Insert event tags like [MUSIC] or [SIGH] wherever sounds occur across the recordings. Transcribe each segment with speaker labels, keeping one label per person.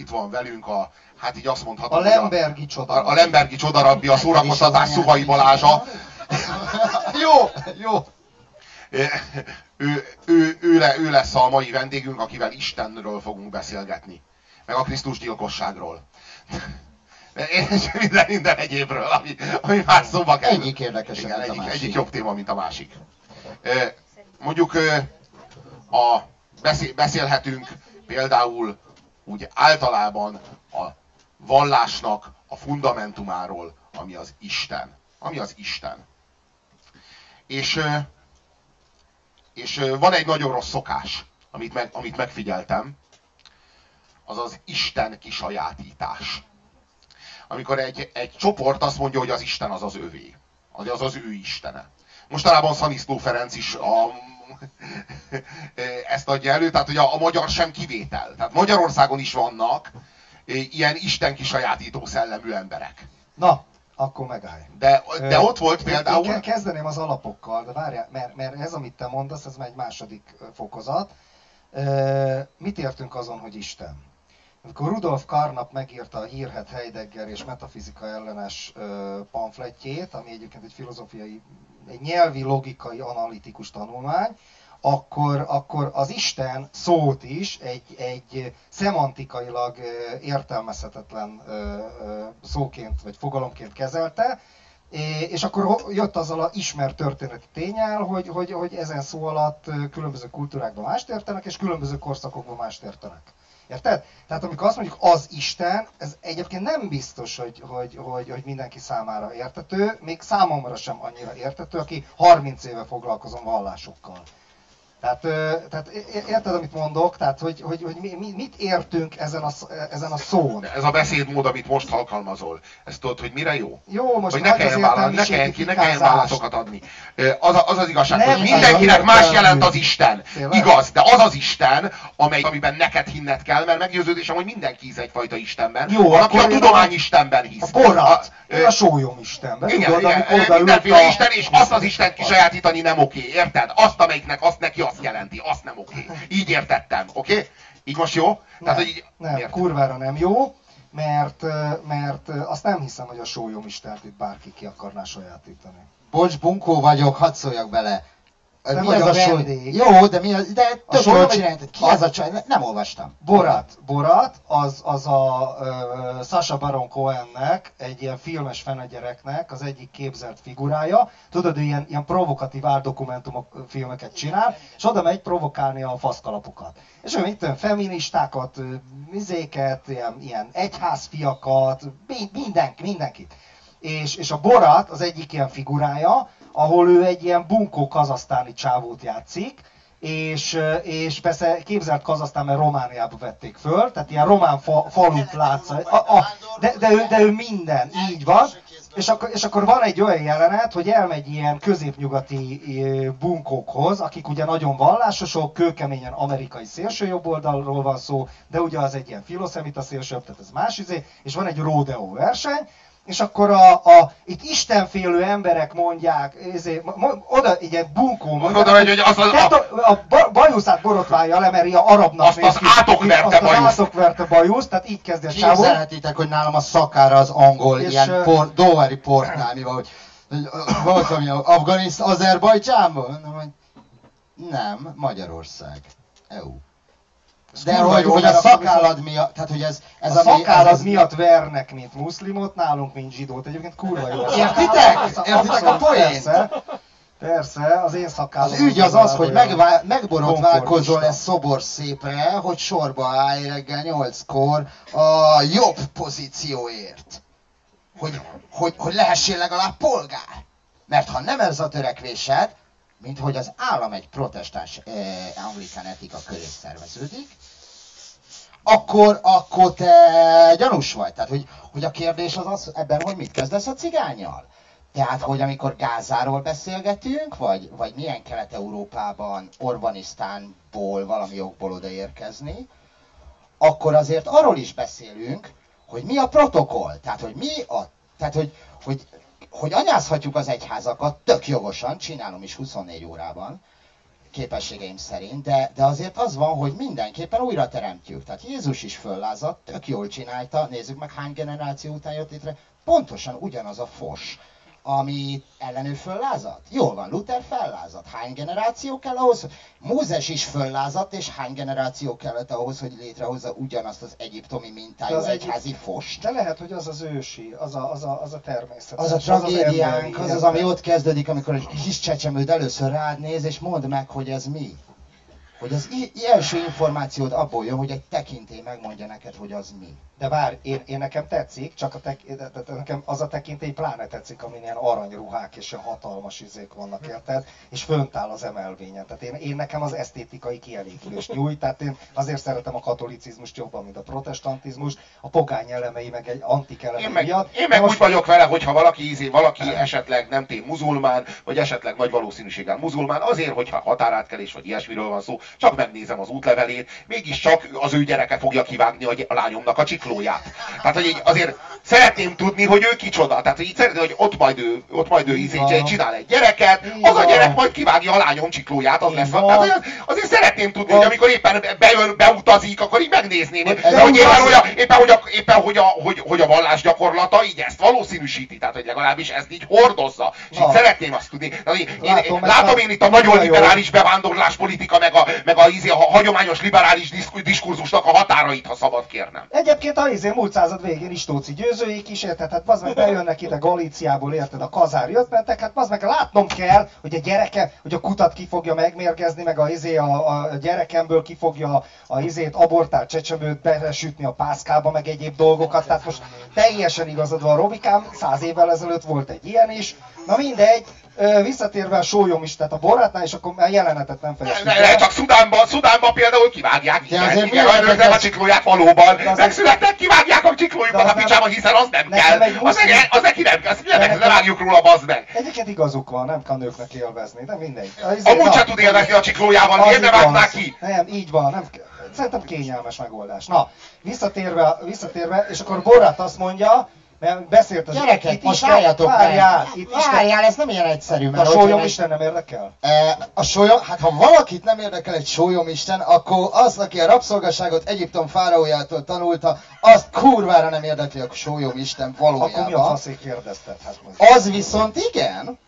Speaker 1: itt van velünk a, hát így azt mondhatom,
Speaker 2: A Lembergi csoda.
Speaker 1: a, a Lembergi csodarabbi, a szórakoztatás Szuhai Balázsa. [LAUGHS]
Speaker 2: Jó, jó.
Speaker 1: ő, ő, ő, le, ő lesz a mai vendégünk, akivel Istenről fogunk beszélgetni. Meg a Krisztus gyilkosságról. És minden, minden egyébről, ami, ami már szóba kerül.
Speaker 3: Egyik érdekesebb,
Speaker 1: Igen, egyik, egyik jobb téma, mint a másik. Mondjuk a, beszél, beszélhetünk például úgy általában a vallásnak a fundamentumáról, ami az Isten. Ami az Isten. És, és van egy nagyon rossz szokás, amit, meg, amit megfigyeltem, az az Isten kisajátítás. Amikor egy, egy csoport azt mondja, hogy az Isten az az övé. Az az, az ő istene. Mostanában Szaniszló Ferenc is a, [LAUGHS] ezt adja elő, tehát hogy a, a magyar sem kivétel. Tehát Magyarországon is vannak eh, ilyen Isten kisajátító szellemű emberek.
Speaker 2: Na, akkor megállj.
Speaker 1: De, de
Speaker 2: Ö,
Speaker 1: ott volt
Speaker 2: Én
Speaker 1: például...
Speaker 2: ke- kezdeném az alapokkal, de várjál, mert, mert ez, amit te mondasz, ez már egy második fokozat. Mit értünk azon, hogy Isten? Amikor Rudolf Carnap megírta a hírhet Heidegger és metafizika ellenes pamfletjét, ami egyébként egy filozófiai, egy nyelvi, logikai, analitikus tanulmány, akkor, akkor az Isten szót is egy, egy szemantikailag értelmezhetetlen szóként vagy fogalomként kezelte, és akkor jött azzal a ismert történeti tényel, hogy, hogy, hogy ezen szó alatt különböző kultúrákban mást értenek, és különböző korszakokban mást értenek. Érted? Tehát amikor azt mondjuk az Isten, ez egyébként nem biztos, hogy, hogy, hogy, hogy mindenki számára értető, még számomra sem annyira értető, aki 30 éve foglalkozom vallásokkal. Tehát, tehát érted, amit mondok? Tehát, hogy, hogy, hogy mi, mi, mit értünk ezen a, ezen a szón?
Speaker 1: Ez a beszédmód, amit most alkalmazol, ezt tudod, hogy mire jó?
Speaker 2: Jó, most
Speaker 1: hogy ne kelljen,
Speaker 2: az
Speaker 1: vállal, ne kelljen, ki, ne kelljen válaszokat adni. Az, az az igazság,
Speaker 2: Nem,
Speaker 1: hogy mindenkinek más jelent az Isten.
Speaker 2: Tényleg?
Speaker 1: Igaz, de az az Isten, amely, amiben neked hinned kell, mert meggyőződésem, hogy mindenki hisz egyfajta Istenben.
Speaker 2: Jó,
Speaker 1: Van, aki
Speaker 2: akkor
Speaker 1: a tudomány Istenben hisz.
Speaker 2: A borrat,
Speaker 1: A-
Speaker 2: a sólyom Istenben.
Speaker 1: igen,
Speaker 2: Tudod,
Speaker 1: igen, mindenféle Isten, és azt az Isten kisajátítani nem oké, érted? Azt, amelyiknek azt neki azt jelenti, azt nem oké. Így értettem, oké? Így most jó?
Speaker 2: Nem,
Speaker 1: Tehát, hogy így,
Speaker 2: nem
Speaker 1: miért?
Speaker 2: kurvára nem jó, mert, mert azt nem hiszem, hogy a sólyom Istent itt bárki ki akarná sajátítani.
Speaker 3: Bocs, bunkó vagyok, hadd szóljak bele.
Speaker 2: Te
Speaker 3: mi az
Speaker 2: a
Speaker 3: a sor?
Speaker 2: vendég.
Speaker 3: Jó, de mi az, de tök
Speaker 2: sor
Speaker 3: jól csináltad. Ki
Speaker 2: a-
Speaker 3: az a csaj? Ne- Nem olvastam.
Speaker 2: Borat, Borat, az, az a uh, Sasha Baron Cohennek, egy ilyen filmes fenegyereknek az egyik képzelt figurája. Tudod, ő ilyen, ilyen provokatív áldokumentumok, ö, filmeket csinál, és oda megy provokálni a faszkalapokat. És ő mit feministákat, mizéket, ilyen, ilyen egyházfiakat, mi- minden, mindenkit. És, és a Borat az egyik ilyen figurája, ahol ő egy ilyen bunkó kazasztáni csávót játszik, és, és persze képzelt Kazasztán, mert Romániába vették föl, tehát ilyen román fa, falut látsz. A, a, de, de, ő, de ő minden, így van. És akkor, és akkor van egy olyan jelenet, hogy elmegy ilyen középnyugati bunkókhoz, akik ugye nagyon vallásosok, kőkeményen amerikai szélsőjobboldalról van szó, de ugye az egy ilyen filoszemita szélsőjobb, tehát ez más izé, és van egy rodeo verseny, és akkor a, a itt istenfélő emberek mondják, ezé, mo, mo, oda egy ilyen bunkó mondják,
Speaker 1: Oda megy, hogy az
Speaker 2: a, a ba- bajuszát borotválja le, mert ilyen arabnak
Speaker 1: Azt az átokverte
Speaker 2: Azt az átokverte bajuszt, tehát így kezdi a csávó.
Speaker 3: Képzelhetitek, hogy nálam a szakára az angol,
Speaker 2: És,
Speaker 3: ilyen por, dohári portnál, mi van, hogy volt valami? Mondom, hogy nem, Magyarország, EU. De hogy,
Speaker 2: jó,
Speaker 3: hogy a szakállad miatt, tehát hogy ez, ez
Speaker 2: Ez a
Speaker 3: ami-
Speaker 2: szakállad
Speaker 3: ez-
Speaker 2: miatt vernek, mint muszlimot, nálunk, mint zsidót. Egyébként kurva jó.
Speaker 3: Értitek? Értitek a poént?
Speaker 2: Persze, persze, az én szakállam.
Speaker 3: Az ügy az az, hogy megvá- megborotválkozol
Speaker 2: Komfortista.
Speaker 3: egy szobor szépre, hogy sorba állj reggel nyolckor a jobb pozícióért. Hogy, hogy, hogy lehessél legalább polgár. Mert ha nem ez a törekvésed, mint hogy az állam egy protestáns eh, anglikán etika köré szerveződik, akkor, akkor te gyanús vagy. Tehát, hogy, hogy a kérdés az az ebben, hogy mit kezdesz a cigányjal. Tehát, hogy amikor Gázáról beszélgetünk, vagy, vagy milyen Kelet-Európában, Orbanisztánból valami jogból odaérkezni, akkor azért arról is beszélünk, hogy mi a protokoll. Tehát, hogy mi a... Tehát, hogy, hogy, hogy anyázhatjuk az egyházakat, tök jogosan, csinálom is 24 órában, képességeim szerint, de, de azért az van, hogy mindenképpen újra teremtjük. Tehát Jézus is föllázadt, tök jól csinálta, nézzük meg hány generáció után jött létre, pontosan ugyanaz a fos ami ellenő föllázadt? Jól van, Luther fellázadt. Hány generáció kell ahhoz? Mózes is föllázadt, és hány generáció kellett ahhoz, hogy létrehozza ugyanazt az egyiptomi mintájú az egyházi egy... fost?
Speaker 2: De lehet, hogy az az ősi, az a, az a, az a természet.
Speaker 3: Az a tragédiánk, az az, az, ami ott kezdődik, amikor egy kis csecsemőd először rád néz, és mondd meg, hogy ez mi hogy az első információd abból jön, hogy egy tekintély megmondja neked, hogy az mi.
Speaker 2: De vár, én, én nekem tetszik, csak a tek, nekem az a tekintély pláne tetszik, amin ilyen aranyruhák és ilyen hatalmas izék vannak, érted? És fönt áll az emelvényen. Tehát én, én nekem az esztétikai kielégülés nyújt, tehát én azért szeretem a katolicizmust jobban, mint a protestantizmust, a pogány elemei meg egy antik elemei
Speaker 1: én meg, miatt. Én meg most... úgy vagyok vele, hogyha valaki, izé, valaki esetleg nem tény muzulmán, vagy esetleg nagy valószínűséggel muzulmán, azért, hogyha határátkelés vagy ilyesmiről van szó, csak megnézem az útlevelét, mégiscsak az ő gyereke fogja kivágni a lányomnak a csiklóját. Tehát, hogy így azért szeretném tudni, hogy ő kicsoda. Tehát, hogy így szeretném, hogy ott majd ő, ott majd ő izé, csinál egy gyereket, az a gyerek majd kivágja a lányom csiklóját, az lesz. Tehát, hogy azért szeretném tudni, hogy amikor éppen bejön, beutazik, akkor így megnézném. De hogy éppen, hogy a, éppen, hogy a, éppen, hogy a, hogy, hogy a vallás gyakorlata így ezt valószínűsíti. Tehát, hogy legalábbis ezt így hordozza. És így szeretném azt tudni. Tehát, én, látom, én, látom én itt a nagyon liberális bevándorlás politika, meg a, meg a, izé, a hagyományos liberális diskurzusnak a határait, ha szabad kérnem.
Speaker 2: Egyébként a izé múlt század végén Istóci győzőik is, érted? Hát az meg bejönnek ide Galíciából, érted? A kazár jött mentek, hát az meg látnom kell, hogy a gyereke, hogy a kutat ki fogja megmérgezni, meg a, izé, a, a gyerekemből ki fogja a, a izét abortált csecsemőt belesütni a pászkába, meg egyéb dolgokat. Tehát most teljesen igazad van, Robikám, száz évvel ezelőtt volt egy ilyen is. Na mindegy, visszatérve a sólyom is, tehát a borátnál, és akkor már jelenetet nem fejeztük
Speaker 1: ne, ne, csak Szudánban, Szudánban például kivágják, igen, igen, igen, igen a csiklóját valóban. Megszületnek, kivágják a csiklójukat a picsába, hiszen az nem kell. Az, neki, az neki nem kell, azt levágjuk róla, bazd meg.
Speaker 2: Egyébként igazuk van, nem kell nőknek élvezni, de mindegy.
Speaker 1: Amúgy sem tud élvezni a csiklójával, miért ne vágnák ki?
Speaker 2: Nem, így van, nem Szerintem kényelmes megoldás. Na, visszatérve, visszatérve, és akkor Borát azt mondja, mert beszélt az...
Speaker 3: Gyerekek, itt most álljatok várjál, itt várjál, ez nem ilyen egyszerű.
Speaker 2: Mert a sólyomisten nem érdekel?
Speaker 3: E, a sólyom, hát ha valakit nem érdekel egy sólyomisten, akkor az, aki a rabszolgaságot Egyiptom fáraójától tanulta, azt kurvára nem érdekli a sólyomisten valójában.
Speaker 2: Akkor mi a faszék kérdezted? Hát
Speaker 3: az viszont igen,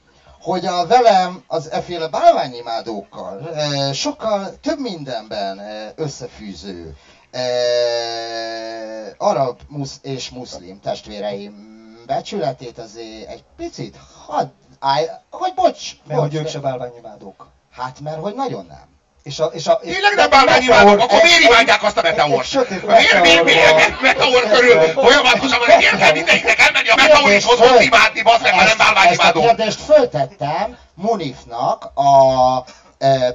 Speaker 3: hogy a velem az eféle bálványimádókkal e, sokkal több mindenben e, összefűző arab musz és muszlim testvéreim becsületét azért egy picit hadd állj, hogy bocs,
Speaker 2: Mert bocs, hogy ők se bálványimádók.
Speaker 3: Hát mert hogy nagyon nem.
Speaker 1: És a, és a, és Tényleg nem bálványimádók? Akkor miért imádják azt a meteort? Miért, miért, miért meteor körül folyamatosan van, miért kell mindenkinek elmenni a meteorishoz hozzá imádni, basz meg, ha nem bálványimádók?
Speaker 3: Ezt a kérdést föltettem Munifnak a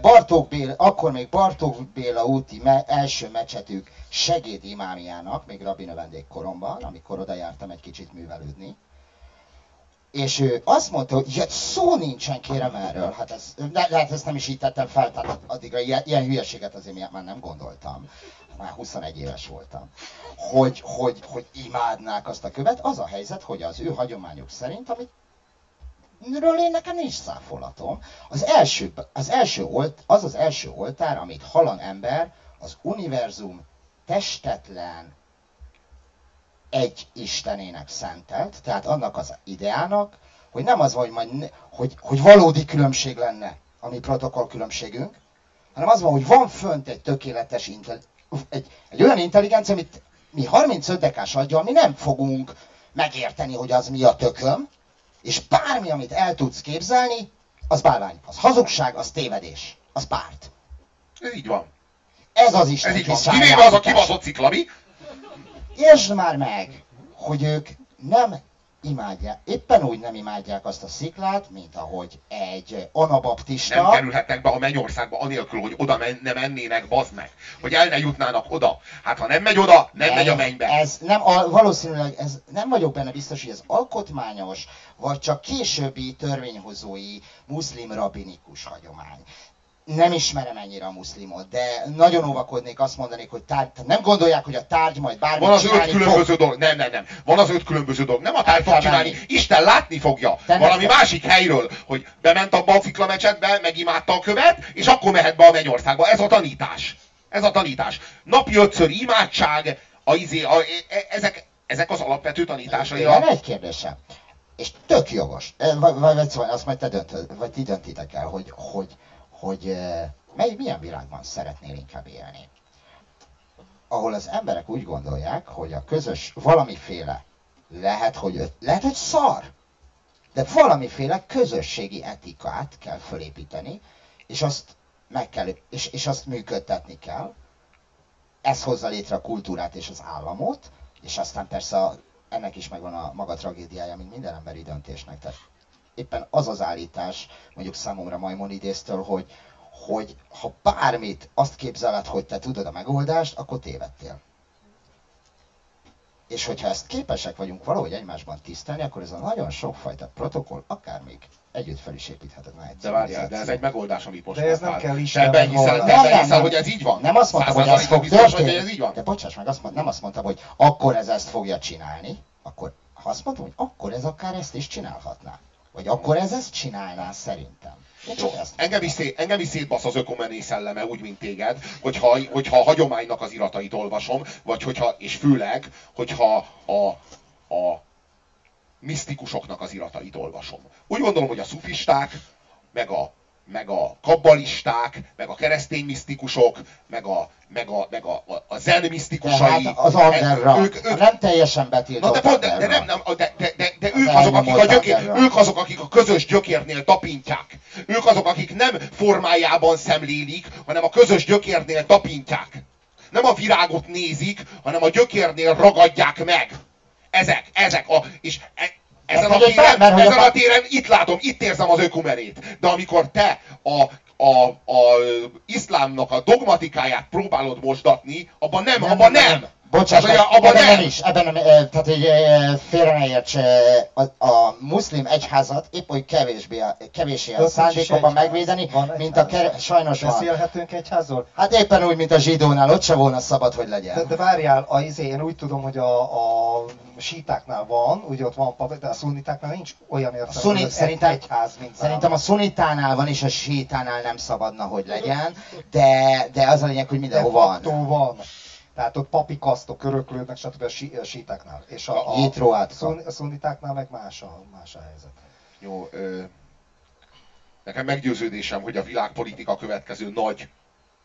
Speaker 3: Bartók Béla, akkor még Bartók Béla úti me, első mecsetük segédimámiának, még rabbi növendékkoromban, amikor oda jártam egy kicsit művelődni. És ő azt mondta, hogy ja, szó nincsen kérem erről, hát ez, le, lehet ezt nem is így tettem fel, tehát addigra ilyen, ilyen hülyeséget azért már nem gondoltam. Már 21 éves voltam. Hogy, hogy, hogy imádnák azt a követ. Az a helyzet, hogy az ő hagyományok szerint, amit ről én nekem nincs száfolatom. Az első, az első olt, az az első oltár, amit halan ember, az univerzum testetlen egy istenének szentelt, tehát annak az ideának, hogy nem az hogy, majd, hogy, hogy valódi különbség lenne a mi protokoll különbségünk, hanem az van, hogy van fönt egy tökéletes, egy, egy olyan intelligencia, amit mi 35 dekás aggyal mi nem fogunk megérteni, hogy az mi a tököm, és bármi, amit el tudsz képzelni, az bálvány. Az hazugság, az tévedés. Az párt.
Speaker 1: Ez így van.
Speaker 3: Ez az Isten
Speaker 1: Ez így van. Kivéve az a kibaszott ciklami.
Speaker 3: Értsd már meg, hogy ők nem imádják, éppen úgy nem imádják azt a sziklát, mint ahogy egy anabaptista.
Speaker 1: Nem kerülhetnek be a mennyországba anélkül, hogy oda men, ne mennének, bazd meg. Hogy el ne jutnának oda. Hát ha nem megy oda, nem ez, megy a mennybe.
Speaker 3: Ez nem, a, valószínűleg ez, nem vagyok benne biztos, hogy ez alkotmányos, vagy csak későbbi törvényhozói muszlim rabinikus hagyomány. Nem ismerem ennyire a muszlimot, de nagyon óvakodnék azt mondanék, hogy tárgy, tehát nem gondolják, hogy a tárgy majd bármit
Speaker 1: Van az öt különböző
Speaker 3: fog.
Speaker 1: dolog. Nem, nem, nem. Van az öt különböző dolog. Nem a tárgy fog csinálni. Isten látni fogja.
Speaker 3: Te
Speaker 1: Valami másik helyről, hogy bement abba a fiklamecsetbe, megimádta a követ, és akkor mehet be a mennyországba. Ez a tanítás. Ez a tanítás. Napi ötször imádság, a, izé, a, e- ezek, ezek az alapvető tanításai.
Speaker 3: Van
Speaker 1: A,
Speaker 3: egy kérdésem, és tök jogos, vagy, vagy, vagy szóval azt majd te döntöd, vagy ti döntitek el, hogy, hogy, hogy mely, milyen világban szeretnél inkább élni. Ahol az emberek úgy gondolják, hogy a közös valamiféle, lehet, hogy, lehet, hogy szar, de valamiféle közösségi etikát kell fölépíteni, és azt meg kell, és, és azt működtetni kell. Ez hozza létre a kultúrát és az államot, és aztán persze a, ennek is megvan a maga tragédiája, mint minden emberi döntésnek. Tehát éppen az az állítás, mondjuk számomra Maimonidésztől, hogy, hogy ha bármit azt képzeled, hogy te tudod a megoldást, akkor tévedtél. És hogyha ezt képesek vagyunk valahogy egymásban tisztelni, akkor ez a nagyon sokfajta protokoll akár még együtt fel is építhetetlen egy
Speaker 1: de várjál, de ez egy megoldás, amit most
Speaker 2: De ez nem kell Istennek
Speaker 1: ebben hiszel,
Speaker 3: Nem, nem,
Speaker 1: hiszel,
Speaker 3: nem.
Speaker 1: hogy ez így van?
Speaker 3: Nem azt mondtam, hogy ez fog
Speaker 1: biztos hogy ez így van?
Speaker 3: De bocsáss meg, azt mond, nem azt mondtam, hogy akkor ez ezt fogja csinálni, akkor ha azt mondtam, hogy akkor ez akár ezt is csinálhatná. Vagy akkor ez ezt csinálná szerintem. Én
Speaker 1: Jó,
Speaker 3: csak ezt
Speaker 1: engem is, szét, engem is szétbasz az ökomené szelleme, úgy, mint téged, hogyha, hogyha a hagyománynak az iratait olvasom, vagy hogyha, és főleg, hogyha a, a misztikusoknak az iratait olvasom. Úgy gondolom, hogy a szufisták, meg a, meg a kabbalisták, meg a keresztény misztikusok, meg a, meg a, meg a, a, a zen misztikusai.
Speaker 3: Tehát az underground.
Speaker 1: Ők, ők,
Speaker 3: nem teljesen
Speaker 1: Na
Speaker 3: betiltott
Speaker 1: de, pont, de, de, nem, nem, de, de, de, de ők, azok, akik a gyökér, ők azok, akik a közös gyökérnél tapintják. Ők azok, akik nem formájában szemlélik, hanem a közös gyökérnél tapintják. Nem a virágot nézik, hanem a gyökérnél ragadják meg. Ezek, ezek a... És e, ezen, a téren,
Speaker 3: mert
Speaker 1: ezen
Speaker 3: a
Speaker 1: téren itt látom, itt érzem az ökumenét. De amikor te a, a, a iszlámnak a dogmatikáját próbálod mosdatni, abban nem, abban nem.
Speaker 3: Bocsáss, meg,
Speaker 1: abban
Speaker 3: ebben
Speaker 1: nem.
Speaker 3: nem is, ebben nem, eh, tehát hogy eh, félre ne érts, a, a muszlim egyházat épp hogy kevésbé, kevésé a szándékokban megvédeni,
Speaker 2: Van
Speaker 3: mint a kere, sajnos van.
Speaker 2: Beszélhetünk egyházról?
Speaker 3: Hát éppen úgy, mint a zsidónál, ott se volna szabad, hogy legyen.
Speaker 2: De, de várjál, a, izé, én úgy tudom, hogy a, a sítáknál van, ugye ott van pap, de a szunnitáknál nincs olyan értelme,
Speaker 3: A szunit
Speaker 2: hogy
Speaker 3: szerintem,
Speaker 2: egy egyház, mint
Speaker 3: szerintem a szunitánál van, és a sítánál nem szabadna, hogy legyen, de, de az a lényeg, hogy
Speaker 2: de
Speaker 3: mindenhol van.
Speaker 2: van. Tehát ott papi kasztok öröklődnek, stb. a, sí, a sítáknál. És a, a, szun, a szunnitáknál meg más a, más a helyzet.
Speaker 1: Jó, ö, nekem meggyőződésem, hogy a világpolitika következő nagy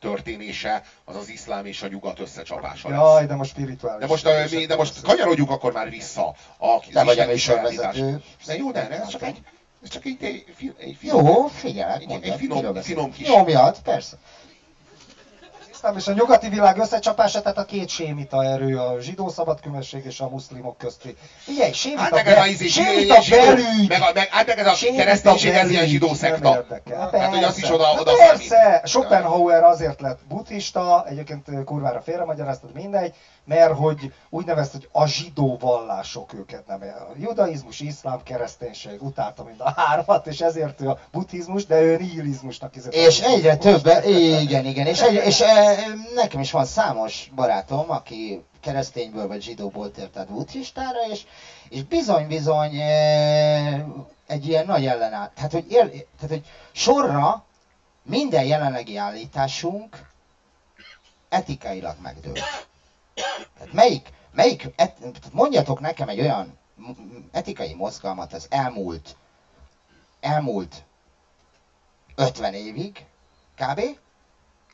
Speaker 1: történése az az iszlám és a nyugat összecsapása lesz.
Speaker 2: Jaj, de most spirituális.
Speaker 1: De most, ö, mi, de most kanyarodjunk akkor már vissza a
Speaker 3: Te vagy a
Speaker 1: isteni sajátítás.
Speaker 3: műsorvezető.
Speaker 1: De jó, de ez csak egy, ez csak egy, egy, fi- egy finom,
Speaker 3: Jó, figyelek,
Speaker 1: Egy- egy finom- finom kis-
Speaker 3: Nyomjad, persze.
Speaker 2: Iszlám és a nyugati világ összecsapása, tehát a két sémita erő, a zsidó szabadkümesség és a muszlimok közti. Figyelj, sémita,
Speaker 1: Hát meg ez a
Speaker 2: be,
Speaker 1: izé,
Speaker 2: sémita
Speaker 1: zsidó-
Speaker 2: belügy!
Speaker 1: meg, a, meg, hát meg ez a kereszténység, ez ilyen zsidó
Speaker 2: nem
Speaker 1: szekta.
Speaker 2: érdekel.
Speaker 1: Hát, hogy az is oda, oda
Speaker 2: Hát Persze. Schopenhauer azért lett buddhista, egyébként kurvára félremagyaráztad, mindegy, mert hogy úgy nevezte, hogy a zsidó vallások őket nem. A judaizmus, iszlám, kereszténység utálta mind a hármat, és ezért ő a buddhizmus, de ő nihilizmusnak izett.
Speaker 3: És egyre több, igen, igen, és, egyre, és e, nekem is van számos barátom, aki keresztényből vagy zsidóból tért át buddhistára, és, és bizony-bizony e, egy ilyen nagy ellenáll. Tehát hogy, ér, tehát, hogy sorra minden jelenlegi állításunk etikailag megdől. Tehát melyik, melyik et, mondjatok nekem egy olyan etikai mozgalmat az elmúlt, elmúlt 50 évig, kb.,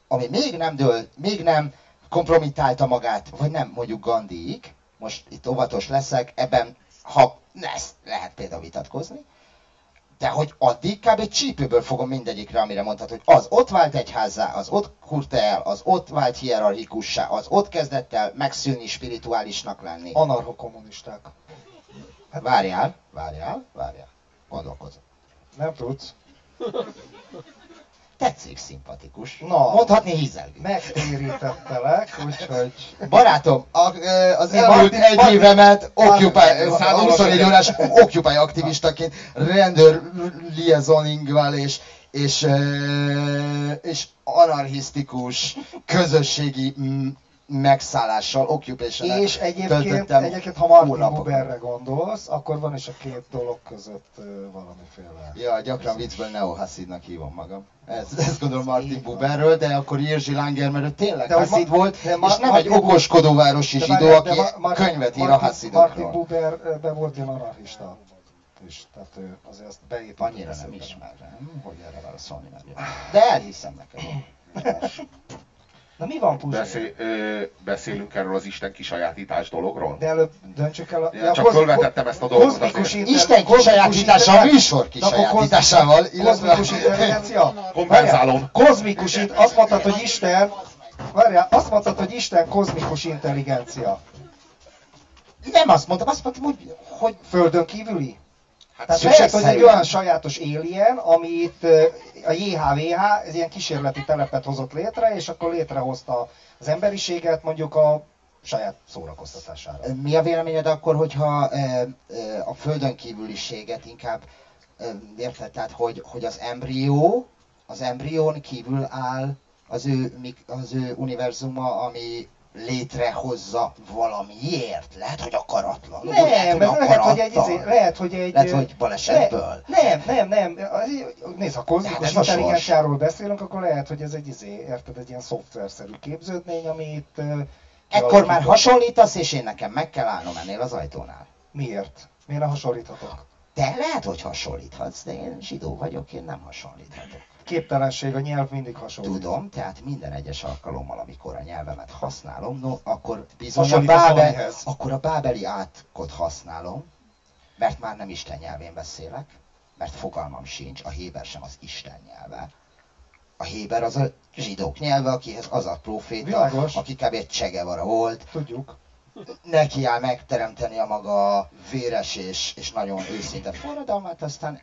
Speaker 3: ami még nem dől, még nem kompromittálta magát, vagy nem mondjuk Gandhiig, most itt óvatos leszek, ebben, ha lesz, lehet például vitatkozni, de hogy addig kb. csípőből fogom mindegyikre, amire mondtad, hogy az ott vált egyházzá, az ott kurta el, az ott vált hierarchikussá, az ott kezdett el megszűnni spirituálisnak lenni.
Speaker 2: Anarchokommunisták.
Speaker 3: Várjál, várjál, várjál. Gondolkozom.
Speaker 2: Nem tudsz.
Speaker 3: Tetszik, szimpatikus.
Speaker 2: Na.
Speaker 3: Mondhatni hízelgő.
Speaker 2: Megtérítettelek, úgyhogy...
Speaker 3: Barátom, a, az elmúlt egy
Speaker 2: Martin-
Speaker 3: évemet Occupy,
Speaker 2: Martin-
Speaker 3: a 24 órás Occupy aktivistaként, rendőr liaisoningal és, és, és anarchisztikus közösségi mm, megszállással, occupation
Speaker 2: És egyébként, egyébként ha Martin Buberre gondolsz, akkor van is a két dolog között valamiféle.
Speaker 3: Ja, gyakran viccből neohaszidnak hívom magam. Ez, ezt gondolom Martin Buberről, de akkor Jirzsi Langer, mert ő tényleg
Speaker 2: De hogy
Speaker 3: haszid
Speaker 2: ma-
Speaker 3: volt,
Speaker 2: de
Speaker 3: és
Speaker 2: Ma-
Speaker 3: nem
Speaker 2: Martin
Speaker 3: egy
Speaker 2: Bu-
Speaker 3: okoskodó városi
Speaker 2: De
Speaker 3: zsidó,
Speaker 2: várjál,
Speaker 3: aki
Speaker 2: de Ma- Martin-
Speaker 3: könyvet ír a
Speaker 2: Martin- Martin
Speaker 3: haszidokról.
Speaker 2: Buberbe volt ilyen anarchista is, tehát ő azért azt beépített.
Speaker 3: Annyira nem ismerem, hogy erre válaszolni meg. De elhiszem neked. [CLEARS THROAT]
Speaker 2: Na mi van, Puzsér?
Speaker 1: Beszél, ö, beszélünk erről az Isten kisajátítás dologról?
Speaker 2: De előbb döntsük el a...
Speaker 1: Én csak fölvetettem ezt a dolgot
Speaker 2: kozmikus
Speaker 1: azért.
Speaker 2: inter-
Speaker 3: Isten kisajátítása a műsor kisajátításával,
Speaker 2: koz- Kozmikus intelligencia?
Speaker 1: Kompenzálom.
Speaker 2: Kozmikus int... Azt mondtad, hogy Isten... Várjál, azt mondtad, hogy Isten kozmikus intelligencia.
Speaker 3: Nem azt mondtam, azt mondtam, hogy, hogy
Speaker 2: Földön kívüli?
Speaker 1: Hát
Speaker 2: Tehát lehet, hogy egy olyan sajátos alien, amit ö, a JHVH, ez ilyen kísérleti telepet hozott létre, és akkor létrehozta az emberiséget mondjuk a saját szórakoztatására.
Speaker 3: Mi a véleményed akkor, hogyha e, e, a földön kívüliséget inkább érted, tehát hogy, hogy az embrió, az embrión kívül áll az ő, az ő univerzuma, ami létrehozza valamiért. Lehet, hogy akaratlan.
Speaker 2: Nem,
Speaker 3: lehet,
Speaker 2: ez lehet, hogy egy, izé, lehet, hogy egy...
Speaker 3: Lehet, hogy balesetből.
Speaker 2: Ne, nem, nem, nem. Nézd, ha
Speaker 3: Hát
Speaker 2: kozmikus intelligenciáról beszélünk, akkor lehet, hogy ez egy izé, érted, egy ilyen szoftverszerű képződmény, amit... ö,
Speaker 3: Ekkor már hasonlítasz, és én nekem meg kell állnom ennél az ajtónál.
Speaker 2: Miért? Miért hasonlíthatok?
Speaker 3: Te lehet, hogy hasonlíthatsz, de én zsidó vagyok, én nem hasonlíthatok.
Speaker 2: Képtelenség, a nyelv mindig hasonlít.
Speaker 3: Tudom, tehát minden egyes alkalommal, amikor a nyelvemet használom, no, akkor bizony a, bábel, akkor a bábeli átkot használom, mert már nem Isten nyelvén beszélek, mert fogalmam sincs, a Héber sem az Isten nyelve. A Héber az a zsidók nyelve, akihez az a proféta,
Speaker 2: Világos.
Speaker 3: aki kb. egy Csegevara volt,
Speaker 2: Tudjuk.
Speaker 3: neki áll megteremteni a maga véres és, és nagyon őszinte forradalmát, aztán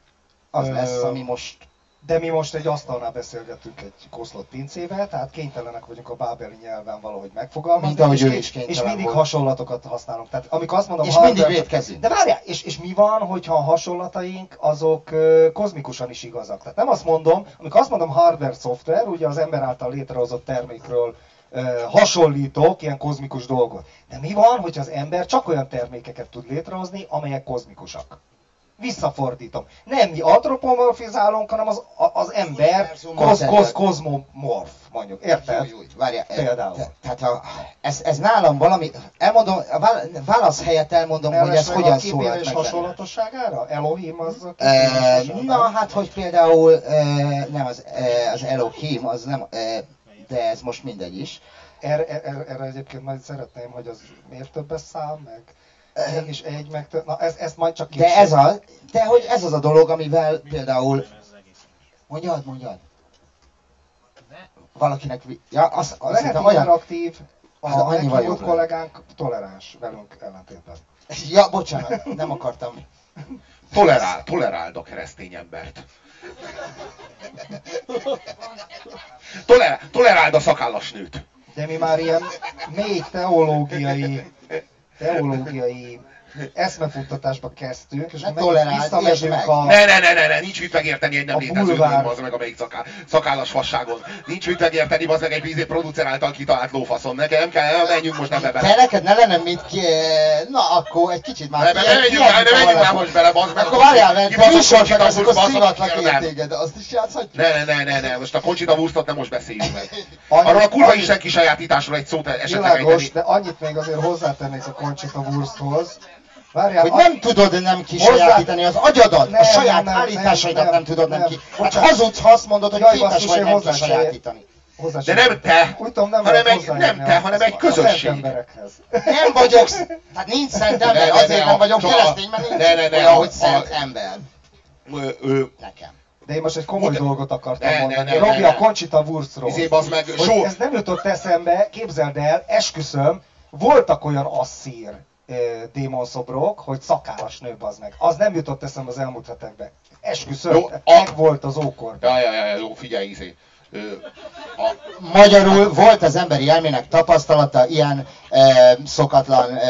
Speaker 3: az lesz, ami most
Speaker 2: De mi most egy asztalnál beszélgetünk egy koszlott pincével, tehát kénytelenek vagyunk a bábeli nyelven valahogy megfogalmazni.
Speaker 3: Mint ahogy
Speaker 2: és,
Speaker 3: ő is
Speaker 2: És mindig
Speaker 3: volt.
Speaker 2: hasonlatokat használunk. Tehát amikor azt mondom,
Speaker 3: És
Speaker 2: hardware-
Speaker 3: mindig vétkezünk.
Speaker 2: De várjál, és, és mi van, hogyha a hasonlataink azok ö, kozmikusan is igazak? Tehát nem azt mondom, amikor azt mondom hardware szoftver, ugye az ember által létrehozott termékről hasonlítok ilyen kozmikus dolgot. De mi van, hogyha az ember csak olyan termékeket tud létrehozni, amelyek kozmikusak? Visszafordítom. Nem mi antropomorfizálunk, hanem az, az ember koz, koz, kozmomorf, mondjuk. Érted?
Speaker 3: Jó, jó, Várjál,
Speaker 2: Például.
Speaker 3: te- Tehát a, ez, ez nálam valami, elmondom, a vál- válasz helyett elmondom, hogy ez hogyan szólalt meg.
Speaker 2: hasonlatosságára? Elohim az a
Speaker 3: E,
Speaker 2: képélés
Speaker 3: na, hát, hogy például, e, nem, az, e, az Elohim, az nem, e, de ez most mindegy is.
Speaker 2: Erre, erre, erre egyébként majd szeretném, hogy az miért többes szám, meg mégis egy, meg több. Na, ez, ezt majd csak
Speaker 3: De
Speaker 2: később.
Speaker 3: ez a, de hogy ez az a dolog, amivel például, mondjad, mondjad. Valakinek, ja, az, az
Speaker 2: Lehet
Speaker 3: olyan,
Speaker 2: interaktív, a
Speaker 3: Hát annyival jobb
Speaker 2: kollégánk toleráns velünk ellentétben.
Speaker 3: ja, bocsánat, nem akartam.
Speaker 1: Tolerál, toleráld a keresztény embert. Tolerál, toleráld a szakállas nőt.
Speaker 2: De mi már ilyen mély teológiai, teológiai eszmefuttatásba kezdtünk, és
Speaker 3: toleráld,
Speaker 2: visszamegyünk
Speaker 3: meg.
Speaker 2: a...
Speaker 1: Ne, ne, ne, ne, ne, nincs mit megérteni egy nem
Speaker 2: A
Speaker 1: létező
Speaker 2: bulvár.
Speaker 1: az meg amelyik szakál, szakállas fasságon. Nincs mit megérteni, az meg egy vízé producer által kitalált lófaszon. Nekem nem kell, menjünk most ebbe
Speaker 3: Te
Speaker 1: bele.
Speaker 3: neked ne lenne mit ki... Na, akkor egy kicsit már...
Speaker 1: Ne, ne, menjünk már, ne menjünk már most bele, bazd meg.
Speaker 3: Akkor várjál, mert
Speaker 1: Kibaszott
Speaker 3: műsor
Speaker 1: Conchita
Speaker 3: felesz, akkor
Speaker 1: meg,
Speaker 3: szivatlak én
Speaker 1: kérdem.
Speaker 3: téged, azt is játszhatjuk?
Speaker 1: Ne, ne, ne, ne, ne, most a Conchita Wurstot nem most beszéljünk meg. [LAUGHS] Arról a kurva isten kisajátításról egy szót esetleg
Speaker 2: Világos, de annyit még azért hozzátennék a Conchita Wursthoz. Várjál,
Speaker 3: Hogy
Speaker 2: a-
Speaker 3: nem tudod nem kisajátítani az agyadat,
Speaker 2: Nem,
Speaker 3: a saját
Speaker 2: nem, nem,
Speaker 3: állításaidat
Speaker 2: nem,
Speaker 3: nem, tudod nem,
Speaker 2: nem.
Speaker 3: ki. Hát hazudsz, ha azt mondod, hogy
Speaker 2: Jaj,
Speaker 3: képes vagy nem kisajátítani.
Speaker 1: De nem te,
Speaker 2: Úgy tudom, nem
Speaker 1: hanem egy- nem te,
Speaker 2: a-
Speaker 1: hanem egy
Speaker 2: a
Speaker 1: közösség.
Speaker 3: Nem vagyok, hát nincs szent
Speaker 1: Ne,
Speaker 3: ember,
Speaker 1: ne,
Speaker 3: azért
Speaker 1: ne,
Speaker 3: nem
Speaker 1: a-
Speaker 3: vagyok
Speaker 1: a-
Speaker 3: keresztény, mert nincs
Speaker 1: ne, ne, ne,
Speaker 3: olyan,
Speaker 1: a-
Speaker 3: hogy szent
Speaker 1: a-
Speaker 3: ember. Nekem.
Speaker 2: De én most egy komoly
Speaker 1: Ne,
Speaker 2: dolgot akartam
Speaker 1: ne, ne,
Speaker 2: mondani.
Speaker 1: ne,
Speaker 2: Robi
Speaker 1: ne,
Speaker 2: a
Speaker 1: ne.
Speaker 2: Conchita Wurstról.
Speaker 1: Izé, meg,
Speaker 2: Hogy ez nem jutott eszembe, képzeld el, esküszöm, voltak olyan asszír démonszobrok, hogy szakállas nő az meg. Az nem jutott eszembe az elmúlt hetekben. Esküszöm,
Speaker 1: Jó, a-
Speaker 2: meg volt az ókorban.
Speaker 1: Ja, ja, ja, jó, figyelj, izé. Ö, a,
Speaker 3: Magyarul volt az emberi elmének tapasztalata ilyen e, szokatlan e,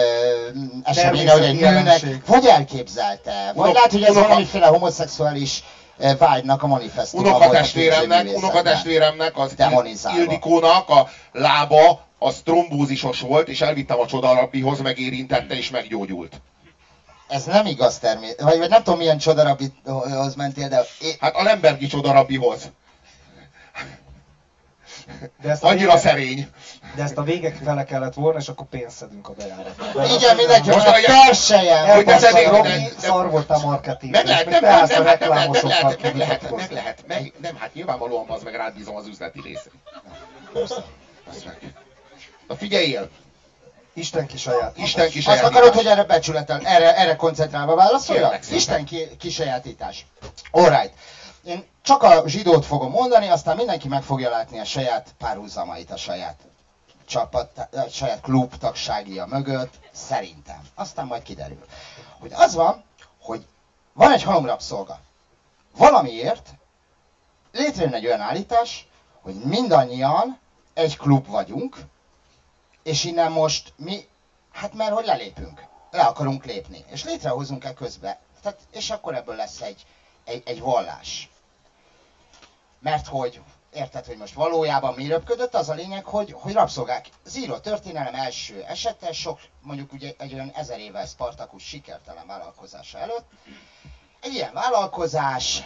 Speaker 3: eseménye, hogy egy nőnek, vagy elképzelte, vagy lehet, hogy ez
Speaker 1: unoka-
Speaker 3: valamiféle homoszexuális eh, vágynak a manifestum.
Speaker 1: Unokatestvéremnek, unokatestvéremnek az. Ildikónak a lába az trombózisos volt, és elvittem a csodarabbihoz, megérintette és meggyógyult.
Speaker 3: Ez nem igaz természet. Vagy, vagy nem tudom milyen csodarabbihoz mentél, de... É...
Speaker 1: Hát a Lembergi csodarabbihoz.
Speaker 2: De ezt a
Speaker 1: Annyira
Speaker 2: végek,
Speaker 1: szerény.
Speaker 2: de ezt a végek fele kellett volna, és akkor pénzt szedünk a bejáratra.
Speaker 3: Igen, mindenki,
Speaker 1: Most
Speaker 3: hogy
Speaker 1: a-
Speaker 3: perseljen!
Speaker 1: Hogy
Speaker 2: Elmondta,
Speaker 1: szedjék,
Speaker 2: Robi,
Speaker 1: nem- nem-
Speaker 2: szar volt a marketing.
Speaker 1: Meg lehet, nem, nem, nem, lehet, nem, nem,
Speaker 2: reklámosokkal
Speaker 1: lehet, meg lehet, meg lehet, meg, nem, hát nyilvánvalóan az meg rád bízom az üzleti részét. Meg. Na figyeljél,
Speaker 2: Isten ki saját.
Speaker 1: Isten kis
Speaker 3: Azt akarod, hogy erre becsületel, erre, erre koncentrálva válaszoljak? Isten ki, kisajátítás. Alright. Én csak a zsidót fogom mondani, aztán mindenki meg fogja látni a saját párhuzamait, a saját csapat, a saját klub tagságia mögött, szerintem. Aztán majd kiderül. Hogy az van, hogy van egy halomrabszolga. Valamiért létrejön egy olyan állítás, hogy mindannyian egy klub vagyunk, és innen most mi, hát mert hogy lelépünk, le akarunk lépni, és létrehozunk-e közbe, tehát, és akkor ebből lesz egy, egy, egy vallás. Mert hogy, érted, hogy most valójában mi röpködött, az a lényeg, hogy, hogy rabszolgák. Zíró történelem első esete, sok, mondjuk ugye egy olyan ezer éve Spartacus sikertelen vállalkozása előtt, egy ilyen vállalkozás,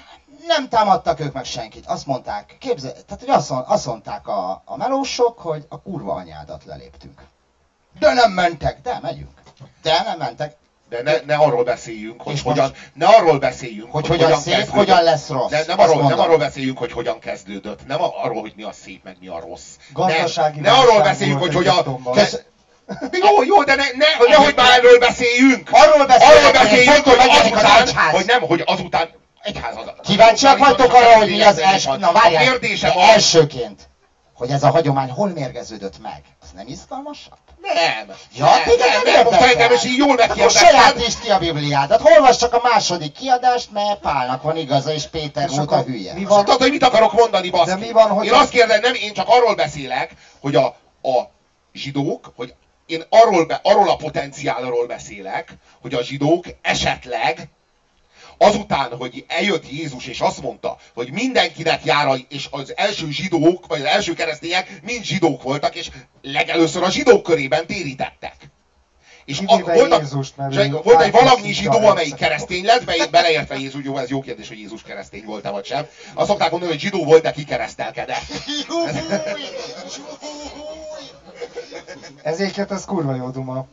Speaker 3: nem támadtak ők meg senkit, azt mondták, képzel, tehát hogy azt, azt mondták a, a melósok, hogy a kurva anyádat leléptünk. De nem mentek, de megyünk. De nem mentek,
Speaker 1: De ne, ne arról beszéljünk, hogy
Speaker 3: És
Speaker 1: hogyan, ne arról beszéljünk,
Speaker 3: hogy hogyan szép,
Speaker 1: kezdődött.
Speaker 3: hogyan lesz rossz.
Speaker 1: Ne, nem, arról, nem
Speaker 3: mondom.
Speaker 1: arról beszéljünk, hogy hogyan kezdődött. Nem arról, hogy mi a szép, meg mi a rossz.
Speaker 2: Gazdasági
Speaker 1: ne, ne arról beszéljünk, hogy hogyan...
Speaker 3: Kösz- [LAUGHS]
Speaker 1: Jó, jó, de ne, ne, nehogy már erről beszéljünk!
Speaker 3: Arról beszélek,
Speaker 1: arról beszéljünk, hogy
Speaker 3: az
Speaker 1: azután,
Speaker 3: egyház.
Speaker 1: hogy nem, hogy azután egyház az.
Speaker 3: Kíváncsiak vagytok arra, hogy mi az első... Na
Speaker 1: A
Speaker 3: várjál,
Speaker 1: kérdésem
Speaker 3: de
Speaker 1: az...
Speaker 3: elsőként, hogy ez a hagyomány hol mérgeződött meg? Az nem izgalmasabb?
Speaker 1: Nem.
Speaker 3: Ja,
Speaker 1: nem,
Speaker 3: téged
Speaker 1: nem,
Speaker 3: nem
Speaker 1: nem, most
Speaker 3: érdekel.
Speaker 1: engem is így jól
Speaker 3: Akkor
Speaker 1: megkérdezted.
Speaker 3: sajátítsd ki a Bibliádat. Olvasd csak a második kiadást, mert Pálnak van igaza, és Péter
Speaker 2: És
Speaker 3: volt a hülye.
Speaker 2: mi van?
Speaker 1: tudod, hogy mit akarok mondani, baszki?
Speaker 2: De mi van, hogy
Speaker 1: Én azt kérdezem, nem, én csak arról beszélek, hogy a, a zsidók, hogy én arról, be, arról a potenciálról beszélek, hogy a zsidók esetleg azután, hogy eljött Jézus és azt mondta, hogy mindenkinek jár, a- és az első zsidók, vagy az első keresztények mind zsidók voltak, és legelőször a zsidók körében térítettek. És a,
Speaker 2: Jézust, mert
Speaker 1: volt egy
Speaker 2: a
Speaker 1: zsidó, amelyik keresztény lett, be, beleértve Jézus, jó, ez jó kérdés, hogy Jézus keresztény volt-e vagy sem. Azt szokták mondani, hogy zsidó volt, de kikeresztelkedett.
Speaker 2: Ezért ez kurva jó duma.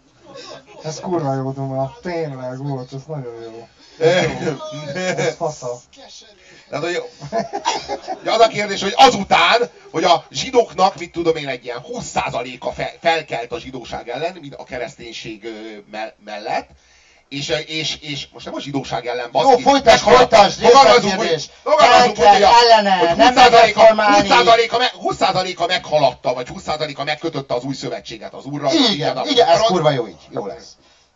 Speaker 2: Ez kurva jó duma. Tényleg volt, ez nagyon jó. Ez jó. Ez fasza.
Speaker 1: Tehát, hogy, az a kérdés, hogy azután, hogy a zsidóknak, mit tudom én, egy ilyen 20%-a fel, felkelt a zsidóság ellen, mint a kereszténység mellett, és, és, és most nem a zsidóság ellen,
Speaker 3: Jó,
Speaker 1: baszki.
Speaker 3: folytasd,
Speaker 1: Meghalad-
Speaker 3: folytasd,
Speaker 1: fogalmazunk, hogy- fogalmazunk, hogy
Speaker 3: ellene,
Speaker 1: hogy
Speaker 3: nem
Speaker 1: 20%-a
Speaker 3: megreformálni.
Speaker 1: 20%-a me- 20%-a meghaladta, vagy 20%-a megkötötte az új szövetséget az úrral.
Speaker 3: Igen, igen, ez kurva jó így. Jó lesz.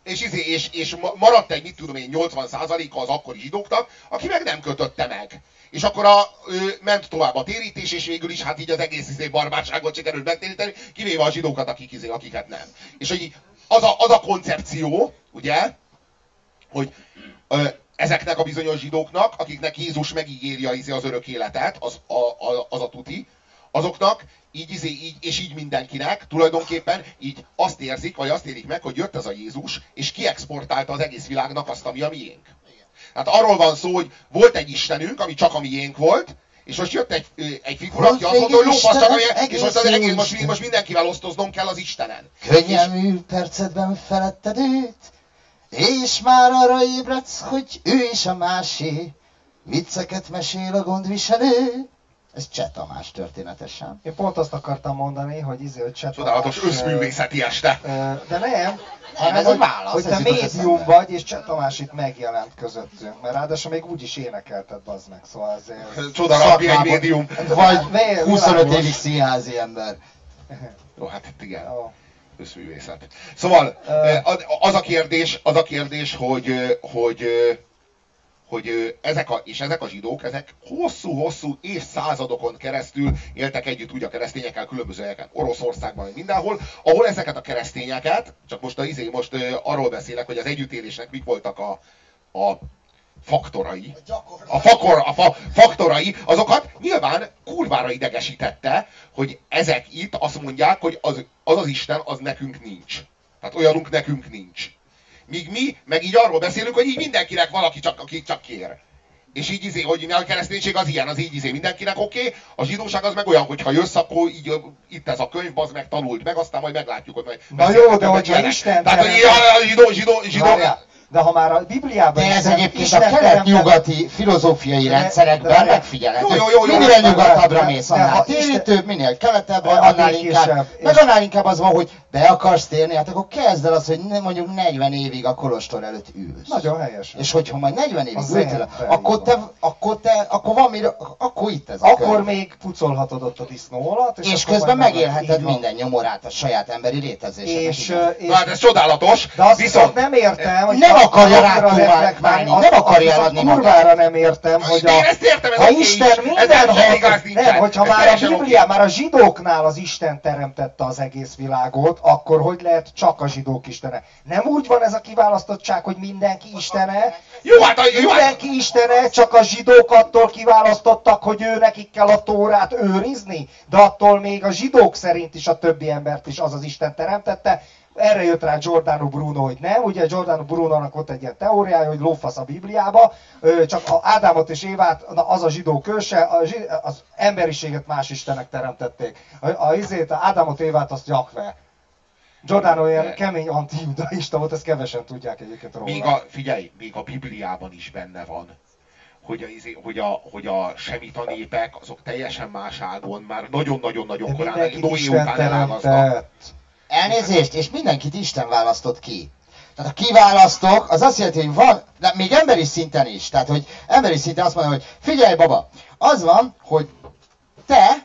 Speaker 1: és, izé, és, és ma- maradt egy, mit tudom én, 80%-a az akkori zsidóknak, aki meg nem kötötte meg. És akkor a, ő, ment tovább a térítés, és végül is hát így az egész izé barbárságot sikerült megtéríteni, kivéve a zsidókat, akik izé, akiket nem. És hogy az a, az a koncepció, ugye, hogy ö, ezeknek a bizonyos zsidóknak, akiknek Jézus megígéri izé az örök életet, az a, a, az a tuti, azoknak így, izé, így, és így mindenkinek tulajdonképpen így azt érzik, vagy azt érik meg, hogy jött ez a Jézus, és kiexportálta az egész világnak azt, ami a miénk. Hát arról van szó, hogy volt egy Istenünk, ami csak a miénk volt, és most jött egy, egy figura, aki azt mondta, hogy
Speaker 3: Volt
Speaker 1: lófasz csak,
Speaker 3: végül
Speaker 1: ami,
Speaker 3: Isten,
Speaker 1: és most, az
Speaker 3: egész
Speaker 1: most, most mindenkivel osztoznom kell az Istenen.
Speaker 3: Könnyelmű percetben feletted őt, és már arra ébredsz, hogy ő is a másé. Vicceket mesél a gondviselő. Ez Cseh Tamás történetesen.
Speaker 2: Én pont azt akartam mondani, hogy izé, hogy Cseh
Speaker 1: Csodálatos
Speaker 2: Tamás,
Speaker 1: összművészeti este.
Speaker 2: De nem,
Speaker 3: Nem, ez
Speaker 2: hogy,
Speaker 3: egy válasz,
Speaker 2: hogy
Speaker 3: ez
Speaker 2: te médium vagy, és Cseh Tamás itt megjelent közöttünk, mert ráadásul még úgy is énekelted, bazd meg, szóval azért...
Speaker 1: Csoda rabbi egy médium.
Speaker 3: Vagy
Speaker 2: Vé-
Speaker 3: 25
Speaker 2: világos.
Speaker 3: évig színházi ember.
Speaker 1: Jó, hát itt igen.
Speaker 2: Ó,
Speaker 1: Összművészet. Szóval az- a kérdés, az a kérdés, hogy, hogy, hogy ezek a, és ezek a zsidók, ezek hosszú-hosszú évszázadokon keresztül éltek együtt úgy a keresztényekkel különböző helyeken, Oroszországban, mindenhol, ahol ezeket a keresztényeket, csak most a izé, most arról beszélek, hogy az együttélésnek mik voltak a, a faktorai, a, fakor, a fa, faktorai, azokat nyilván kurvára idegesítette, hogy ezek itt azt mondják, hogy az az, az Isten, az nekünk nincs. Tehát olyanunk nekünk nincs. Míg mi meg így arról beszélünk, hogy így mindenkinek valaki csak, aki csak kér. És így izé, hogy a kereszténység az ilyen, az így izé mindenkinek oké, okay, a zsidóság az meg olyan, hogy ha jössz, akkor így itt ez a könyv, az meg tanult meg, aztán majd meglátjuk, hogy
Speaker 2: Na jó, de hogyha Isten...
Speaker 1: Tehát, hogy a zsidó, zsidó, zsidó, Várjál
Speaker 2: de ha már a Bibliában...
Speaker 3: De ez egyébként a kelet-nyugati filozófiai rendszerekben megfigyelhető. Jó, jó, jó, minél nyugatabbra mész, annál térítőbb, minél keletebbre, annál inkább. Meg annál inkább az van, hogy be akarsz térni, hát akkor kezd el az, hogy mondjuk 40 évig a kolostor előtt ülsz.
Speaker 2: Nagyon helyes.
Speaker 3: És hogyha majd 40 évig ültél, akkor te, akkor te, akkor van mire, akkor itt ez a
Speaker 2: Akkor könyv. még pucolhatod ott a disznó alatt.
Speaker 3: És, és közben megélheted minden nyomorát a saját emberi létezésnek.
Speaker 1: És, és, Na hát ez csodálatos.
Speaker 2: De azt viszont nem értem, hogy
Speaker 3: nem akarja rákóválni, nem akarja eladni
Speaker 2: magát. nem értem, hogy a, ha Isten mindenhol, nem, hogyha már a Biblián, már a zsidóknál az Isten teremtette az egész világot, akkor hogy lehet csak a zsidók istene? Nem úgy van ez a kiválasztottság, hogy mindenki istene?
Speaker 1: Jó, hát a,
Speaker 2: jó, hát- mindenki istene, csak a zsidók attól kiválasztottak, hogy ő nekik kell a tórát őrizni, de attól még a zsidók szerint is a többi embert is az az Isten teremtette. Erre jött rá Giordano Bruno, hogy nem. Ugye Giordano Bruno-nak ott egy ilyen teóriája, hogy lófasz a Bibliába, csak a Ádámot és Évát, az a zsidó kőse, az emberiséget más istenek teremtették. A, a, izét, a Ádámot, Évát azt Jakve. Giordano ilyen kemény antijudaista volt, ezt kevesen tudják egyébként róla.
Speaker 1: Még a, figyelj, még a Bibliában is benne van, hogy a, izé, hogy a, hogy a semita népek, azok teljesen más ágon, már nagyon-nagyon-nagyon korán,
Speaker 2: Noé után elárasztak.
Speaker 3: Elnézést, és mindenkit Isten választott ki. Tehát a kiválasztok, az azt jelenti, hogy van, de még emberi szinten is, tehát hogy emberi szinten azt mondom, hogy figyelj baba, az van, hogy te,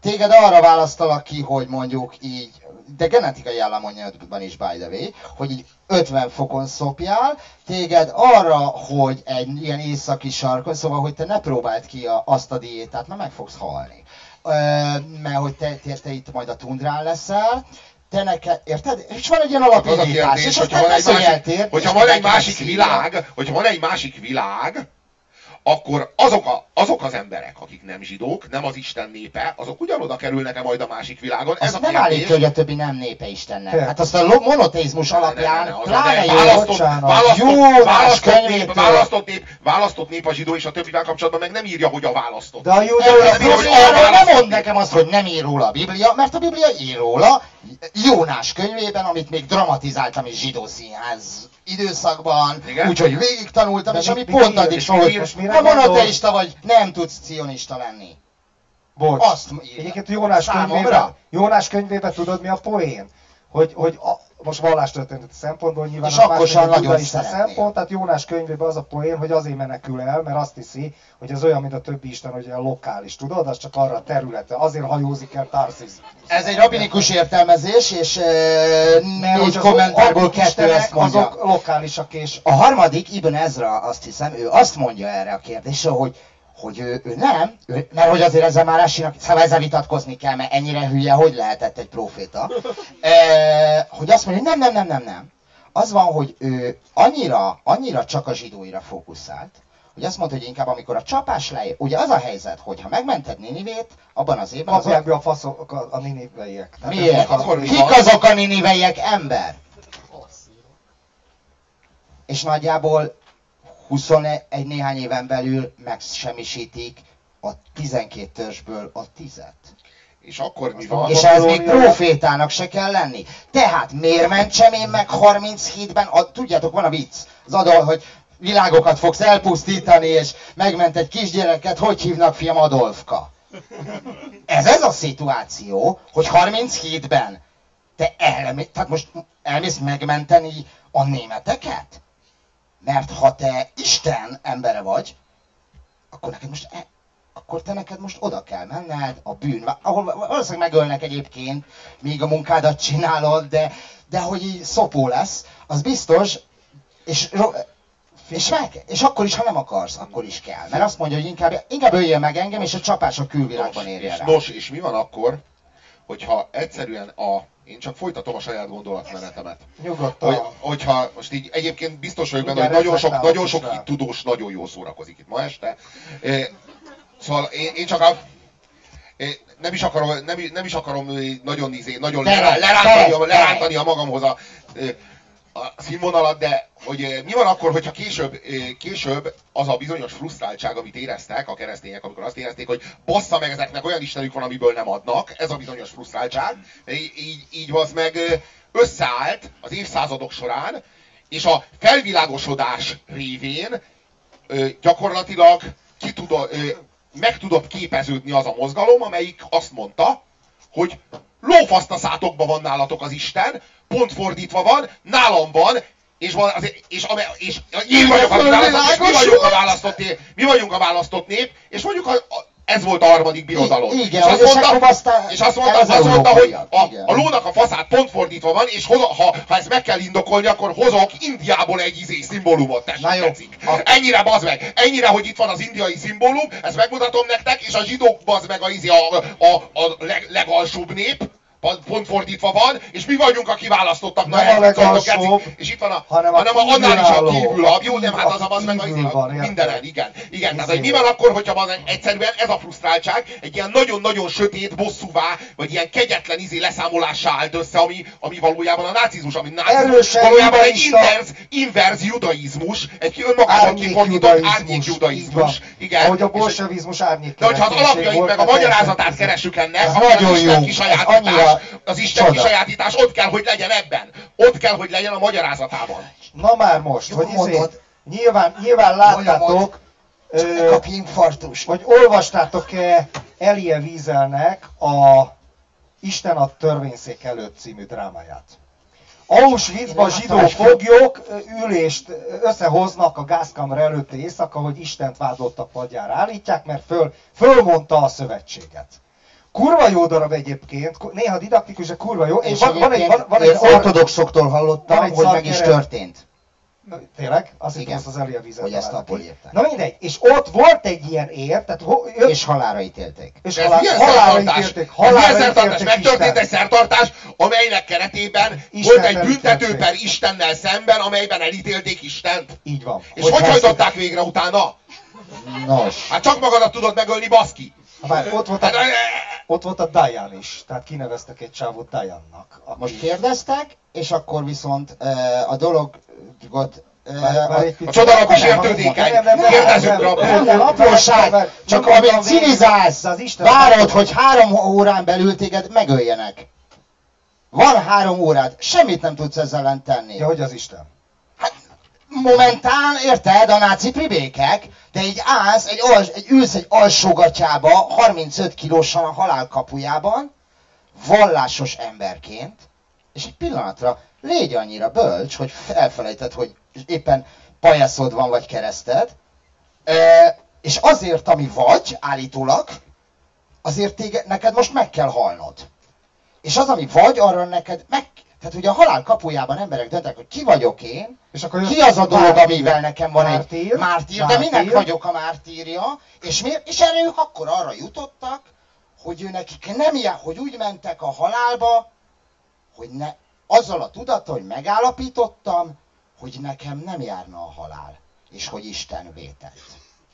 Speaker 3: téged arra választalak ki, hogy mondjuk így, de genetikai államanyagban is by the way, hogy így 50 fokon szopjál, téged arra, hogy egy ilyen északi sarkon, szóval, hogy te ne próbáld ki a, azt a diétát, mert meg fogsz halni. Mert hogy te, te, te itt majd a tundrán leszel, te neked, érted? És van egy ilyen alapindítás, és
Speaker 1: hogyha van egy másik, hogyha van egy másik világ, hogyha van egy másik világ, akkor azok, a, azok az emberek, akik nem zsidók, nem az Isten népe, azok ugyanoda kerülnek-e majd a másik világon?
Speaker 3: Ez a nem állítja, hogy a többi nem népe Istennek. Hát azt a monoteizmus alapján pláne jó, választott,
Speaker 1: választott, jó, választott, nép, választott, nép, választott nép a zsidó, és a többivel kapcsolatban meg nem írja, hogy a választott.
Speaker 3: De a jó, nem, mond nekem azt, hogy nem ír róla a Biblia, mert a Biblia ír róla Jónás könyvében, amit még dramatizáltam is zsidó színház időszakban, úgyhogy végig tanultam, és ami pont addig szól, hogy ha monoteista vagy, nem tudsz cionista lenni.
Speaker 2: Bocs. Azt Egyébként Jónás könyvében, Jónás könyvében tudod mi a poén? Hogy, hogy a, most vallástörténeti szempontból nyilván
Speaker 3: és akkor sem nagyon
Speaker 2: szempont, tehát Jónás könyvében az a poén, hogy azért menekül el, mert azt hiszi, hogy ez olyan, mint a többi isten, hogy a lokális, tudod, az csak arra a területe, azért hajózik el Tarsis.
Speaker 3: Ez egy rabinikus értelmezés, és e, négy kommentárból kettő ezt mondja.
Speaker 2: Azok lokálisak és...
Speaker 3: A harmadik, Ibn Ezra, azt hiszem, ő azt mondja erre a kérdésre, hogy hogy ő, ő nem, ő, mert hogy azért ezzel már esinak, szóval ezzel vitatkozni kell, mert ennyire hülye, hogy lehetett egy proféta, e, [LAUGHS] hogy azt mondja, hogy nem, nem, nem, nem, nem. Az van, hogy ő annyira, annyira csak a zsidóira fókuszált, hogy azt mondta, hogy inkább amikor a csapás lejön, ugye az a helyzet, hogy ha megmented Ninivét, abban az évben...
Speaker 2: Kapják be a faszok a, a niniveiek.
Speaker 3: Miért? A, Kik azok a niniveiek ember? És nagyjából 21 néhány éven belül megsemmisítik a 12 törzsből a tizet.
Speaker 1: És akkor mi van?
Speaker 3: És ez még profétának se kell lenni. Tehát miért mentsem én meg 37-ben? A, tudjátok, van a vicc. Az adol, hogy világokat fogsz elpusztítani, és megment egy kisgyereket, hogy hívnak fiam Adolfka? Ez ez a szituáció, hogy 37-ben te elmész, tehát most elmész megmenteni a németeket? Mert ha te Isten embere vagy, akkor neked most e, akkor te neked most oda kell menned a bűn, ahol valószínűleg megölnek egyébként, míg a munkádat csinálod, de, de hogy így szopó lesz, az biztos, és, és, meg, és akkor is, ha nem akarsz, akkor is kell. Mert azt mondja, hogy inkább, inkább öljél meg engem, és a csapás a külvilágban érje
Speaker 1: rá. Nos, és mi van akkor, hogyha egyszerűen a Én csak folytatom a saját gondolatmenetemet.
Speaker 2: Nyugodtan.
Speaker 1: Hogy, hogyha most így egyébként biztos vagyok benne, hogy nagyon sok, nagyon sok itt tudós nagyon jól szórakozik itt ma este. Szóval én, én csak a, nem is akarom, nem, nem is akarom nagyon, izé, nagyon lerántani, lerántani a magamhoz a, a színvonalat, de hogy mi van akkor, hogyha később, később az a bizonyos frusztráltság, amit éreztek a keresztények, amikor azt érezték, hogy bassza meg ezeknek olyan istenük van, amiből nem adnak, ez a bizonyos frusztráltság, így, így, az meg összeállt az évszázadok során, és a felvilágosodás révén gyakorlatilag ki tudod, meg tudott képeződni az a mozgalom, amelyik azt mondta, hogy lófaszt a van nálatok az Isten, pont fordítva van, nálam van, és, van az, és, ame, és én vagyok a választott, és mi vagyunk a választott nép, mi vagyunk a választott nép, és mondjuk a, a, ez volt a harmadik birodalom.
Speaker 3: I- igen,
Speaker 1: és azt
Speaker 3: és
Speaker 1: mondta,
Speaker 3: akkor aztán
Speaker 1: és azt mondta,
Speaker 3: ez
Speaker 1: azt mondta hogy a,
Speaker 3: igen.
Speaker 1: a lónak a faszát pont fordítva van, és hozo, ha, ha ezt meg kell indokolni, akkor hozok Indiából egy izé szimbólumot, tessék,
Speaker 3: Na jó.
Speaker 1: tetszik.
Speaker 3: A-
Speaker 1: Ennyire bazd meg, ennyire, hogy itt van az indiai szimbólum, ezt megmutatom nektek, és a zsidók bazd meg a, izé, a, a, a leg, legalsóbb nép, pont- fordítva van, és mi vagyunk a kiválasztottak. Na,
Speaker 2: Nem a
Speaker 1: ehhez szóltok,
Speaker 2: legalsóbb,
Speaker 1: és itt van a,
Speaker 2: hanem a
Speaker 1: hanem a, annál is a kívül, a jó, nem, hát az a bazd meg a, a mindenen, igen. Igen, tehát hogy mi van akkor, hogyha van egyszerűen ez a frusztráltság egy ilyen nagyon-nagyon sötét, bosszúvá, vagy ilyen kegyetlen izé leszámolássá állt össze, ami, ami valójában a nácizmus, ami nácizmus,
Speaker 2: Erősen
Speaker 1: valójában egy inverz, inverz judaizmus, egy önmagában kifordított árnyék judaizmus. Igen.
Speaker 2: Ahogy a bolsevizmus árnyék
Speaker 1: de hogyha az alapjait meg a magyarázatát keresünk ennek, akkor
Speaker 3: nagyon
Speaker 1: az
Speaker 3: jó.
Speaker 1: kisajátítás, Az Isten
Speaker 3: csoda.
Speaker 1: kisajátítás ott kell, hogy legyen ebben. Ott kell, hogy legyen a magyarázatában.
Speaker 2: Na már most,
Speaker 3: Jó
Speaker 2: hogy izé, nyilván, nyilván láttátok, ö, hogy olvastátok-e Elie Wieselnek a Isten a törvényszék előtt című drámáját. Auschwitzban zsidó foglyok ülést összehoznak a gázkamra előtti éjszaka, hogy Istent vádlottak padjára állítják, mert föl, fölmondta a szövetséget. Kurva jó darab egyébként, néha didaktikus, de kurva jó.
Speaker 3: És
Speaker 2: van, van egy, van, van egy
Speaker 3: ortodoxoktól hallottam,
Speaker 2: van egy
Speaker 3: hogy meg is történt.
Speaker 2: Tényleg? Azt hittem,
Speaker 3: Igen.
Speaker 2: azt az Elia Wiesel
Speaker 3: Hogy ezt abból írták.
Speaker 2: Na mindegy, és ott volt egy ilyen ér, tehát ho, jött,
Speaker 3: És halára ítélték.
Speaker 2: és
Speaker 1: Ez
Speaker 2: halál,
Speaker 1: szertartás?
Speaker 2: ítélték,
Speaker 1: szertartás?
Speaker 2: ítélték
Speaker 1: Megtörtént egy szertartás, amelynek keretében
Speaker 2: Isten
Speaker 1: volt egy
Speaker 2: elítélték.
Speaker 1: büntető per Istennel szemben, amelyben elítélték Istent.
Speaker 2: Így van.
Speaker 1: És hogy
Speaker 3: Hogy
Speaker 1: hajtották végre utána?
Speaker 3: Nos,
Speaker 1: Hát csak magadat tudod megölni, baszki!
Speaker 2: Már ott volt, a,
Speaker 1: Hát,
Speaker 2: ott volt a Diane is, tehát kineveztek egy csávot Diane-nak. aki-
Speaker 3: most kérdeztek, és akkor viszont eh, a dologot... eh,
Speaker 2: egy
Speaker 1: a csodarab is
Speaker 2: nem,
Speaker 1: Kérdezzünk
Speaker 2: nem,
Speaker 1: rá.
Speaker 3: apróság, csak
Speaker 2: az Isten-
Speaker 3: várod, hogy három órán belül téged megöljenek. Van három órád, semmit nem tudsz ezzel ellen tenni.
Speaker 2: Ja, hogy az Isten.
Speaker 3: Momentán, érted, a náci pribékek, de így állsz, egy, als, egy ülsz egy alsógatyába, 35 kilósan a halál kapujában, vallásos emberként, és egy pillanatra légy annyira bölcs, hogy elfelejted, hogy éppen pajaszod van, vagy kereszted, és azért, ami vagy, állítólag, azért téged, neked most meg kell halnod. És az, ami vagy, arra neked meg... Tehát ugye a halál kapujában emberek döntek, hogy ki vagyok én,
Speaker 2: És akkor
Speaker 3: ki az a dolog,
Speaker 2: mártír.
Speaker 3: amivel nekem van
Speaker 2: Mártír.
Speaker 3: egy mártír, de minek
Speaker 2: Mártír.
Speaker 3: vagyok a mártírja, és miért? És erre ők akkor arra jutottak, hogy ő nekik nem ilyen, hogy úgy mentek a halálba, hogy ne, azzal a tudattal, hogy megállapítottam, hogy nekem nem járna a halál, és hogy Isten vétett.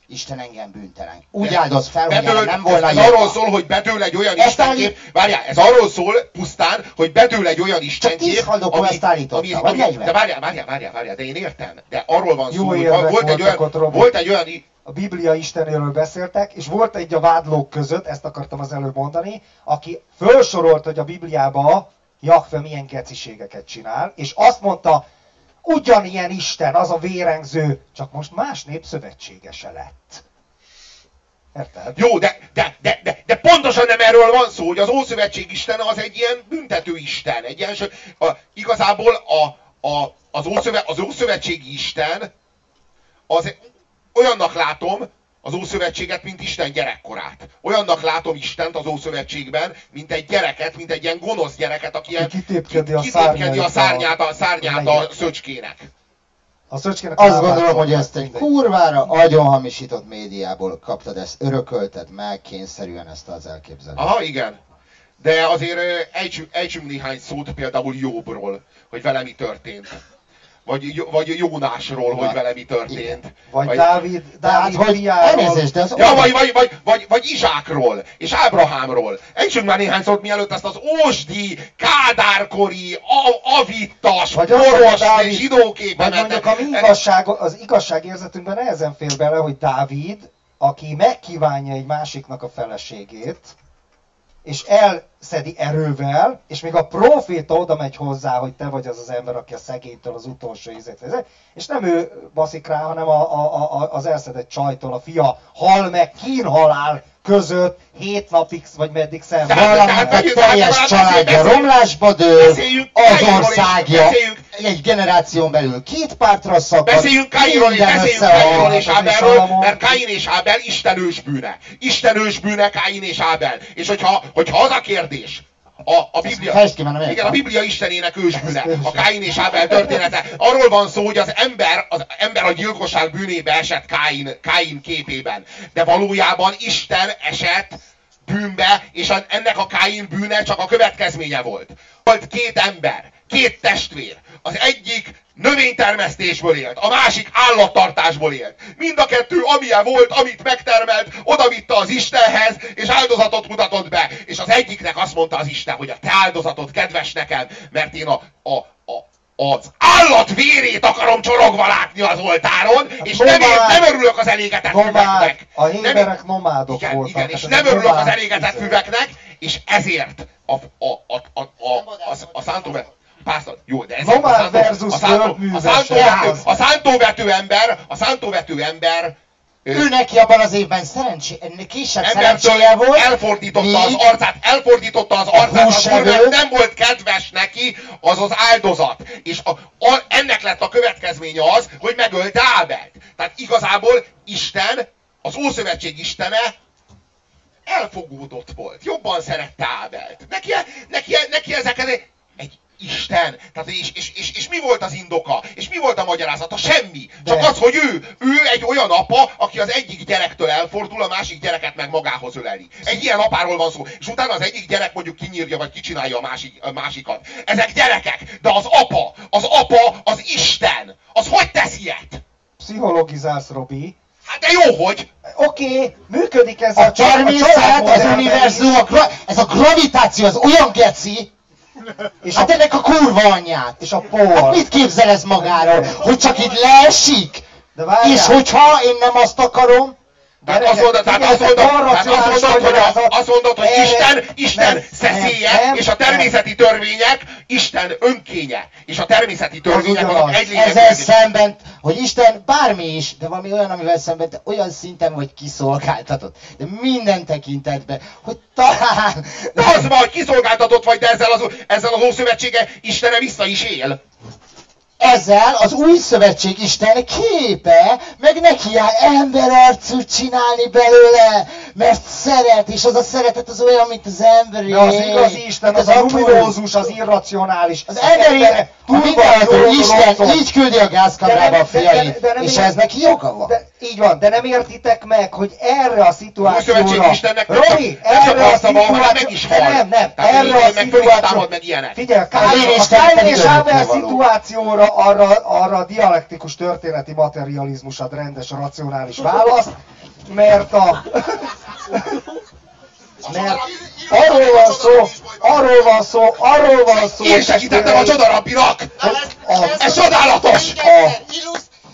Speaker 3: Isten engem bűntelen. Úgy
Speaker 1: De-
Speaker 3: áldoz fel, hogy
Speaker 1: Bedől,
Speaker 3: nem volna
Speaker 1: ez
Speaker 3: joga.
Speaker 1: arról szól, hogy bedől egy olyan istenkép, várjál, ez arról szól pusztán, hogy bedől egy olyan istenkép,
Speaker 3: tíz haldokó ezt vagy 40.
Speaker 1: de várjál, várjál, várjál, várjál, de én értem, de arról van
Speaker 2: Jó
Speaker 1: szó, hogy volt egy, olyan, volt egy olyan,
Speaker 2: a Biblia Istenéről beszéltek, és volt egy a vádlók között, ezt akartam az előbb mondani, aki felsorolt, hogy a Bibliába Jahve milyen geciségeket csinál, és azt mondta, ugyanilyen Isten, az a vérengző, csak most más népszövetségese lett. Érted?
Speaker 1: Jó, de, de, de, de, de pontosan nem erről van szó, hogy az Ószövetség Istene az egy ilyen büntető Isten. Egy ilyen, a, igazából a, a, az, Ószöve, az Ószövetségi Isten az olyannak látom az Ószövetséget, mint Isten gyerekkorát. Olyannak látom Istent az Ószövetségben, mint egy gyereket, mint egy ilyen gonosz gyereket, aki ilyen,
Speaker 2: kitépkedi a
Speaker 1: kitépkedi a
Speaker 2: a-
Speaker 1: szárnyát a, szárnyát a
Speaker 2: legyek.
Speaker 1: szöcskének.
Speaker 2: A szöcskének
Speaker 3: Azt gondolom, hogy ezt egy kurvára agyon hamisított médiából kaptad, ezt örökölted meg kényszerűen ezt az elképzelést.
Speaker 1: Aha, igen. De azért ejtsünk, ejtsünk néhány szót például Jobbról, hogy vele mi történt. Vagy, vagy Jónásról, hogy vele mi történt.
Speaker 2: Vagy Dávid, Dávid
Speaker 3: hogy
Speaker 2: fiáról.
Speaker 3: elnézést, de az
Speaker 1: Ja, vagy, vagy, vagy, vagy, vagy Izsákról, és Ábrahámról. Ejtsünk már néhány szót, mielőtt ezt az ósdi, kádárkori, a, avittas,
Speaker 2: Vagy a
Speaker 1: poros,
Speaker 2: Dávid-
Speaker 1: zsidóképemet.
Speaker 2: Vagy mondjuk a mi igazság, az igazságérzetünkben nehezen fér bele, hogy Dávid, aki megkívánja egy másiknak a feleségét, és elszedi erővel, és még a proféta oda megy hozzá, hogy te vagy az az ember, aki a szegénytől az utolsó ízét vezet, és nem ő baszik rá, hanem a, a, a, az elszedett csajtól a fia hal meg kínhalál között hét napig, vagy meddig
Speaker 3: a
Speaker 1: vegyük-
Speaker 3: teljes családja romlásba dől, az országja egy generáción belül két pártra szakad.
Speaker 1: Beszéljünk
Speaker 3: minden
Speaker 1: beszéljünk és Ábelről, mert Káin és Ábel istenős bűne. Istenős bűne Káin és Ábel. És hogyha, hogyha az a kérdés, a, a Biblia,
Speaker 3: ki, nem
Speaker 1: igen, a Biblia istenének ősbűne, a Káin és Ábel története. Arról van szó, hogy az ember, az ember a gyilkosság bűnébe esett Káin, Káin képében. De valójában Isten esett bűnbe, és ennek a Káin bűne csak a következménye volt. Volt két ember, két testvér. Az egyik növénytermesztésből élt, a másik állattartásból élt. Mind a kettő, amilyen volt, amit megtermelt, oda vitte az Istenhez, és áldozatot mutatott be. És az egyiknek azt mondta az Isten, hogy a te áldozatod kedves nekem, mert én a, a, a az állat vérét akarom csorogva látni az oltáron, és nem, ér,
Speaker 2: nomád-
Speaker 1: nem örülök az élégetett
Speaker 2: Nomád,
Speaker 1: füveknek.
Speaker 2: a
Speaker 1: Nem-
Speaker 2: héberek nomádok
Speaker 1: igen,
Speaker 2: voltak.
Speaker 1: igen, és nem örülök az
Speaker 2: nomád
Speaker 1: elégetett füveknek, és ezért a, a, a, a, a, a, a szántóvető, Pásztor, jó, de ez
Speaker 2: Nomád
Speaker 1: a szántó-
Speaker 2: versus
Speaker 1: a szántó- a szántóvető, a szántóvető ember, a szántóvető ember
Speaker 3: Ő neki abban az évben szerencsé, ennek kisebb szerencséje volt.
Speaker 1: elfordította az arcát, elfordította az arcát, az úr, nem volt kedves neki az az áldozat. És a, a, ennek lett a következménye az, hogy megölte Ábelt. Tehát igazából Isten, az Ószövetség Istene elfogódott volt. Jobban szerette Ábelt. Neki, neki, neki ezek Isten. Tehát és, és, és, és, mi volt az indoka? És mi volt a magyarázata? Semmi. Csak
Speaker 2: De.
Speaker 1: az, hogy ő, ő egy olyan apa, aki az egyik gyerektől elfordul, a másik gyereket meg magához öleli. Egy ilyen apáról van szó. És utána az egyik gyerek mondjuk kinyírja, vagy kicsinálja a, másik, a másikat. Ezek gyerekek, de az apa, az apa, az Isten, az hogy tesz ilyet?
Speaker 2: Pszichologizálsz, Robi.
Speaker 1: Hát de jó, hogy.
Speaker 2: Oké, okay, működik ez a,
Speaker 3: A természet, az
Speaker 2: családmodellben
Speaker 3: univerzum, a gra- ez a gravitáció, az olyan geci,
Speaker 2: És
Speaker 3: hát
Speaker 2: a,
Speaker 3: ennek a kurva anyját.
Speaker 2: és a por.
Speaker 3: Hát mit képzel ez magáról? Hogy csak itt leesik?
Speaker 2: De várjál.
Speaker 3: És hogyha én nem azt akarom,
Speaker 1: Tehát azt mondod, tehát azt mondod, tehát azt mondod, hogy, a, azt mondod, hogy Isten, Isten
Speaker 2: nem,
Speaker 1: szeszélye,
Speaker 2: nem, nem,
Speaker 1: és a természeti törvények Isten önkénye. És a természeti törvények azok
Speaker 2: ugyanaz.
Speaker 1: egy
Speaker 3: ezzel szemben, hogy Isten bármi is, de valami olyan, amivel szemben te olyan szinten vagy kiszolgáltatott, de minden tekintetben, hogy talán...
Speaker 1: De az van, hogy kiszolgáltatott vagy, de ezzel az, ezzel az Ószövetsége Istene vissza is él.
Speaker 3: Ezzel az új szövetség Isten képe, meg neki áll emberarcút csinálni belőle, mert szeret, és az a szeretet az olyan, mint az emberi.
Speaker 2: De az igazi Isten, az,
Speaker 3: mint
Speaker 2: a az irracionális.
Speaker 3: Az emberi, mindenható Isten így küldi a gázkamrába a fiait, és ez neki joga van.
Speaker 2: De, így van, de nem értitek meg, hogy erre a szituációra...
Speaker 1: Újszövetség Istennek
Speaker 2: Robi,
Speaker 1: nem csak
Speaker 2: erre a
Speaker 1: hanem meg is
Speaker 2: szituációra...
Speaker 1: hal.
Speaker 2: Nem, nem,
Speaker 1: Tehát
Speaker 2: erre a
Speaker 1: meg
Speaker 2: szituációra...
Speaker 1: támad, meg ilyenek.
Speaker 2: Figyelj,
Speaker 3: Az
Speaker 2: Káin, és Ábel szituációra arra, arra a dialektikus történeti materializmus ad rendes, racionális választ, mert a... Mert arról van szó, arról van szó, arról van szó,
Speaker 1: Én segítettem a csodarabbinak!
Speaker 2: A-
Speaker 1: Ez csodálatos!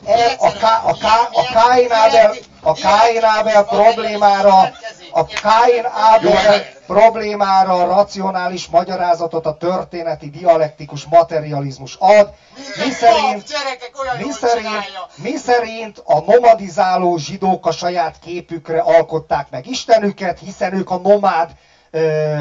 Speaker 2: E, a, Ká, a, a Ábel, a Káin Ábel problémára, a Káin Ábel problémára racionális magyarázatot a történeti dialektikus materializmus ad, mi szerint, mi szerint, mi szerint a nomadizáló zsidók a saját képükre alkották meg Istenüket, hiszen ők a nomád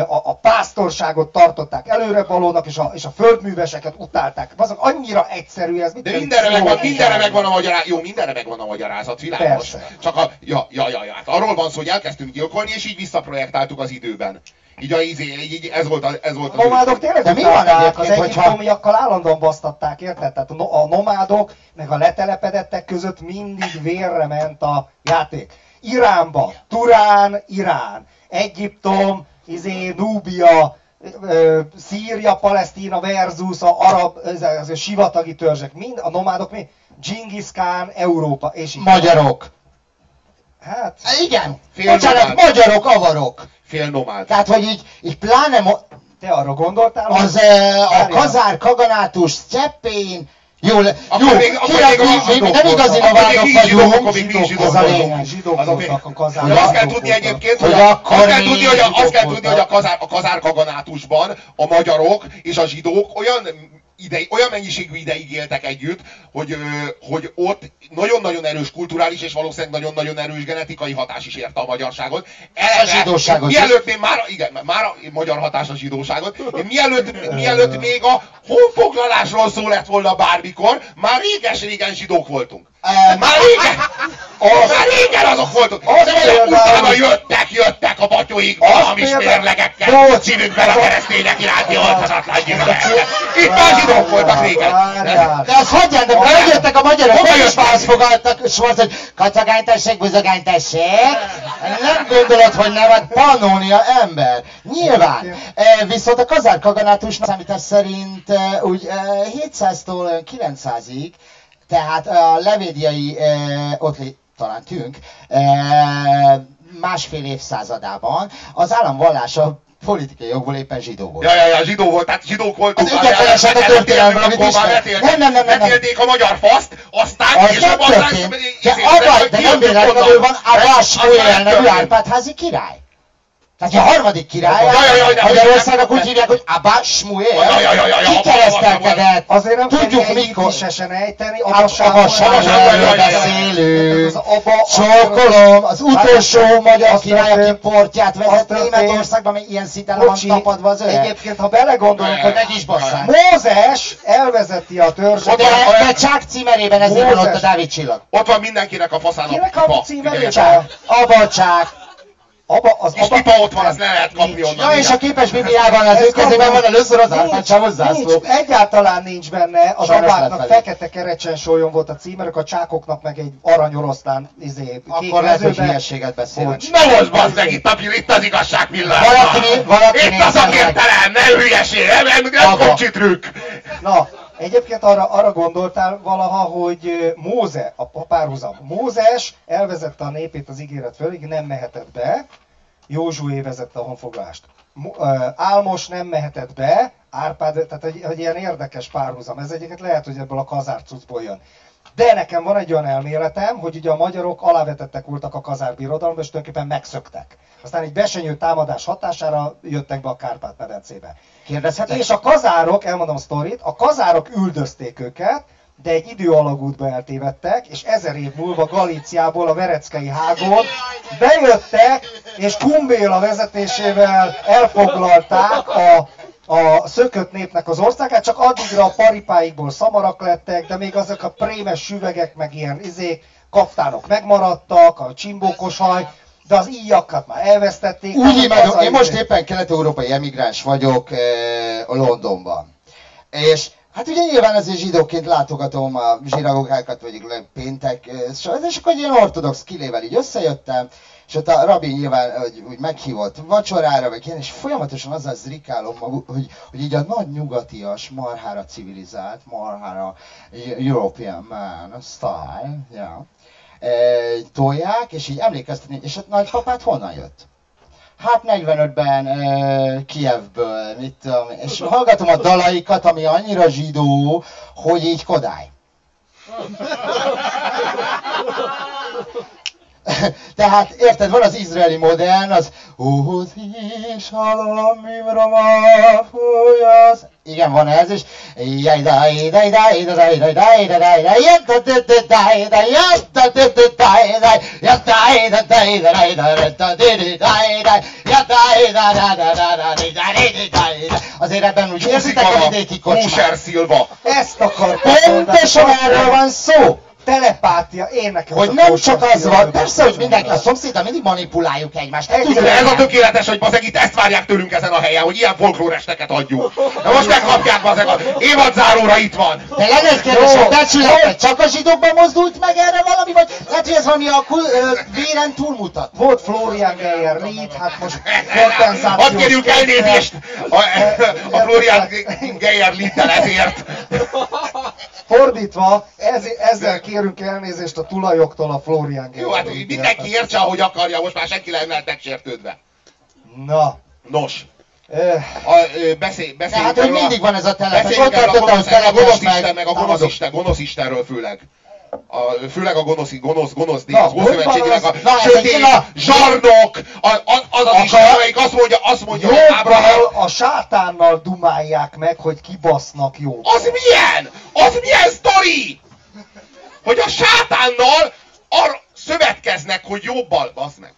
Speaker 2: a, a pásztorságot tartották előrevalónak, és a, és a földműveseket utálták. Azok annyira egyszerű ez. Mit
Speaker 1: De mindenre megvan, mindenre megvan a magyarázat. Jó, mindenre megvan a magyarázat, világos.
Speaker 2: Persze.
Speaker 1: Csak a, ja, ja, ja, ja. Hát arról van szó, hogy elkezdtünk gyilkolni, és így visszaprojektáltuk az időben. Így, a, izé, így, így ez volt, a, ez volt
Speaker 2: A nomádok tényleg
Speaker 3: De mi van
Speaker 2: az
Speaker 3: egyébként, hogyha-
Speaker 2: egyiptomiakkal állandóan basztatták, érted? Tehát a a nomádok, meg a letelepedettek között mindig vérre ment a játék. Iránba, Turán, Irán, Egyiptom, izé, Núbia, Szíria, Palesztina versus a arab, ez, ez a sivatagi törzsek, mind, a nomádok, mi? Genghis Khan, Európa, és így.
Speaker 3: Magyarok.
Speaker 2: Hát,
Speaker 3: Há, Igen,
Speaker 1: Fél
Speaker 3: bocsánat,
Speaker 1: nomád.
Speaker 3: magyarok, avarok.
Speaker 1: Fél nomád.
Speaker 3: Tehát, hogy így, így pláne mo-
Speaker 2: te arra gondoltál?
Speaker 3: az eh, a kazár kaganátus Sztyeppén, jó, le-
Speaker 1: Akkor
Speaker 3: jó,
Speaker 1: még- akkor még
Speaker 3: mi
Speaker 1: zsidók
Speaker 3: nem igazi
Speaker 1: még zsidók,
Speaker 3: vagyunk,
Speaker 1: akkor még mi zsidók
Speaker 3: az a lényeg.
Speaker 2: Zsidók voltak a kazár.
Speaker 1: Azt kell tudni egyébként,
Speaker 3: Hogy
Speaker 1: azt kell tudni, hogy a, azt kell tudni, hogy a kazár, a kazár kaganátusban a magyarok és a zsidók olyan idei, olyan mennyiségű ideig éltek együtt, hogy, hogy ott nagyon-nagyon erős kulturális és valószínűleg nagyon-nagyon erős genetikai hatás is érte a magyarságot.
Speaker 3: A zsidóságot.
Speaker 1: Mielőtt még már, igen, már a magyar hatás a zsidóságot, mielőtt, [LAUGHS] mielőtt még a honfoglalásról szó lett volna bármikor, már réges-régen zsidók voltunk. Már régen! Az, már régen azok voltunk!
Speaker 2: Az például-
Speaker 1: utána jöttek, jöttek a batyóik hamis mérlegekkel, szívükben a keresztények iránti oltatlan gyűlöletet. Itt már zsidók voltak régen.
Speaker 3: De az hagyján, de megjöttek a magyarok, meg is választ fogadtak, és volt, hogy kacagány tessék, buzogány tessék. Nem gondolod, hogy nem, hát Pannónia ember. Nyilván. E, viszont a kazár kaganátus számítás szerint e, úgy e, 700-tól olyan 900-ig, tehát a levédiai e, ott talán tűnk, e, másfél évszázadában az állam vallása politikai jogból éppen zsidó volt.
Speaker 1: Ja, ja, ja, zsidó volt, tehát zsidók voltunk.
Speaker 3: Az egyetlen eset a történelemben, amit
Speaker 1: Akkor már
Speaker 3: ismer. Nem, nem, nem, nem,
Speaker 1: letélték a magyar faszt, aztán
Speaker 3: Az
Speaker 1: abban aztán-
Speaker 3: történt. De,
Speaker 1: izé-
Speaker 3: abban, de nem véletlenül van
Speaker 1: már
Speaker 3: Moél nevű. Árpád-házi király. Tehát a harmadik király, Magyarországnak úgy hívják, hogy
Speaker 1: ja, ja,
Speaker 3: kikeresztelkedett.
Speaker 2: Azért nem
Speaker 3: Tudjuk mikor.
Speaker 2: mikor. ejteni,
Speaker 3: Hát,
Speaker 2: Abba
Speaker 1: ja.
Speaker 3: beszélünk.
Speaker 2: Az Abba-
Speaker 3: Csókolom, az utolsó magyar
Speaker 2: Az
Speaker 3: király, aki
Speaker 2: történt-
Speaker 3: portját
Speaker 2: az
Speaker 3: vezet Németországban, még ilyen szinten van tapadva az öreg.
Speaker 2: Egyébként, ha belegondolunk, hogy
Speaker 3: Meg is basszák.
Speaker 2: Mózes elvezeti a törzset.
Speaker 3: De, de Csák címerében ezért van ott a. Dávid csillag.
Speaker 1: Ott van mindenkinek a faszán a
Speaker 2: Kinek a címerében?
Speaker 3: Csák, Abba
Speaker 2: Abba, az abba,
Speaker 1: pipa ott van, azt le lehet kapni
Speaker 2: Nincs.
Speaker 1: onnan.
Speaker 3: Ja, és a képes Bibliában az ő kezében van először az árpácsához zászló.
Speaker 2: nincs, Egyáltalán nincs benne. Az abáknak fekete kerecsensolyon volt a címerük, a csákoknak meg egy aranyoroszlán izé, kék
Speaker 3: Akkor lehet, hogy hülyeséget.
Speaker 1: Na most bazd meg, itt, a, itt az igazság pillanat.
Speaker 3: Valaki- valaki
Speaker 1: Itt a
Speaker 3: nézze meg.
Speaker 1: szakértelem, nem hülyeség, nem, nem, nem kocsi trükk.
Speaker 2: Na, egyébként arra, arra gondoltál valaha, hogy Móze, a párhuzam. Mózes elvezette a népét az ígéret fölig, nem mehetett be. Józsué vezette a ö, Álmos nem mehetett be, Árpád, tehát egy, egy ilyen érdekes párhuzam. Ez egyébként lehet, hogy ebből a kazárcucból jön. De nekem van egy olyan elméletem, hogy ugye a magyarok alávetettek voltak a kazár birodalomba, és tulajdonképpen megszöktek. Aztán egy besenyő támadás hatására jöttek be a Kárpát-medencébe.
Speaker 3: Kérdezhetek?
Speaker 2: És a kazárok, elmondom a sztorit, a kazárok üldözték őket, de egy időalagútba eltévedtek, és ezer év múlva Galíciából, a Vereckei hágon bejöttek, és Kumbéla vezetésével elfoglalták a, a szökött népnek az országát, csak addigra a paripáikból szamarak lettek, de még azok a prémes süvegek, meg ilyen izék, kaftánok megmaradtak, a csimbókos haj, de az íjakat már elvesztették.
Speaker 3: Úgy imádom, én most
Speaker 2: izé-
Speaker 3: éppen kelet-európai emigráns vagyok eh, Londonban. És hát ugye nyilván azért zsidóként látogatom a zsinagogákat, vagy péntek, eh, és akkor egy ilyen ortodox kilével így összejöttem, és ott a rabbi nyilván hogy, úgy meghívott vacsorára, vagy ilyen, és folyamatosan azzal zrikálom maguk, hogy, hogy így a nagy nyugatias, marhára civilizált, marhára European man style, yeah, eh, tolják, és így emlékeztetni, és a nagypapát honnan jött? Hát 45-ben uh, Kievből, mit tudom, és hallgatom a dalaikat, ami annyira zsidó, hogy így Kodály. [LAUGHS] Tehát, érted, van az izraeli modern, az Óhoz is hallom, mimra fújasz. Igen, van ez is. Jaj, daj, daj, daj, daj, jaj, daj, daj, daj, daj, daj, daj, daj, daj, daj, daj. Azért ebben úgy érzitek a vidéki
Speaker 1: Kóser
Speaker 3: kocsmát.
Speaker 1: Szilva.
Speaker 2: Ezt akartam
Speaker 3: Pontosan erről van szó.
Speaker 2: Telepátia, én nekem
Speaker 3: Hogy nem csak az van,
Speaker 2: hogy
Speaker 3: persze, hogy mindenki a szomszéddal mindig manipuláljuk egymást.
Speaker 2: Ez
Speaker 3: Tudod,
Speaker 1: Ez a tökéletes, hogy bazeg itt ezt várják tőlünk ezen a helyen, hogy ilyen folklóresteket adjunk. De most megkapják bazeg, a évad záróra itt van.
Speaker 3: De lenne egy kérdés, a becsületet csak a zsidókban mozdult meg erre valami, vagy Lehet, hogy ez valami a kul- ö, véren túlmutat.
Speaker 2: Volt Florian Geyer Reed, hát most [LAUGHS] kompenzáció.
Speaker 1: Hadd kérjük elnézést a, a Florian Geyer Liddel ezért.
Speaker 2: Fordítva, ez, ezzel kérünk elnézést a tulajoktól a Florian
Speaker 1: Jó, hát mindenki értse, ahogy akarja, most már senki nem lehet megsértődve.
Speaker 2: Na,
Speaker 1: Nos,
Speaker 2: eh,
Speaker 1: a, beszélj, beszélj
Speaker 3: Tehát, hogy mindig van ez a telefon. Ott
Speaker 1: erről a
Speaker 3: tartott,
Speaker 1: gonosz,
Speaker 3: hogy
Speaker 1: a gonosz Isten, meg a gonosz. Isten, gonosz Istenről főleg. A, főleg a gonosz, gonosz, gonosz,
Speaker 2: Na,
Speaker 1: az Ószövetségének a
Speaker 3: na, ez
Speaker 1: sötét
Speaker 3: na-
Speaker 1: zsarnok, a, a, az az Isten, amelyik azt mondja, azt mondja, hogy Ábrahám,
Speaker 2: a sátánnal dumálják meg, hogy kibasznak jó.
Speaker 1: az milyen? Az milyen sztori? Hogy a sátánnal arra szövetkeznek, hogy jobbal, bazd meg.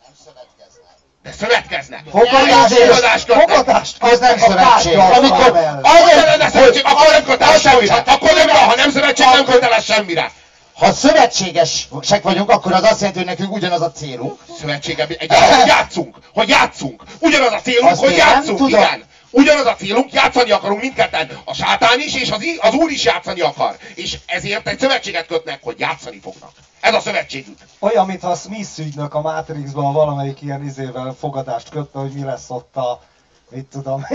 Speaker 1: De szövetkeznek.
Speaker 2: Fogadást,
Speaker 1: Fogadást
Speaker 3: Az nem szövetség. Amikor-.
Speaker 1: Akkor nem szövetség, akkor nem köteles semmire. Akkor nem, ha nem szövetség, nem köteles semmire.
Speaker 3: Ha szövetségesek vagyunk, akkor az azt jelenti, hogy nekünk ugyanaz a célunk.
Speaker 1: Szövetsége, hogy játszunk, hogy játszunk. Ugyanaz a célunk,
Speaker 3: Azt
Speaker 1: hogy játszunk, igen. Ugyanaz a célunk, játszani akarunk mindketten. A sátán is, és az, az úr is játszani akar. És ezért egy szövetséget kötnek, hogy játszani fognak. Ez a szövetségük.
Speaker 2: Olyan, mintha a Smith ügynök a Matrixban valamelyik ilyen izével fogadást kötne, hogy mi lesz ott a, mit tudom,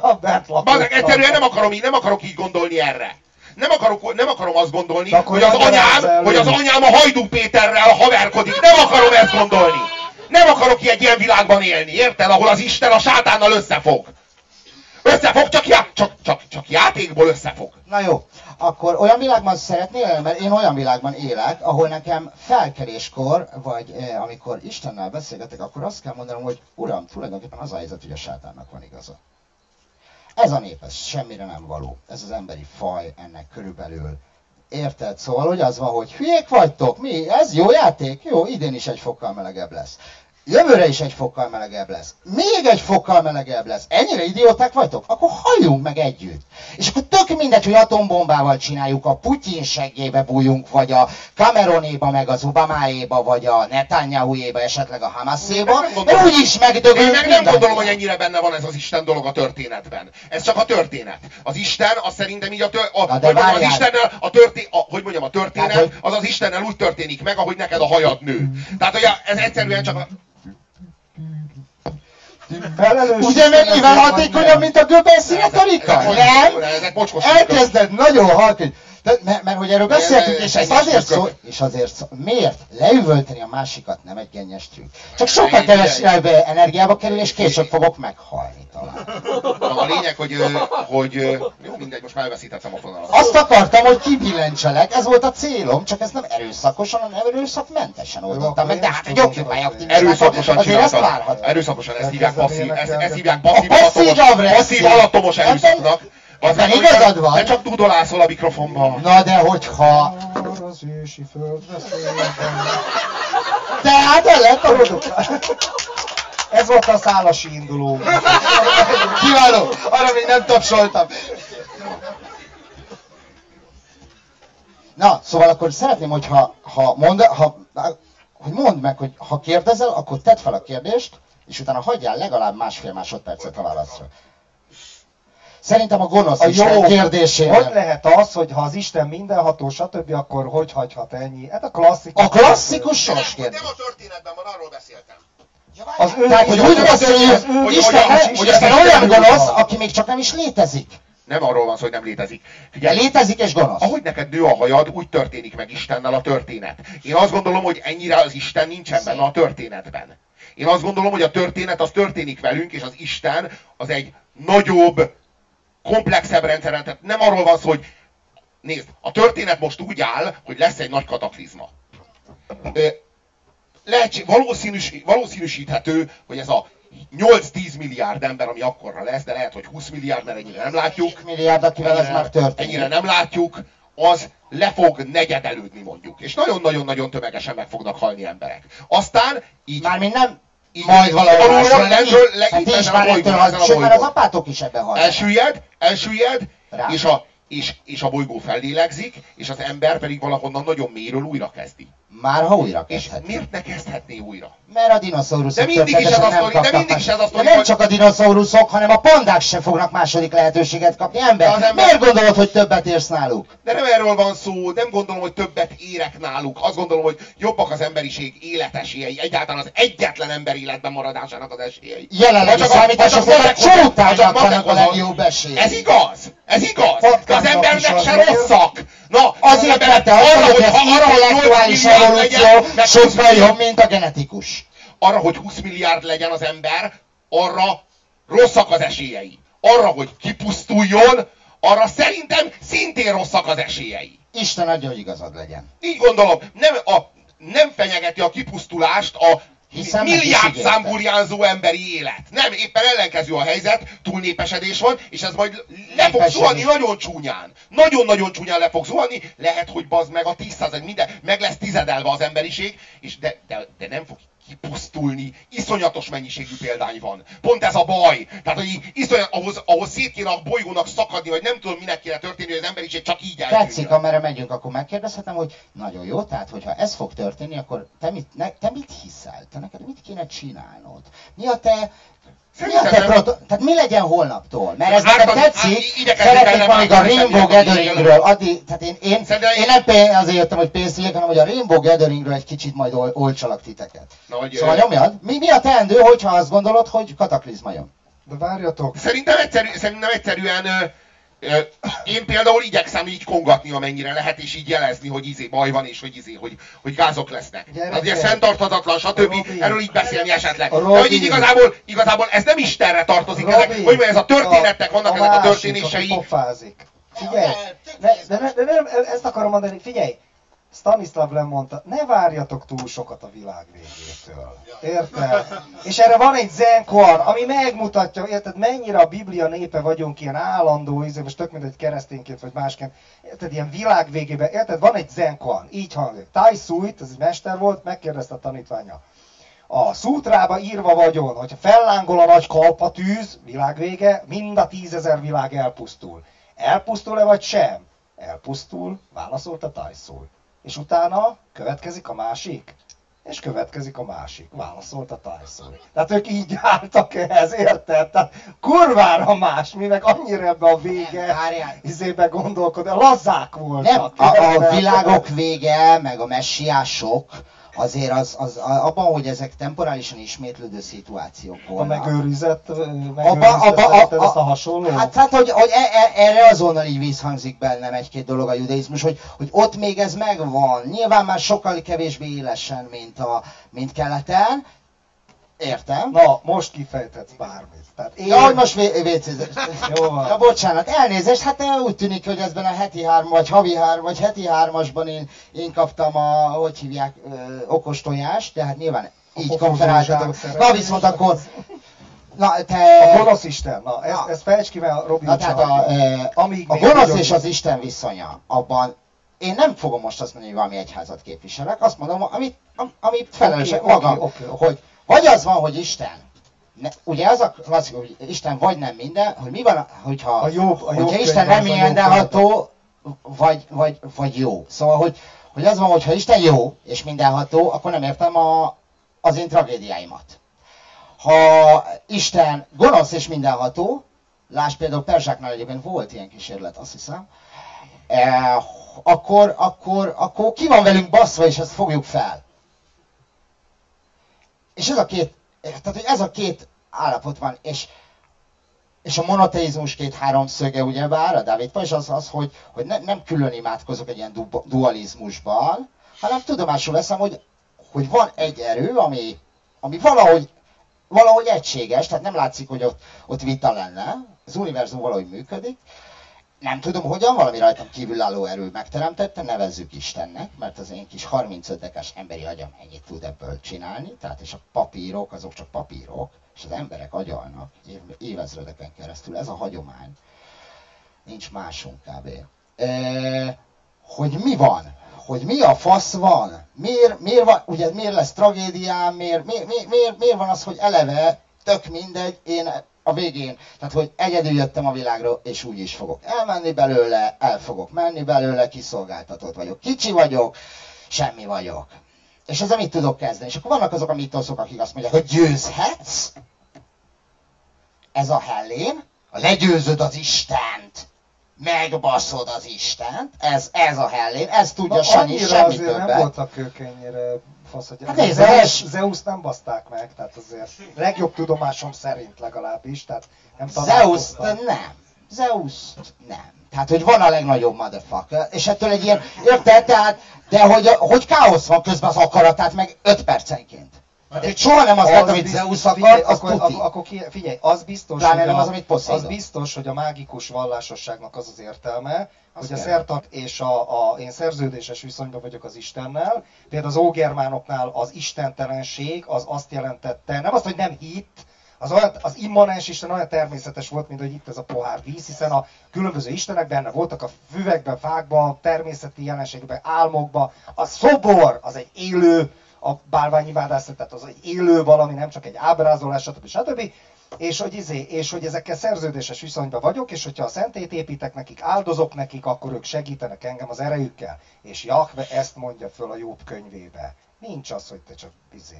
Speaker 2: a bent
Speaker 1: Bazeg, egyszerűen nem akarom így, nem akarok így gondolni erre. Nem, akarok, nem akarom azt gondolni, hogy az, anyám, hogy az anyám a Hajdú Péterrel haverkodik. Nem akarom ezt gondolni. Nem akarok egy ilyen világban élni, érted? Ahol az Isten a sátánnal összefog. Összefog, csak, já, csak, csak, csak játékból összefog.
Speaker 3: Na jó, akkor olyan világban szeretnél mert én olyan világban élek, ahol nekem felkeréskor, vagy eh, amikor Istennel beszélgetek, akkor azt kell mondanom, hogy Uram, tulajdonképpen az a helyzet, hogy a sátánnak van igaza. Ez a nép, ez semmire nem való. Ez az emberi faj ennek körülbelül. Érted? Szóval, hogy az van, hogy hülyék vagytok, mi? Ez jó játék? Jó, idén is egy fokkal melegebb lesz. Jövőre is egy fokkal melegebb lesz. Még egy fokkal melegebb lesz. Ennyire idióták vagytok? Akkor halljunk meg együtt. És akkor tök mindegy, hogy atombombával csináljuk, a Putyin segébe bújunk, vagy a Cameronéba, meg az Obamáéba, vagy a Netanyahuéba, esetleg a Hamaséba, mert úgyis megdögünk
Speaker 1: Én meg nem gondolom, hogy ennyire benne van ez az Isten dolog a történetben. Ez csak a történet. Az Isten, az szerintem így a, tör, a,
Speaker 3: Na,
Speaker 1: hogy
Speaker 3: de
Speaker 1: mondjam, az. Istennel, a történ, a, hogy mondjam, a történet,
Speaker 3: Tehát, hogy-
Speaker 1: az az Istennel úgy történik meg, ahogy neked a hajad nő. Tehát, hogy ez egyszerűen csak a,
Speaker 2: Felelős
Speaker 3: Ugye mennyivel hatékonyabb, mint a Goebbels retorika? Nem?
Speaker 1: Ezek
Speaker 3: Elkezded nagyon halk, de, mert, mert hogy erről beszéltünk, és ez azért szó, és azért szó, miért? Leüvölteni a másikat nem egy gennyes trükk. Csak sokkal kevesebb energiába kerül, és később fogok meghalni talán.
Speaker 1: Na, a lényeg, hogy, hogy jó, mindegy, most már elveszítettem a fonalat.
Speaker 3: Azt akartam, hogy kibillentselek, ez volt a célom, csak ezt nem erőszakosan, hanem erőszakmentesen oldottam meg, de hát egy occupy
Speaker 1: Erőszakosan csináltad. Erőszakosan, ezt hívják passzív, ezt, ezt hívják passzív,
Speaker 3: passzív
Speaker 1: passzív alattomos
Speaker 3: Ebben-
Speaker 1: erőszaknak. Az
Speaker 3: ebben
Speaker 1: meg, hogy
Speaker 3: igazad van.
Speaker 1: Te csak dudolászol a mikrofonba.
Speaker 3: Na de hogyha...
Speaker 2: Az ősi földre szélben.
Speaker 3: Tehát el lehet a
Speaker 2: Ez volt a szálasi induló.
Speaker 3: Kiváló! Arra még nem tapsoltam. Na, szóval akkor szeretném, hogyha ha mond, ha, hogy mondd meg, hogy ha kérdezel, akkor tedd fel a kérdést, és utána hagyjál legalább másfél másodpercet a válaszra. Szerintem a gonosz
Speaker 2: A
Speaker 3: Isten
Speaker 2: jó Hogy
Speaker 3: kérdésére.
Speaker 2: lehet az, hogy ha az Isten mindenható, stb., akkor hogy hagyhat ennyi? Hát a klasszikus.
Speaker 3: A klasszikus sors kérdés.
Speaker 1: Nem a történetben van, arról beszéltem.
Speaker 2: Az ő,
Speaker 3: Tehát, hogy úgy beszéljünk,
Speaker 1: hogy-
Speaker 3: Isten,
Speaker 1: hogy-
Speaker 3: hogy
Speaker 1: hogy-
Speaker 3: Isten
Speaker 1: hogy-
Speaker 3: olyan
Speaker 1: hogy-
Speaker 3: gonosz, aki még csak nem is létezik.
Speaker 1: Nem arról van szó, hogy nem létezik.
Speaker 3: De
Speaker 1: Figyelj,
Speaker 3: létezik és gonosz.
Speaker 1: ahogy neked nő a hajad, úgy történik meg Istennel a történet. Én azt gondolom, hogy ennyire az Isten nincsen benne a történetben. Én azt gondolom, hogy a történet az történik velünk, és az Isten az egy nagyobb, komplexebb rendszeren. Tehát nem arról van szó, hogy nézd, a történet most úgy áll, hogy lesz egy nagy kataklizma. Lehetség, valószínűs, valószínűsíthető, hogy ez a 8-10 milliárd ember, ami akkorra lesz, de lehet, hogy 20 milliárd, mert ennyire nem látjuk.
Speaker 3: milliárd, akivel ez már történik.
Speaker 1: Ennyire nem látjuk, az le fog negyedelődni mondjuk. És nagyon-nagyon-nagyon tömegesen meg fognak halni emberek. Aztán így
Speaker 3: Mármint nem majd valahol máshol,
Speaker 1: lentről, le- itt
Speaker 3: ti is
Speaker 1: ezen a bolygón, ezen a
Speaker 3: az apátok is ebben halnak.
Speaker 1: elsüllyed, elsüllyed,
Speaker 3: Rá.
Speaker 1: és a, és, és a bolygó fellélegzik, és az ember pedig valahonnan nagyon mélyről újra kezdi.
Speaker 3: Már ha újra
Speaker 1: És
Speaker 3: kezdhet.
Speaker 1: miért ne kezdhetné újra?
Speaker 3: Mert a dinoszauruszok
Speaker 1: De mindig is ez a sztori, de mindig is ez a sztori,
Speaker 3: De nem csak a dinoszauruszok, hanem a pandák sem fognak második lehetőséget kapni. Ember,
Speaker 1: ember-
Speaker 3: miért gondolod, hogy többet érsz náluk?
Speaker 1: De nem erről van szó, nem gondolom, hogy többet érek náluk. Azt gondolom, hogy jobbak az emberiség életesélyei, egyáltalán az egyetlen ember életben maradásának az esélyei.
Speaker 3: Jelenlegi
Speaker 1: a-
Speaker 3: számítások
Speaker 1: matekhoz-
Speaker 3: csótánynak vannak a legjobb esélyek.
Speaker 1: Ez igaz, ez igaz. De az embernek se rosszak. Na,
Speaker 3: Azért,
Speaker 1: az
Speaker 3: mert mondod, hogy
Speaker 1: ha- arra, hogy 8
Speaker 3: intellektuális
Speaker 1: milliárd
Speaker 3: evolúció
Speaker 1: legyen, meg 20
Speaker 3: sokkal jobb, mint a genetikus.
Speaker 1: arra, hogy 20 milliárd legyen az ember, arra rosszak az esélyei. Arra, hogy kipusztuljon, arra szerintem szintén rosszak az esélyei.
Speaker 3: Isten adja, hogy igazad legyen.
Speaker 1: Így gondolom, nem, a, nem fenyegeti a kipusztulást a
Speaker 3: Is
Speaker 1: milliárd
Speaker 3: ígérte.
Speaker 1: számburjánzó emberi élet. Nem, éppen ellenkező a helyzet, túlnépesedés van, és ez majd le fog zuhanni nagyon csúnyán. Nagyon-nagyon csúnyán le fog zuhanni, lehet, hogy bazd meg a 10 minden, meg lesz tizedelve az emberiség, és de, de, de nem fog kipusztulni. Iszonyatos mennyiségű példány van. Pont ez a baj. Tehát, hogy iszonyat, ahhoz, ahhoz szét kéne a bolygónak szakadni, vagy nem tudom, minek kéne történni, hogy az emberiség csak így eltűnjön.
Speaker 3: Tetszik, amerre megyünk, akkor megkérdezhetem, hogy nagyon jó, tehát hogyha ez fog történni, akkor te mit, ne, te mit hiszel? Te neked mit kéne csinálnod? Mi a te
Speaker 1: Szerintem
Speaker 3: proto- Tehát mi legyen holnaptól? Mert ez nekem tetszik, szeretnék
Speaker 1: benne
Speaker 3: valami a Rainbow Gatheringről, addig, tehát én, én,
Speaker 1: Szerintem-
Speaker 3: én nem pé- azért jöttem, hogy pénzt vigyek, hanem hogy a Rainbow Gatheringről egy kicsit majd ol, olcsalak titeket.
Speaker 1: Na, hogy,
Speaker 3: Szóval nyomjad, mi, mi a teendő, hogyha azt gondolod, hogy kataklizma jön?
Speaker 2: De várjatok,
Speaker 1: Szerintem, egyszerű, szerintem egyszerűen én például igyekszem így kongatni, amennyire lehet, és így jelezni, hogy izé baj van, és hogy izé, hogy, hogy gázok lesznek. Tehát ugye fenntarthatatlan, stb.
Speaker 2: Robi!
Speaker 1: Erről így beszélni esetleg.
Speaker 2: A
Speaker 1: De hogy így igazából, igazából ez nem Istenre tartozik, ezek, hogy ez a történetnek vannak ezek a történései.
Speaker 2: pofázik. Figyelj, ne, de, ne, de nem, ezt akarom mondani, figyelj, Stanislav Lem mondta, ne várjatok túl sokat a világ végétől. Érted? És erre van egy zenkar, ami megmutatja, érted, mennyire a Biblia népe vagyunk ilyen állandó, izé, most tök mindegy keresztényként vagy másként, érted, ilyen világ végében, érted, van egy zenkar, így hangzik. Tai Suit, ez egy mester volt, megkérdezte a tanítványa. A szútrába írva vagyon, hogyha fellángol a nagy kalpatűz, világvége, mind a tízezer világ elpusztul. Elpusztul-e vagy sem? Elpusztul, válaszolta Tajszul. És utána következik a másik? És következik a másik, válaszolta Tyson. Tehát ők így álltak ehhez, érted? Tehát kurvára más, mi meg annyira ebbe a vége,
Speaker 3: Várjál.
Speaker 2: izébe gondolkod, lazák
Speaker 3: Nem,
Speaker 2: voltak.
Speaker 3: a, a
Speaker 2: érted?
Speaker 3: világok vége, meg a messiások, azért az, az abban, hogy ezek temporálisan ismétlődő szituációk
Speaker 2: A
Speaker 3: volnak.
Speaker 2: megőrizett,
Speaker 3: Abba,
Speaker 2: megőrizett
Speaker 3: abba,
Speaker 2: szerinted
Speaker 3: a,
Speaker 2: ezt a hasonló?
Speaker 3: Hát, hát hogy, hogy e, e, erre azonnal így visszhangzik bennem egy-két dolog a judaizmus, hogy, hogy ott még ez megvan. Nyilván már sokkal kevésbé élesen, mint, a, mint keleten. Értem.
Speaker 2: Na, most kifejtetsz bármit. Tehát én...
Speaker 3: Ja, hogy most vé- vécézés. [LAUGHS]
Speaker 2: Jó van.
Speaker 3: Ja, bocsánat, elnézést, hát eh, úgy tűnik, hogy ezben a heti három, vagy havi három, vagy heti hármasban én, én kaptam a, hogy hívják, ö, okos tojást, de hát nyilván így konferáltatok. Na viszont akkor, na te...
Speaker 2: A gonosz Isten, na, ezt,
Speaker 3: Na.
Speaker 2: ezt fejtsd ki, mert Robi
Speaker 3: Na tehát a, e,
Speaker 2: Amíg
Speaker 3: a gonosz és az Isten viszonya, abban én nem fogom most azt mondani, hogy valami egyházat képviselek, azt mondom, amit, am- amit felelősek
Speaker 2: Oké,
Speaker 3: magam,
Speaker 2: oké, oké, oké.
Speaker 3: hogy vagy az van, hogy Isten, ne, ugye az a klasszikus, hogy Isten vagy nem minden, hogy mi van, hogyha,
Speaker 2: A jobb- a jobb
Speaker 3: hogyha Isten nem mindenható, vagy, vagy, vagy jó. Szóval, hogy, hogy az van, hogy ha Isten jó és mindenható, akkor nem értem a, az én tragédiáimat. Ha Isten gonosz és mindenható, lásd például Perzsáknál egyébként volt ilyen kísérlet, azt hiszem, eh, akkor, akkor, akkor ki van velünk baszva, és ezt fogjuk fel. És ez a két, tehát hogy ez a két állapot van, és, és a monoteizmus két háromszöge ugyebár, a Dávid és az az, hogy, hogy ne, nem külön imádkozok egy ilyen du, dualizmusban, hanem tudomásul veszem, hogy, hogy van egy erő, ami, ami valahogy, valahogy egységes, tehát nem látszik, hogy ott, ott vita lenne, az univerzum valahogy működik, nem tudom hogyan, valami rajtam kívülálló erő megteremtette, nevezzük Istennek, mert az én kis 35 dekes emberi agyam ennyit tud ebből csinálni, tehát és a papírok, azok csak papírok, és az emberek agyalnak év, évezredeken keresztül, ez a hagyomány. Nincs másunk kb. E, hogy mi van? Hogy mi a fasz van? Miért, miért, van, ugye, miért lesz tragédiám? Miért, miért, miért, miért van az, hogy eleve tök mindegy, én a végén, tehát hogy egyedül jöttem a világra, és úgy is fogok elmenni belőle, el fogok menni belőle, kiszolgáltatott vagyok. Kicsi vagyok, semmi vagyok. És ezzel mit tudok kezdeni? És akkor vannak azok a mitoszok, akik azt mondják, hogy győzhetsz. Ez a Hellén, a legyőzöd az Istent, megbaszod az Istent, ez, ez a Hellén, ez tudja
Speaker 2: Na,
Speaker 3: Sanyi, semmi
Speaker 2: azért nem
Speaker 3: többet.
Speaker 2: voltak ők ennyire fasz, hogy
Speaker 3: Hát nézd,
Speaker 2: Zeus,
Speaker 3: ez-
Speaker 2: Zeus nem baszták meg, tehát azért legjobb tudomásom szerint legalábbis, tehát nem
Speaker 3: Zeus nem. Zeus nem. Tehát, hogy van a legnagyobb motherfucker, és ettől egy ilyen, érted? Tehát, de hogy, hogy káosz van közben az akaratát, meg 5 percenként. Tehát, hogy soha nem az lett, amit Zeus akart, az
Speaker 2: akkor, akkor, akkor figyelj, az biztos,
Speaker 3: Pláne
Speaker 2: hogy
Speaker 3: nem az, amit Poseidon.
Speaker 2: az biztos, hogy a mágikus vallásosságnak az az értelme,
Speaker 3: Az
Speaker 2: hogy a szertart és a, a, én szerződéses viszonyban vagyok az Istennel, például az ógermánoknál az istentelenség az azt jelentette, nem azt, hogy nem hitt, az, olyan, az immanens Isten olyan természetes volt, mint hogy itt ez a pohár víz, hiszen a különböző istenek benne voltak a füvekben, fákban, természeti jelenségben, álmokban. A szobor az egy élő, a bálványimádászat, tehát az egy élő valami, nem csak egy ábrázolás, stb. stb. És hogy, izé, és hogy ezekkel szerződéses viszonyban vagyok, és hogyha a szentét építek nekik, áldozok nekik, akkor ők segítenek engem az erejükkel. És Jahve ezt mondja föl a Jobb könyvébe. Nincs az, hogy te csak izé,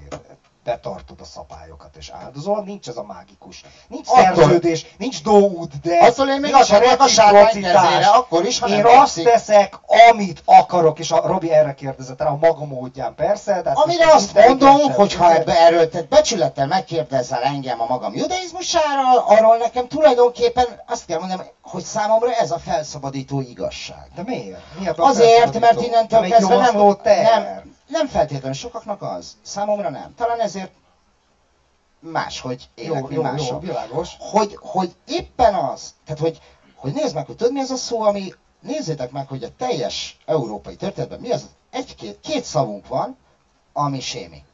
Speaker 2: betartod a szabályokat és áldozol, nincs ez a mágikus. Nincs
Speaker 3: Attól-
Speaker 2: szerződés, nincs do de
Speaker 3: Attól én még
Speaker 2: nincs reciprocitás.
Speaker 3: akkor is, ha
Speaker 2: Én
Speaker 3: nem
Speaker 2: azt teszek, amit akarok, és a Robi erre kérdezett rá, a maga módján persze. De ezt
Speaker 3: Amire azt mondom, hogy ha ebbe erről, tehát becsülettel megkérdezzel engem a magam judaizmusáról, arról nekem tulajdonképpen azt kell mondanom, hogy számomra ez a felszabadító igazság.
Speaker 2: De miért? Mi
Speaker 3: Azért, mert innentől kezdve nem,
Speaker 2: teher.
Speaker 3: nem, nem feltétlenül sokaknak az. Számomra nem. Talán ezért máshogy élek,
Speaker 2: Jó,
Speaker 3: mint
Speaker 2: jó,
Speaker 3: mások.
Speaker 2: jó, világos.
Speaker 3: Hogy, hogy éppen az, tehát hogy, hogy nézd meg, hogy tudod mi az a szó, ami, nézzétek meg, hogy a teljes európai történetben mi az, egy-két, két szavunk van, ami sémi.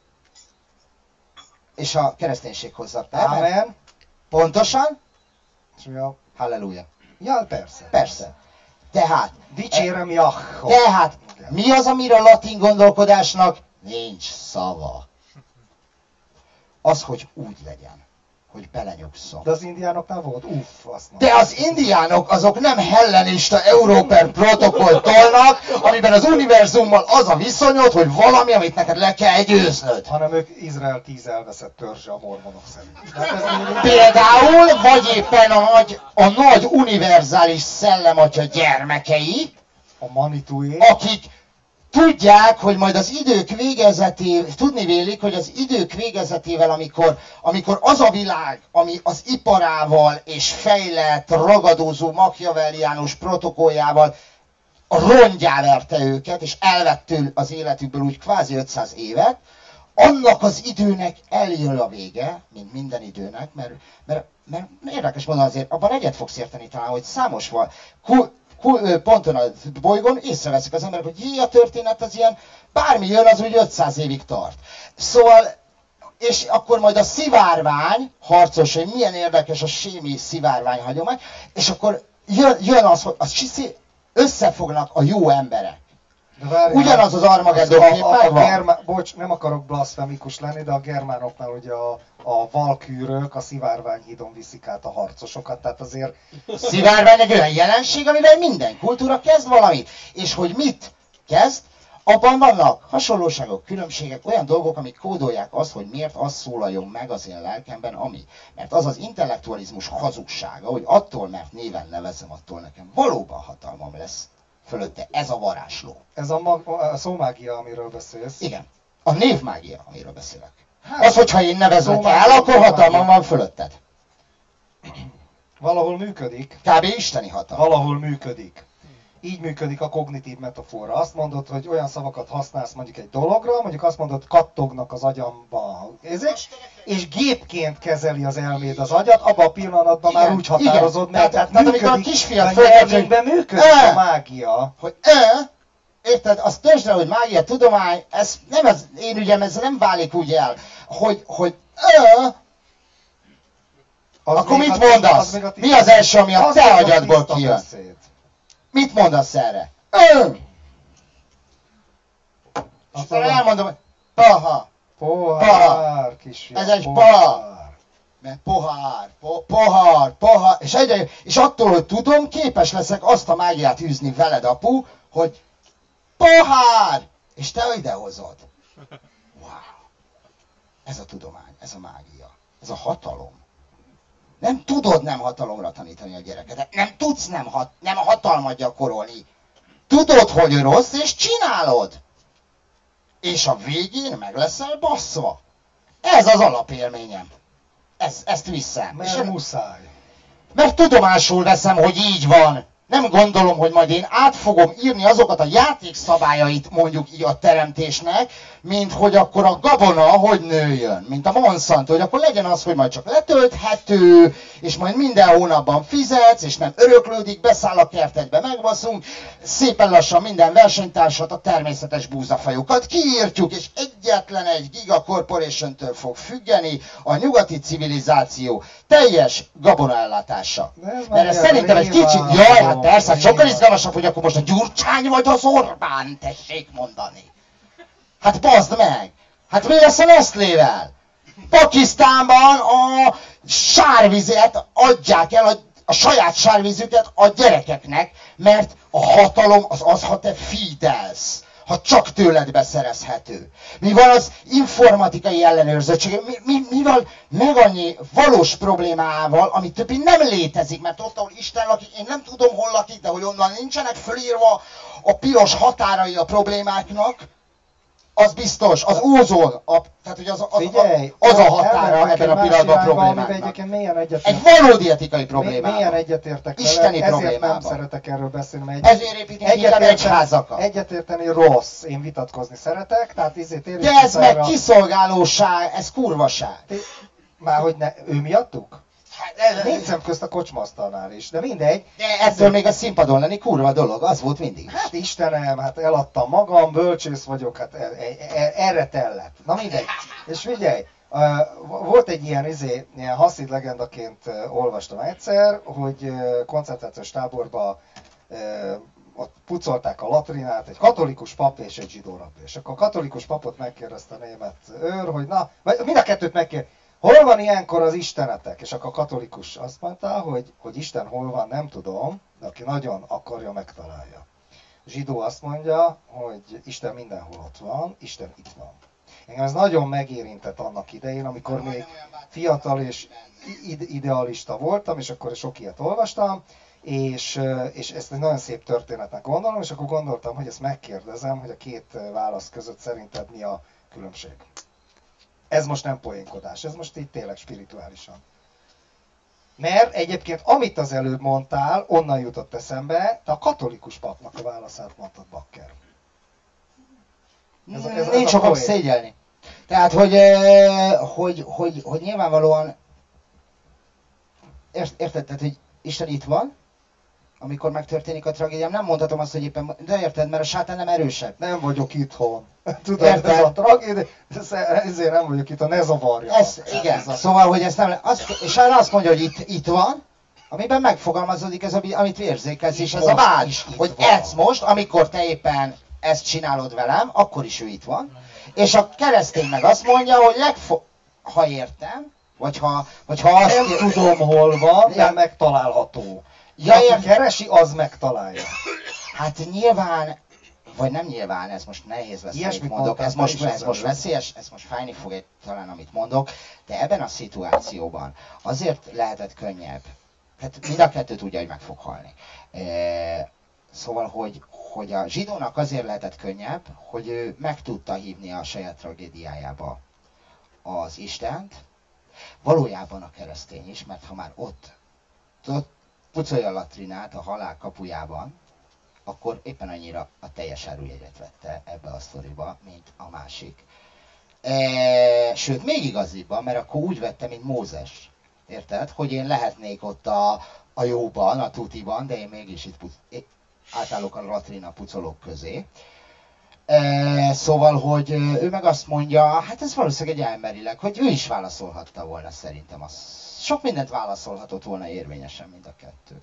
Speaker 3: És a kereszténység mert
Speaker 2: Amen.
Speaker 3: pontosan,
Speaker 2: És mi a...
Speaker 3: halleluja.
Speaker 2: Ja, persze.
Speaker 3: Persze. Tehát,
Speaker 2: Dicsérem Jahho.
Speaker 3: tehát, mi az, amire a latin gondolkodásnak nincs szava? Az, hogy úgy legyen, hogy belenyugszom.
Speaker 2: De az indiánoknál volt? Uff, azt mondom.
Speaker 3: De az indiánok azok nem hellenista Európer protokoll tolnak, amiben az univerzummal az a viszonyod, hogy valami, amit neked le kell győznöd.
Speaker 2: Hanem ők Izrael tíz elveszett törzse a mormonok szerint. Ez
Speaker 3: Például, vagy éppen a nagy, a nagy univerzális szellematya gyermekei,
Speaker 2: a Manitújé.
Speaker 3: akik tudják, hogy majd az idők végezetével, tudni vélik, hogy az idők végezetével, amikor, amikor az a világ, ami az iparával és fejlett, ragadozó Machiavelliánus protokolljával rongyá verte őket, és elvett az életükből úgy kvázi 500 évet, annak az időnek eljön a vége, mint minden időnek, mert, mert, mert érdekes mondani azért, abban egyet fogsz érteni talán, hogy számos van. Ponton a bolygón észreveszik az emberek, hogy jé, a történet az ilyen, bármi jön, az úgy 500 évig tart. Szóval, és akkor majd a szivárvány, harcos, hogy milyen érdekes a sémi szivárvány hagyomány, és akkor jön, jön az, hogy az összefognak a jó emberek.
Speaker 2: Várjál,
Speaker 3: Ugyanaz az Armageddon
Speaker 2: a, a, a germá, bocs, nem akarok blaszfemikus lenni, de a germánoknál ugye a, a valkűrök a szivárványhídon viszik át a harcosokat, tehát azért
Speaker 3: Szivárvány egy olyan jelenség, amivel minden kultúra kezd valamit. És hogy mit kezd, abban vannak hasonlóságok, különbségek, olyan dolgok, amik kódolják azt, hogy miért az szólaljon meg az én lelkemben, ami. Mert az az intellektualizmus hazugsága, hogy attól, mert néven nevezem, attól nekem valóban hatalmam lesz fölötte. Ez a varázsló.
Speaker 2: ez a, mag, a szómágia, amiről beszélsz.
Speaker 3: Igen. A névmágia, amiről beszélek.
Speaker 2: Hát,
Speaker 3: Az, hogyha én nevezlek el, akkor hatalmam van fölötted.
Speaker 2: Valahol működik,
Speaker 3: Kb. isteni hatalom.
Speaker 2: valahol működik. Így működik a kognitív metafora. Azt mondod, hogy olyan szavakat használsz mondjuk egy dologra, mondjuk azt mondod, kattognak az agyamba ezek, és gépként kezeli az elméd az agyat, abban a pillanatban
Speaker 3: Igen,
Speaker 2: már úgy határozod meg,
Speaker 3: Tehát- tehát amikor a hogy-
Speaker 2: nyelvünkben működik
Speaker 3: Ö!
Speaker 2: a mágia.
Speaker 3: hogy ö, érted, azt törzsd el, hogy mágia, tudomány, ez nem az én ügyem, ez nem válik úgy el, hogy, hogy ö,
Speaker 2: Az
Speaker 3: akkor mit mondasz?
Speaker 2: még a
Speaker 3: Mi az első, ami a
Speaker 2: az
Speaker 3: te agyadból kijön?
Speaker 2: beszéd.
Speaker 3: Mit mondasz erre? Ö! És
Speaker 2: Azt
Speaker 3: aztán
Speaker 2: mondom,
Speaker 3: elmondom, hogy paha,
Speaker 2: Pohár, kisfiam,
Speaker 3: Ez egy
Speaker 2: pohár.
Speaker 3: mert pohár, po, pohár, pohár, és, egyre, és attól, hogy tudom, képes leszek azt a mágiát űzni veled, apu, hogy pohár, És te idehozod. [LAUGHS] Wow. Ez a tudomány, ez a mágia, ez a hatalom. Nem tudod nem hatalomra tanítani a gyereket. Nem tudsz nem, hat, nem hatalmat gyakorolni. Tudod, hogy rossz, és csinálod. És a végén meg leszel basszva. Ez az alapélményem. Ez, ezt viszem.
Speaker 2: Mert
Speaker 3: és
Speaker 2: muszáj.
Speaker 3: Mert tudomásul veszem, hogy így van nem gondolom, hogy majd én át fogom írni azokat a játékszabályait mondjuk így a teremtésnek, mint hogy akkor a gabona hogy nőjön, mint a Monsanto, hogy akkor legyen az, hogy majd csak letölthető, és majd minden hónapban fizetsz, és nem öröklődik, beszáll a kertedbe, megbaszunk, szépen lassan minden versenytársat, a természetes búzafajokat kiírtjuk, és egyetlen egy Giga Corporation-től fog függeni a nyugati civilizáció teljes gabona ellátása. Mert ez szerintem egy kicsit, jaj, hát persze, hát sokkal izgalmasabb, hogy akkor most a Gyurcsány vagy az Orbán, tessék mondani. Hát bazd meg! Hát mi lesz a Nestlével? Pakisztánban a sárvizet adják el, a, a saját sárvizüket a gyerekeknek, mert a hatalom az az, ha te fidelsz ha csak tőled beszerezhető. Mi van az informatikai ellenőrzöttség? Mi, mi, mi van meg annyi valós problémával, ami többi nem létezik, mert ott, ahol Isten lakik, én nem tudom, hol lakik, de hogy onnan nincsenek fölírva a piros határai a problémáknak, az biztos, az ózon, a, tehát hogy az, az, Figyelj, az, az a határa ebben a pillanatban a problémának. Egy valódi etikai problémában.
Speaker 2: Milyen egyetértek
Speaker 3: Isteni
Speaker 2: vele, ezért nem szeretek erről beszélni, mert egy,
Speaker 3: ezért építünk egyetérteni, egyházakat.
Speaker 2: Egyetérteni rossz, én vitatkozni szeretek, tehát izé
Speaker 3: De ez meg kiszolgálóság, ez kurvaság.
Speaker 2: Már hogy ne, ő miattuk? Hát, Nézem közt a kocsmasztalnál is, de mindegy.
Speaker 3: De ettől még a színpadon lenni kurva dolog, az volt mindig.
Speaker 2: Hát Istenem, hát eladtam magam, bölcsész vagyok, hát e, e, e, erre tellett. Na mindegy. És figyelj, volt egy ilyen, izé, ilyen haszid legendaként olvastam egyszer, hogy koncentrációs táborba ott pucolták a latrinát, egy katolikus pap és egy zsidó rabbi. És akkor a katolikus papot megkérdezte a német őr, hogy na, vagy mind a kettőt megkérdezte, Hol van ilyenkor az istenetek? És akkor a katolikus azt mondta, hogy, hogy Isten hol van, nem tudom, de aki nagyon akarja, megtalálja. A zsidó azt mondja, hogy Isten mindenhol ott van, Isten itt van. Engem ez nagyon megérintett annak idején, amikor még fiatal és idealista voltam, és akkor sok ilyet olvastam, és, és ezt egy nagyon szép történetnek gondolom, és akkor gondoltam, hogy ezt megkérdezem, hogy a két válasz között szerinted mi a különbség. Ez most nem poénkodás, ez most így tényleg spirituálisan. Mert egyébként, amit az előbb mondtál, onnan jutott eszembe, te a katolikus papnak a válaszát mondtad, Bakker.
Speaker 3: Ez, ez, ez Nincs okok szégyelni. Tehát, hogy, hogy, hogy, hogy nyilvánvalóan érted, tehát, hogy Isten itt van, amikor megtörténik a tragédiám, nem mondhatom azt, hogy éppen, de érted, mert a sátán nem erősebb.
Speaker 2: Nem vagyok itthon. [LAUGHS] Tudod, érted? ez a tragédia, ezért nem vagyok itthon, ne zavarja.
Speaker 3: Ez, igen, ez a... szóval, hogy ez nem, azt, és azt mondja, hogy itt, itt van, amiben megfogalmazódik ez, amit érzékelsz, és ez a vád, hogy ez most, amikor te éppen ezt csinálod velem, akkor is ő itt van. És a keresztény meg azt mondja, hogy legfo- ha értem, vagy ha, vagy ha azt...
Speaker 2: Nem tudom, hol van, de megtalálható. Ja, Aki keresi, az megtalálja.
Speaker 3: Hát nyilván, vagy nem nyilván, ez most nehéz lesz, amit mondok, ez most, ez most veszélyes, ez most fájni fog egy, talán, amit mondok, de ebben a szituációban azért lehetett könnyebb, hát mind a kettő tudja, hogy meg fog halni. E, szóval, hogy, hogy a zsidónak azért lehetett könnyebb, hogy ő meg tudta hívni a saját tragédiájába az Istent, valójában a keresztény is, mert ha már ott, ott pucolja a latrinát a halál kapujában, akkor éppen annyira a teljes árujegyet vette ebbe a sztoriba, mint a másik. E, sőt, még igazibban, mert akkor úgy vette, mint Mózes. Érted? Hogy én lehetnék ott a, a jóban, a tutiban, de én mégis itt puc- átállok a latrina pucolók közé. E, szóval, hogy ő meg azt mondja, hát ez valószínűleg egy elmerileg, hogy ő is válaszolhatta volna szerintem azt sok mindent válaszolhatott volna érvényesen mind a kettő.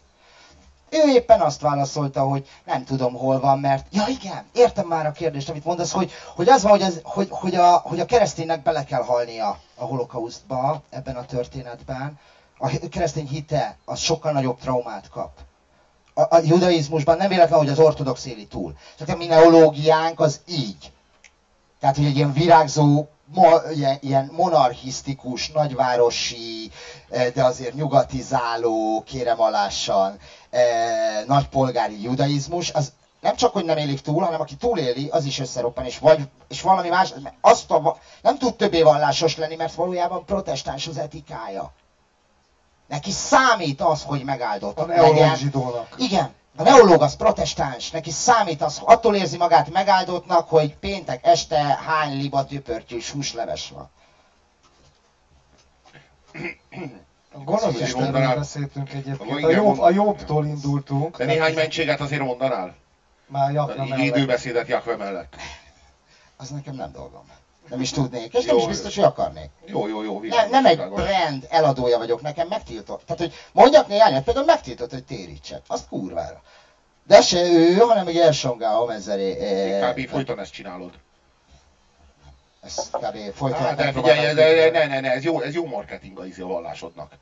Speaker 3: Ő éppen azt válaszolta, hogy nem tudom hol van, mert ja igen, értem már a kérdést, amit mondasz, hogy, hogy az van, hogy, az, hogy, hogy, a, hogy a kereszténynek bele kell halnia a holokausztba ebben a történetben. A keresztény hite az sokkal nagyobb traumát kap. A, a judaizmusban nem véletlen, hogy az ortodox éli túl. Csak a minneológiánk az így Tehát, hogy egy ilyen virágzó, mo, ilyen, ilyen monarchisztikus, nagyvárosi, eh, de azért nyugatizáló, kérem alássan, eh, nagypolgári judaizmus, az nem csak, hogy nem élik túl, hanem aki túléli, az is összeroppan, és, vagy, és valami más, azt a, nem tud többé vallásos lenni, mert valójában protestáns az etikája. Neki számít az, hogy megáldott
Speaker 2: A zsidónak.
Speaker 3: Igen, a neológ az protestáns, neki számít az, attól érzi magát megáldottnak, hogy péntek este hány liba tüpörtyűs húsleves van.
Speaker 2: A gonosz
Speaker 1: Azért
Speaker 2: Istenről beszéltünk egyébként.
Speaker 1: Igen,
Speaker 2: A, jobb, a jobbtól indultunk.
Speaker 1: De néhány mentséget azért mondanál?
Speaker 2: Már
Speaker 1: Így
Speaker 2: mellett.
Speaker 1: időbeszédet Jakve mellett.
Speaker 3: Az nekem nem dolgom. Nem is tudnék, és nem
Speaker 1: Jó,
Speaker 3: is biztos, hogy akarnék.
Speaker 1: Jó, jó, jó.
Speaker 3: Nem,
Speaker 1: világos,
Speaker 3: nem egy brand eladója vagyok, nekem megtiltott. Tehát, hogy mondjak néhányat, például megtiltott, hogy térítsek. Azt kurvára. De se ő, hanem egy elsongálom ezzel. eh,
Speaker 1: Kb. folyton ezt csinálod.
Speaker 3: Ez kb. folyton.
Speaker 1: Hát, de figyelj, de, de,
Speaker 3: megtiltani.
Speaker 1: ne, ne, ne, ez jó, ez jó marketing a izé a vallásodnak.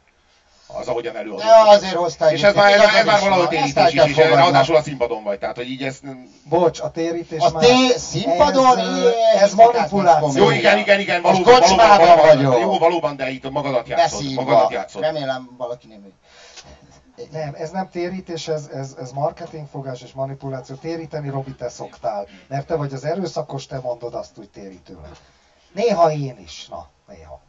Speaker 1: Az, ahogyan előadod.
Speaker 3: De azért hoztál
Speaker 1: És
Speaker 3: egy
Speaker 1: ez már, ez, ez már valahol térítés is, és ráadásul a színpadon vagy, tehát hogy így ezt...
Speaker 2: Bocs, a térítés
Speaker 3: A
Speaker 2: már...
Speaker 3: té- színpadon,
Speaker 2: ez, ez manipuláció.
Speaker 3: most
Speaker 1: Jó, igen, igen, igen,
Speaker 3: Most
Speaker 1: valóban, valóban,
Speaker 3: kocsmában
Speaker 1: valóban,
Speaker 3: vagyok.
Speaker 1: Jó, valóban, de itt magadat játszod, magadat játszod.
Speaker 3: Remélem valaki nem...
Speaker 2: Nem, ez nem térítés, ez, ez, ez marketingfogás és manipuláció. Téríteni, Robi, te szoktál. Mert te vagy az erőszakos, te mondod azt úgy térítőleg. Néha én is, na, néha.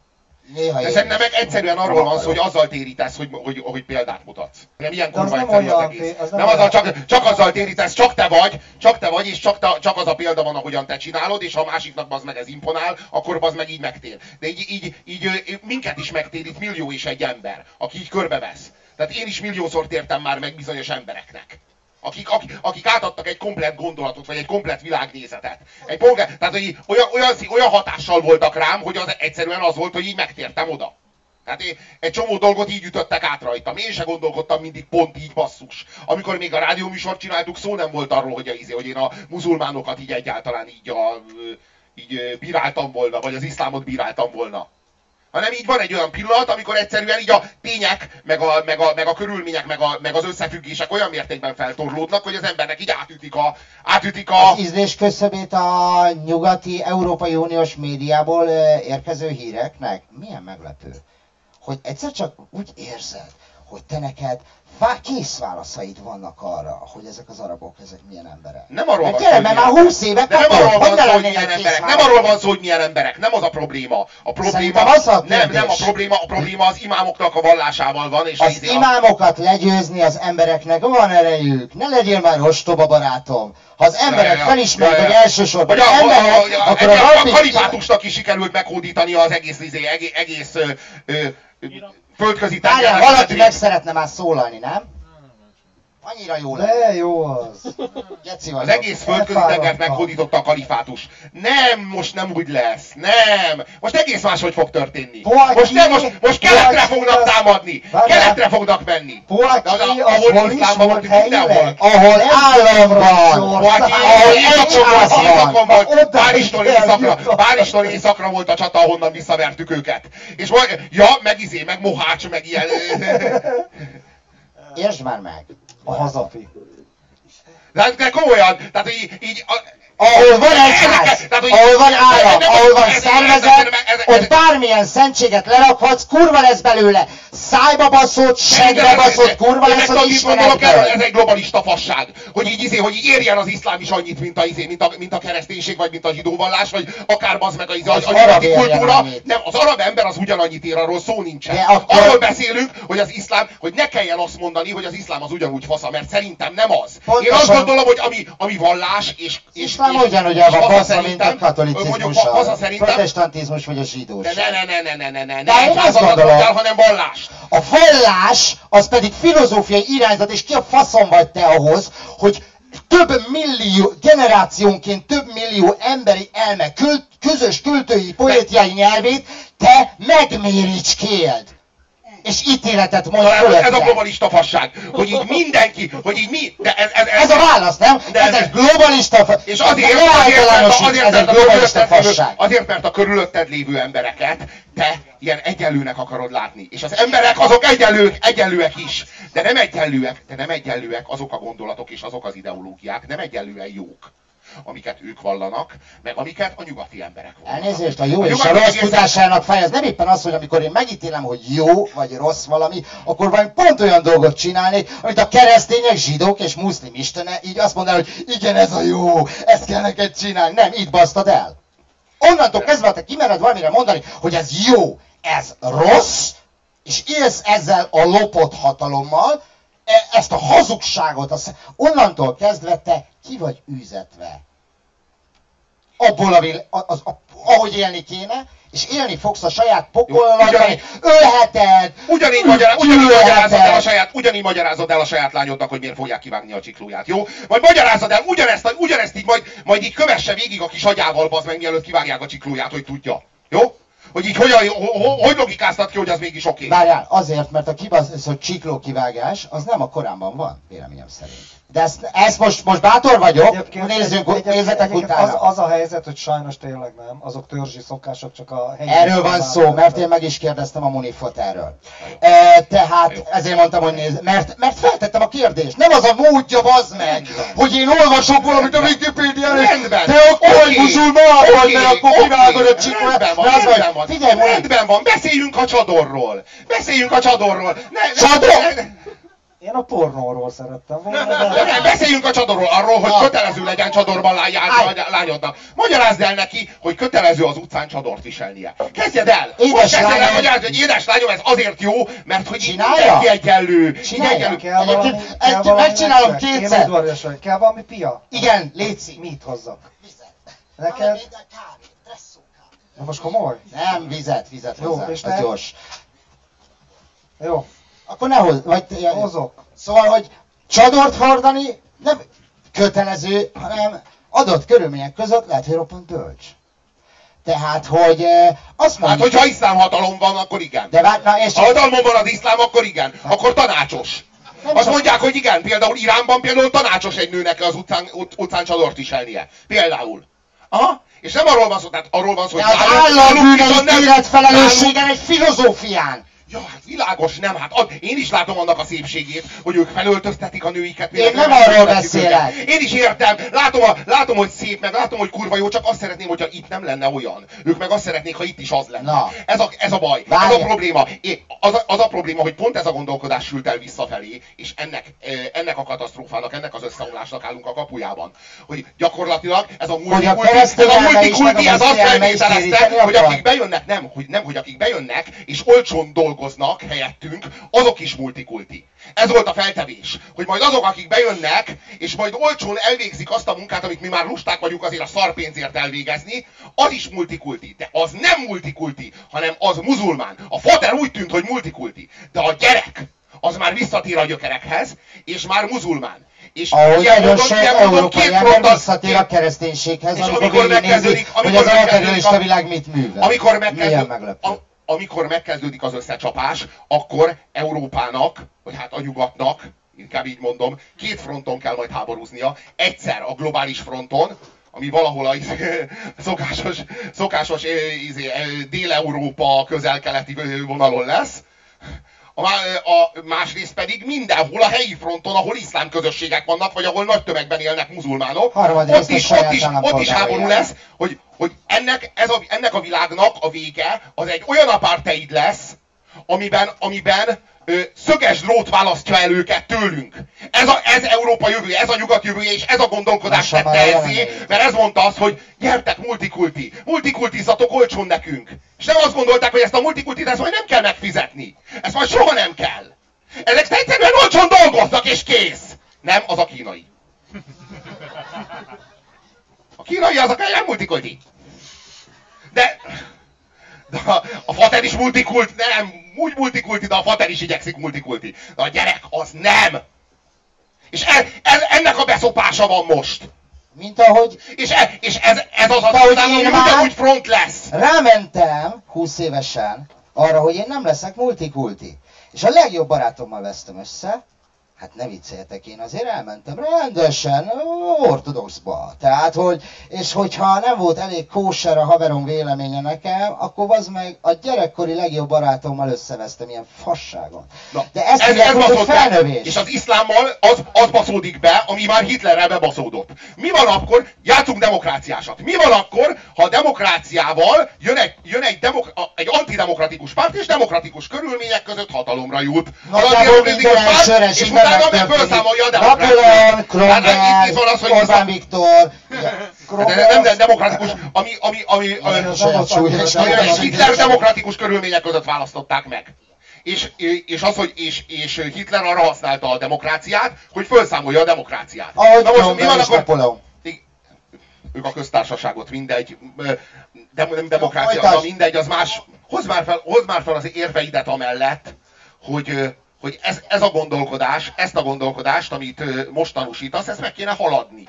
Speaker 3: Néha
Speaker 1: De szerintem meg egyszerűen arról van szó, hogy azzal térítesz, hogy, hogy, hogy példát mutatsz. Nem ilyen kurva
Speaker 2: nem
Speaker 1: egyszerű az egész.
Speaker 2: az nem
Speaker 1: nem azzal, csak, csak azzal térítesz, csak te vagy, csak te vagy, és csak, te, csak az a példa van, ahogyan te csinálod, és ha a másiknak az meg ez imponál, akkor az meg így megtér. De így, így, így, minket is megtérít millió és egy ember, aki így körbevesz. Tehát én is milliószor tértem már meg bizonyos embereknek. Akik, akik, akik átadtak egy komplet gondolatot, vagy egy komplet világnézetet. Egy polgár, tehát hogy olyan, olyan, olyan hatással voltak rám, hogy az egyszerűen az volt, hogy így megtértem oda. Tehát én, egy csomó dolgot így ütöttek át rajtam. Én se gondolkodtam mindig pont így basszus. Amikor még a rádióműsort csináltuk, szó nem volt arról, hogy, a, izé, hogy én a muzulmánokat így egyáltalán így, a, így bíráltam volna, vagy az iszlámot bíráltam volna. Hanem így van egy olyan pillanat, amikor egyszerűen így a tények, meg a, meg a, meg a körülmények, meg, a, meg az összefüggések olyan mértékben feltorlódnak, hogy az embernek így átütik a, átütik a,
Speaker 3: Az ízlés küszöbét a nyugati Európai Uniós médiából érkező híreknek? Milyen meglepő. Hogy egyszer csak úgy érzed, hogy te neked vá- kész válaszaid vannak arra, hogy ezek az arabok, ezek milyen emberek.
Speaker 1: Nem arról van szó,
Speaker 3: mert
Speaker 1: hogy
Speaker 3: már
Speaker 1: milyen-
Speaker 3: 20 éve
Speaker 1: De nem arról van szó, hogy milyen emberek. Nem arról van szó, hogy milyen emberek. Nem az a probléma. A probléma
Speaker 3: az a
Speaker 1: nem, nem a probléma. A probléma az imámoknak a vallásával van. És
Speaker 3: Az
Speaker 1: izé a-
Speaker 3: imámokat legyőzni az embereknek van erejük. Ne legyél már ostoba barátom. Ha az emberek
Speaker 1: Ja, ja,
Speaker 3: felismerik,
Speaker 1: ja, ja.
Speaker 3: hogy elsősorban
Speaker 1: Vagy a,
Speaker 3: emberek,
Speaker 1: a, a, a,
Speaker 3: akkor
Speaker 1: a,
Speaker 3: a,
Speaker 1: a
Speaker 3: rabbi-
Speaker 1: kalifátusnak is sikerült meghódítani az egész, izé, egész, egész ö, ö, földközi
Speaker 3: Várjál,
Speaker 1: tengernek
Speaker 3: valaki meg szeretne már szólalni, nem? Annyira jó lenne.
Speaker 2: De jó az.
Speaker 3: Geci
Speaker 1: Az egész földközi tengert meghódította a kalifátus. Nem, most nem úgy lesz. Nem. Most egész máshogy fog történni.
Speaker 3: Poaki-
Speaker 1: Most nem, most, most keletre fognak
Speaker 2: az-
Speaker 1: támadni.
Speaker 2: Várjál.
Speaker 1: Keletre fognak menni.
Speaker 3: Poaki
Speaker 1: De az- ahol
Speaker 2: hol is
Speaker 1: iszlám van, mindenhol.
Speaker 2: helyileg?
Speaker 3: Ahol állam van.
Speaker 1: Poaki,
Speaker 3: Ahol
Speaker 1: északon volt,
Speaker 2: kell
Speaker 1: északra,
Speaker 2: jutni.
Speaker 1: Párizstól északra volt a csata, ahonnan visszavertük őket. És majd, ja, meg izé, meg Mohács, meg ilyen...
Speaker 3: Értsd már meg.
Speaker 2: A hazafi.
Speaker 1: De, de komolyan, tehát így, így a,
Speaker 3: Ahol van egyház, ahol van állam, ahol van
Speaker 1: ez- ez-
Speaker 3: szervezet,
Speaker 1: ez- ez- ez-
Speaker 3: ott bármilyen szentséget lerakhatsz, kurva lesz belőle. Szájba baszott, segre baszott, kurva lesz az
Speaker 1: erről, ez egy globalista fasság. Hogy így, izé, hogy így érjen az iszlám is annyit, mint a, izé, mint a, mint a kereszténység, vagy mint a zsidóvallás, vagy akár az meg a, izé,
Speaker 3: Az
Speaker 1: a, a
Speaker 3: arab
Speaker 1: kultúra. Nem, az arab ember az ugyanannyit ér, arról szó nincsen.
Speaker 3: De akkor-
Speaker 1: Arról beszélünk, hogy az iszlám, hogy ne kelljen azt mondani, hogy az iszlám az ugyanúgy fasza, mert szerintem nem az. Én
Speaker 3: Pontosan.
Speaker 1: azt gondolom, hogy ami, ami vallás, és, és, És
Speaker 3: el van baszva, mint a
Speaker 1: szerintem-
Speaker 3: katolicizmus,
Speaker 1: Mondjuk haza szerintem,
Speaker 3: protestantizmus vagy a zsidós.
Speaker 1: de ne, ne, ne, ne, ne, ne, ne,
Speaker 3: De én azt gondolom.
Speaker 1: mondjál, hanem vallást.
Speaker 3: A vallás az pedig filozófiai irányzat, és ki a faszom vagy te ahhoz, hogy több millió, generációnként több millió emberi elme költ, közös költői, poétiai nyelvét te megméricskéld. És ítéletet mondj
Speaker 1: Na, ez, ez a globalista fasság, hogy így mindenki, hogy így mi, de ez, ez, ez,
Speaker 3: Ez a válasz, nem?
Speaker 1: De
Speaker 3: ez
Speaker 1: ez-
Speaker 3: egy globalista fa-
Speaker 1: és azért, azért, mert, a,
Speaker 3: általánosíts,
Speaker 1: azért,
Speaker 3: ez egy
Speaker 1: a
Speaker 3: globalista fasság.
Speaker 1: azért, mert a körülötted lévő embereket te ilyen egyenlőnek akarod látni. És az emberek azok egyenlők, egyenlőek is. De nem egyenlőek, de nem egyenlőek azok a gondolatok és azok az ideológiák, nem egyenlően jók. Amiket ők vallanak, meg amiket a nyugati emberek vallanak.
Speaker 3: Elnézést, a jó
Speaker 1: A
Speaker 3: és a rossz tudásának fáj. Ez nem éppen az, hogy amikor én megítélem, hogy jó vagy rossz valami, akkor valami pont olyan dolgot csinálnék, amit a keresztények, zsidók és muszlim istene így azt mondaná, hogy igen, ez a jó, ezt kell neked csinálni. Nem, itt basztad el. Onnantól kezdve, ha te kimered valamire mondani, hogy ez jó, ez rossz, és élsz ezzel a lopott hatalommal, ezt a hazugságot, azt, onnantól kezdve te ki vagy űzetve abból, a, az, a, ahogy élni kéne, és élni fogsz a saját
Speaker 1: ugyanígy-
Speaker 3: ölheted,
Speaker 1: Ugyanígy, magyará, ugyanígy magyarázod el a saját, ugyanígy magyarázod el a saját lányodnak, hogy miért fogják kivágni a csiklóját, jó? Majd magyarázod el ugyanezt, ugyanezt így majd, majd így kövesse végig a kis agyával, bazd meg, mielőtt kivágják a csiklóját, hogy tudja. Jó? Hogy így hogyan, ho, ho, hogy logikáztat ki, hogy az mégis oké. Okay.
Speaker 3: Várjál, azért, mert a kibaszott csiklókivágás az nem a korábban van, véleményem szerint. De ezt, ezt most, most bátor vagyok, nézzünk,
Speaker 2: egyébként-
Speaker 3: nézzetek
Speaker 2: egyébként
Speaker 3: utána.
Speaker 2: Az, az a helyzet, hogy sajnos tényleg nem, azok törzsi szokások, csak a helyi...
Speaker 3: Erről van szó, mert én meg is kérdeztem a Munifot erről. E, tehát ezért mondtam, hogy nézd, mert, mert feltettem a kérdést. Nem az a módja, bazd meg, hogy én olvasok valamit a Wikipédián, te akkor okay. muzulmán vagy, mert akkor kivágod a csikót.
Speaker 1: Rendben van,
Speaker 3: De az
Speaker 1: rendben van. beszéljünk a csadorról. Beszéljünk a csadorról. Ne, ne-
Speaker 3: Csador?
Speaker 2: Én a pornóról szerettem volna,
Speaker 1: Nem,
Speaker 2: de...
Speaker 1: nem, beszéljünk a csadorról, arról, hogy
Speaker 3: Na.
Speaker 1: kötelező legyen csadorban lá- jár, lányodnak. Magyarázd el neki, hogy kötelező az utcán csadort viselnie. Kezdjed el!
Speaker 3: Édes
Speaker 1: kezdjed el magyarázni, hogy édes lányom, ez azért jó, mert hogy
Speaker 3: Csinálja?
Speaker 1: mindenki egyenlő.
Speaker 3: Csinálja.
Speaker 1: egyenlő.
Speaker 2: Kell valami,
Speaker 3: Egyébként
Speaker 2: kell
Speaker 3: egy-
Speaker 2: valami
Speaker 3: megcsinálom
Speaker 2: nektek?
Speaker 3: kétszer.
Speaker 2: Én udvarias vagyok. Kell valami pia?
Speaker 3: Igen, Léci.
Speaker 2: Mit hozzak? Neked? Na most komoly?
Speaker 3: Nem, vizet, vizet
Speaker 2: Jó,
Speaker 3: hozzá,
Speaker 2: és te?
Speaker 3: gyors.
Speaker 2: Jó,
Speaker 3: Akkor ne hoz, vagy
Speaker 2: hozok.
Speaker 3: Szóval, hogy csadort hordani nem kötelező, hanem adott körülmények között lehet, hogy roppant bölcs. Tehát, hogy eh, azt
Speaker 1: Hát,
Speaker 3: mondjuk...
Speaker 1: hogyha iszlám hatalom van, akkor igen.
Speaker 3: De vár, na, és
Speaker 1: Ha hatalmon van az iszlám, akkor igen. Akkor tanácsos.
Speaker 3: Nem
Speaker 1: Azt
Speaker 3: csak-
Speaker 1: mondják, hogy igen, például Iránban például tanácsos egy nőnek az utcán, ut- utcán csadort viselnie. Például. Aha. És nem arról van szó, tehát arról van szó,
Speaker 3: de
Speaker 1: hogy
Speaker 3: az
Speaker 1: nálunk viszont
Speaker 3: állambűnös
Speaker 1: nem-
Speaker 3: életfelelősségen egy filozófián.
Speaker 1: Ja, hát világos, nem, hát ad, én is látom annak a szépségét, hogy ők felöltöztetik a nőiket.
Speaker 3: Én nem arról
Speaker 1: őket.
Speaker 3: beszélek.
Speaker 1: Én is értem, látom, a, látom, hogy szép, meg látom, hogy kurva jó, csak azt szeretném, hogyha itt nem lenne olyan. Ők meg azt szeretnék, ha itt is az lenne.
Speaker 3: Na.
Speaker 1: Ez, a, ez a baj, ez
Speaker 3: Várj.
Speaker 1: a probléma. É, az, a, az a probléma, hogy pont ez a gondolkodás sült el visszafelé, és ennek, ennek a katasztrófának, ennek az összeomlásnak állunk a kapujában. Hogy gyakorlatilag ez a multikulti, ez a multikulti, ez azt
Speaker 3: téríteni
Speaker 1: hogy akik bejönnek, nem, hogy nem, hogy akik bejönnek, és olcsón dolgoznak helyettünk, azok is multikulti. Ez volt a feltevés, hogy majd azok, akik bejönnek, és majd olcsón elvégzik azt a munkát, amit mi már lusták vagyunk azért a szarpénzért elvégezni, az is multikulti. De az nem multikulti, hanem az muzulmán. A fater úgy tűnt, hogy multikulti. De a gyerek, az már visszatér a gyökerekhez, és már muzulmán. És
Speaker 3: Ahogy
Speaker 1: ilyen módon- ilyen módon két frontal-
Speaker 3: visszatér a kereszténységhez,
Speaker 1: És
Speaker 3: amikor,
Speaker 1: amikor megkezdődik-
Speaker 3: hogy az alterülista
Speaker 1: a-
Speaker 3: világ mit művel.
Speaker 1: amikor
Speaker 3: Milyen
Speaker 1: megkezdődik,
Speaker 3: meglepő.
Speaker 1: a, amikor megkezdődik az összecsapás, akkor Európának, vagy hát a nyugatnak, inkább így mondom, két fronton kell majd háborúznia. Egyszer a globális fronton, ami valahol a izé, [LAUGHS] szokásos, szokásos eh, izé, eh, Dél-Európa közel-keleti vonalon lesz. A, a másrészt pedig mindenhol a helyi fronton, ahol iszlám közösségek vannak, vagy ahol nagy tömegben élnek muzulmánok,
Speaker 3: Harmadrészt
Speaker 1: ott is, ott is, ott is háború lesz, hogy, hogy ennek, ez a, ennek a világnak a vége az egy olyan apartheid lesz, amiben, amiben ö, szöges drót választja el őket tőlünk. Ez, a, ez Európa jövője, ez a nyugat jövője, és ez a gondolkodás tette
Speaker 3: jelenlegi.
Speaker 1: mert ez mondta azt, hogy gyertek multikulti, multikultizatok olcsón nekünk. És nem azt gondolták, hogy ezt a multikultit ezt majd nem kell megfizetni. Ezt majd soha nem kell. Ezek egyszerűen olcsón dolgoznak, és kész. Nem, az a kínai. A kínai az a nem multikulti. De, de a, a fater is multikult, nem, úgy multikulti, de a fater is igyekszik multikulti. De a gyerek az nem. És e, ez, ennek a beszopása van most.
Speaker 3: Mint ahogy
Speaker 1: És, e, és ez, ez az az ami ugyanúgy front lesz.
Speaker 3: rámentem 20 évesen arra, hogy én nem leszek multikulti. És a legjobb barátommal vesztem össze, Hát ne vicceljetek, én azért elmentem rendesen, ortodoxba. Tehát, hogy, és hogyha nem volt elég kóser a haverom véleménye nekem, akkor az meg a gyerekkori legjobb barátommal összevesztem ilyen fasságon.
Speaker 1: Na,
Speaker 3: De ezt
Speaker 1: ez, ez
Speaker 3: hogy
Speaker 1: baszott be,
Speaker 3: felnövés.
Speaker 1: és az iszlámmal az, az baszódik be, ami már Hitlerrel bebaszódott. Mi van akkor, játszunk demokráciásat, mi van akkor, ha a demokráciával jön egy, jön egy, demok, a- egy antidemokratikus párt, és demokratikus körülmények között hatalomra jut.
Speaker 3: Nagyjából
Speaker 1: antidemokratikus
Speaker 3: minden
Speaker 1: párt,
Speaker 3: söresi
Speaker 1: és utána meg felszámolja a van az, hogy
Speaker 3: Cromwell, Orbán Viktor.
Speaker 1: Hát de nem, nem demokratikus, ami, ami, ami. Hitler demokratikus körülmények között választották meg. És, és, az, hogy, és, és Hitler arra használta a demokráciát, hogy felszámolja a demokráciát.
Speaker 3: Ahogy
Speaker 1: Na most mi van akkor?
Speaker 3: Napoleon.
Speaker 1: Ők a köztársaságot, mindegy, de nem demokrácia, na mindegy, az más. Hozd már fel, hozd már fel az érveidet amellett, hogy, hogy ez, ez a gondolkodás, ezt a gondolkodást, amit most tanúsítasz, ezt meg kéne haladni.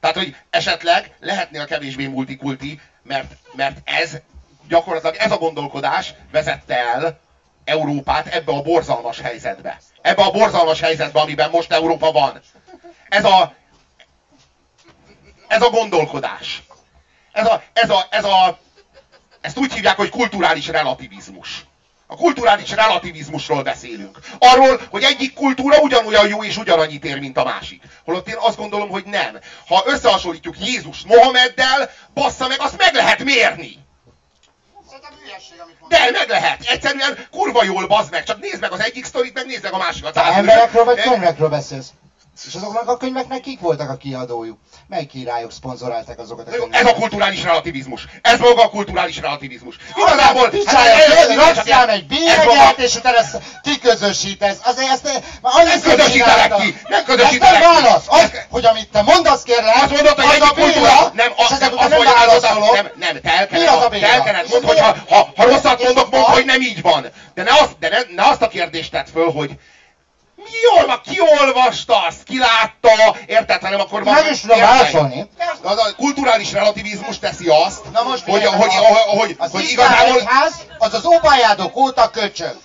Speaker 1: Tehát, hogy esetleg lehetnél kevésbé multikulti, mert, mert ez gyakorlatilag ez a gondolkodás vezette el Európát ebbe a borzalmas helyzetbe. Ebbe a borzalmas helyzetbe, amiben most Európa van. Ez a, ez a gondolkodás. Ez a, ez a, ez a, ezt úgy hívják, hogy kulturális relativizmus. A kulturális relativizmusról beszélünk. Arról, hogy egyik kultúra ugyanolyan jó és ugyanannyit ér, mint a másik. Holott én azt gondolom, hogy nem. Ha összehasonlítjuk Jézus Mohameddel, bassza meg, azt meg lehet mérni. De meg lehet. Egyszerűen kurva jól bazd meg. Csak nézd meg az egyik sztorit, meg nézd meg a másikat.
Speaker 3: Emberekről vagy könyvekről beszélsz? És azoknak a könyveknek kik voltak a kiadójuk? Melyik királyok szponzorálták azokat a?
Speaker 1: Ez a kulturális relativizmus. Ez maga a kulturális relativizmus. Igazából...
Speaker 3: Rakjál egy bélyeget, és utána ezt kiközösíted. Azért ezt
Speaker 1: Nem közösítelek ki! Nem közösítelek
Speaker 3: Ez nem
Speaker 1: ki!
Speaker 3: válasz! Az, hogy amit te mondasz kérlek,
Speaker 1: Azt mondod, hogy
Speaker 3: az a béla,
Speaker 1: Nem,
Speaker 3: és
Speaker 1: azt,
Speaker 3: ezek után nem válaszolok.
Speaker 1: nem, nem, te el
Speaker 3: Mi az a
Speaker 1: kellene,
Speaker 3: béla?
Speaker 1: te el kellene
Speaker 3: És
Speaker 1: mondd,
Speaker 3: ez
Speaker 1: hogy ha, ha, ha rosszat
Speaker 3: és
Speaker 1: mondok, mondd,
Speaker 3: az-
Speaker 1: hogy nem így van. De ne azt, de ne, ne azt a kérdést tedd föl, hogy mi olva, ki olvasta azt, ki látta, érted, hanem akkor
Speaker 3: Meg is tudom.
Speaker 1: Az a kulturális relativizmus teszi azt,
Speaker 3: Na most
Speaker 1: hogy, hogy,
Speaker 3: a-
Speaker 1: hogy, hogy,
Speaker 3: Az
Speaker 1: hogy igazából...
Speaker 3: egyház az az óbájádok óta köcsög.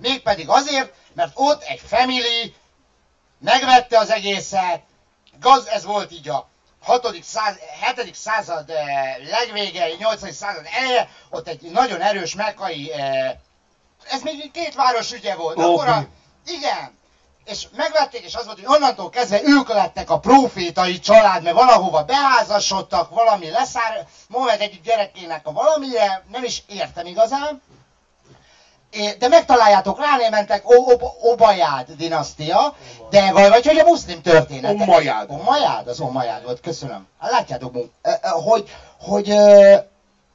Speaker 3: Mégpedig azért, mert ott egy family megvette az egészet, gaz, ez volt így a 6. Száz, 7. század eh, legvége, 8. század eleje, ott egy nagyon erős mekai, eh, ez még két város ügye volt.
Speaker 2: Lobby.
Speaker 3: Akkor a, igen, és megvették, és az volt, hogy onnantól kezdve ők lettek a profétai család, mert valahova beházasodtak, valami leszár, Mohamed egyik gyerekének a valamire, nem is értem igazán, de megtaláljátok, ráné mentek, Ob- Obajád dinasztia, de vagy, vagy hogy a muszlim történet.
Speaker 1: Umayád.
Speaker 3: Umayád, az Umayád volt, köszönöm. Hát látjátok, hogy, hogy ö,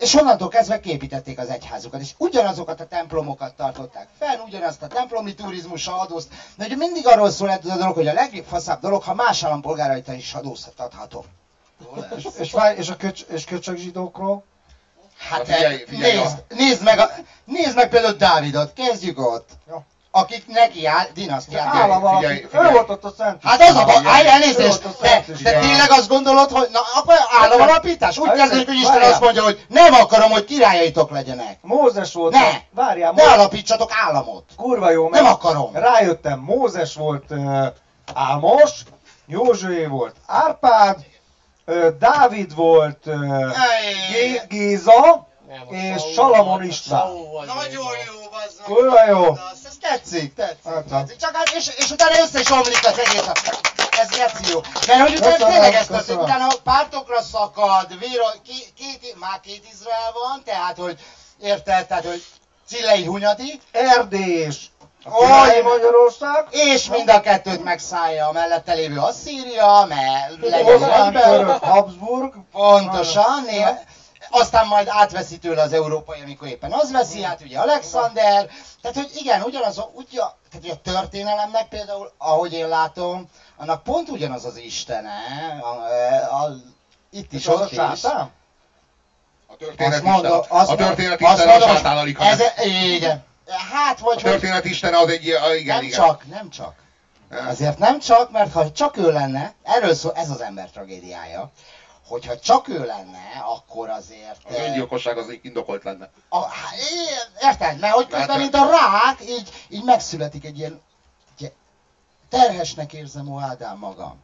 Speaker 3: és onnantól kezdve képítették az egyházukat, és ugyanazokat a templomokat tartották fenn, ugyanazt a templomi turizmussal adózt, de ugye mindig arról szól ez a dolog, hogy a legfaszább dolog, ha más állampolgárait is adóztatható.
Speaker 2: És, és, és a köcs, és köcsög zsidókról?
Speaker 3: Hát
Speaker 1: figyelj, figyelj,
Speaker 3: nézd, nézd, meg a, nézd meg például Dávidot, kezdjük ott.
Speaker 2: Jó.
Speaker 3: Akik neki áll, dinasztiát.
Speaker 1: Figyelj,
Speaker 2: Állam valaki.
Speaker 1: figyelj,
Speaker 2: Ő volt ott a szent.
Speaker 3: Hát az a baj, állj elnézést, de, de tényleg azt gondolod, hogy na, akkor államalapítás? Úgy
Speaker 2: Hát,
Speaker 3: kezdődik, hogy Isten azt mondja, hogy nem akarom, hogy királyaitok legyenek.
Speaker 2: Mózes volt.
Speaker 3: Ne!
Speaker 2: Várjál,
Speaker 3: Ne alapítsatok államot.
Speaker 2: kurva jó.
Speaker 3: Nem
Speaker 2: mert
Speaker 3: akarom.
Speaker 2: Rájöttem, Mózes volt uh, Álmos, Józsué volt Árpád, uh, Dávid volt uh, Gé- Géza, és Salamon István.
Speaker 3: Nagyon jó, bazzak.
Speaker 2: Kurva jó.
Speaker 3: Na, Ez tetszik, tetszik,
Speaker 2: Hát,
Speaker 3: tetszik. Csak hát, és, és utána össze is omlik az egész. Ez geci jó. Mert hogy utána
Speaker 2: Köszönöm,
Speaker 3: tényleg ez történik, utána pártokra szakad, véro, két, két, már két Izrael van, tehát hogy érted, tehát hogy Cillei Hunyadi,
Speaker 2: Erdély
Speaker 3: Oj,
Speaker 2: királyi Magyarország.
Speaker 3: és mind a kettőt megszállja a mellette lévő Asszíria, mert legyen
Speaker 2: Habsburg.
Speaker 3: Pontosan, aztán majd átveszi tőle az európai, amikor éppen az veszi át, ugye Alexander. Tehát, hogy igen, ugyanaz, a- ugye, tehát hogy a történelemnek például, ahogy én látom, annak pont ugyanaz az istene, a, a, itt is,
Speaker 2: az a
Speaker 3: ott is.
Speaker 2: sátán?
Speaker 1: A történet
Speaker 3: Azt mondom,
Speaker 1: Isten,
Speaker 3: azt
Speaker 1: a történet
Speaker 3: azt
Speaker 1: Isten a
Speaker 3: mondom,
Speaker 1: sátánadik.
Speaker 3: ez, igen. Hát, vagy,
Speaker 1: A
Speaker 3: hogy
Speaker 1: történet Isten az egy, a- igen,
Speaker 3: nem
Speaker 1: igen.
Speaker 3: csak, nem csak. Azért nem csak, mert ha csak ő lenne, erről szól, ez az ember tragédiája, hogyha csak ő lenne, akkor azért...
Speaker 1: Az
Speaker 3: eh,
Speaker 1: öngyilkosság az indokolt lenne.
Speaker 3: A, há- é- érted? Mert hogy közben,
Speaker 1: Hát-
Speaker 3: mint a rák, így, így megszületik egy ilyen... Ugye, terhesnek érzem, ó Ádám magam.